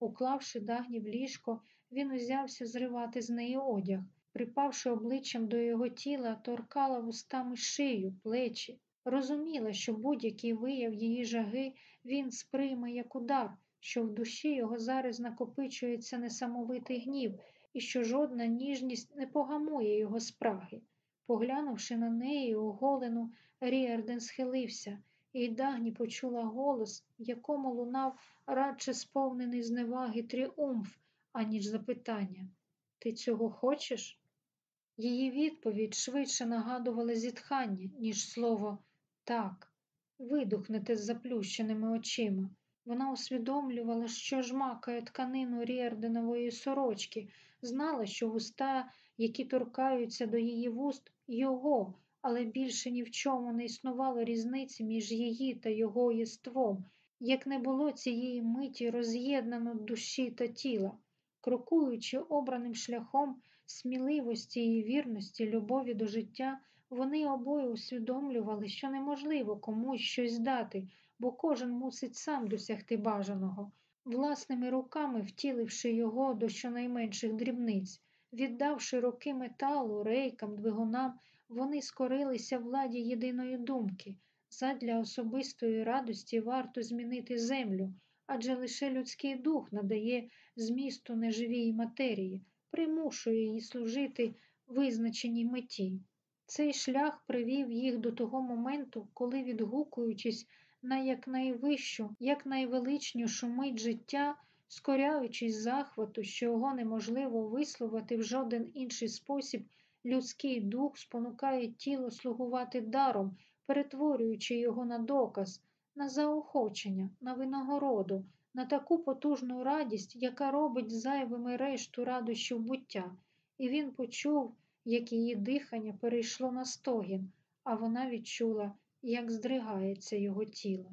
Уклавши дагні в ліжко, він узявся зривати з неї одяг, припавши обличчям до його тіла, торкала вустами шию, плечі. Розуміла, що будь-який вияв її жаги він сприйме як удар, що в душі його зараз накопичується несамовитий гнів, і що жодна ніжність не погамує його спраги. Поглянувши на неї, оголену, Ріарден схилився, і Дагні почула голос, в якому лунав радше сповнений зневаги тріумф, аніж запитання. Ти цього хочеш? Її відповідь швидше нагадувала зітхання, ніж слово так. Видихнуте з заплющеними очима. Вона усвідомлювала, що жмакає тканину Ріарденової сорочки, знала, що вуста, які торкаються до її вуст, його, але більше ні в чому не існувало різниці між її та його єством, як не було цієї миті роз'єднано душі та тіла, крокуючи обраним шляхом сміливості і вірності, любові до життя, вони обоє усвідомлювали, що неможливо комусь щось дати, бо кожен мусить сам досягти бажаного, власними руками втіливши його до щонайменших дрібниць, віддавши роки металу, рейкам, двигунам, вони скорилися владі єдиної думки. Задля особистої радості варто змінити землю, адже лише людський дух надає змісту неживій матерії, примушує її служити визначеній меті. Цей шлях привів їх до того моменту, коли, відгукуючись на якнайвищу, якнайвеличнішу мить життя, скоряючись захвату, що його неможливо висловити в жоден інший спосіб, людський дух спонукає тіло слугувати даром, перетворюючи його на доказ, на заохочення, на винагороду, на таку потужну радість, яка робить зайвими решту радощів буття, і він почув, як її дихання перейшло на стогін, а вона відчула, як здригається його тіло.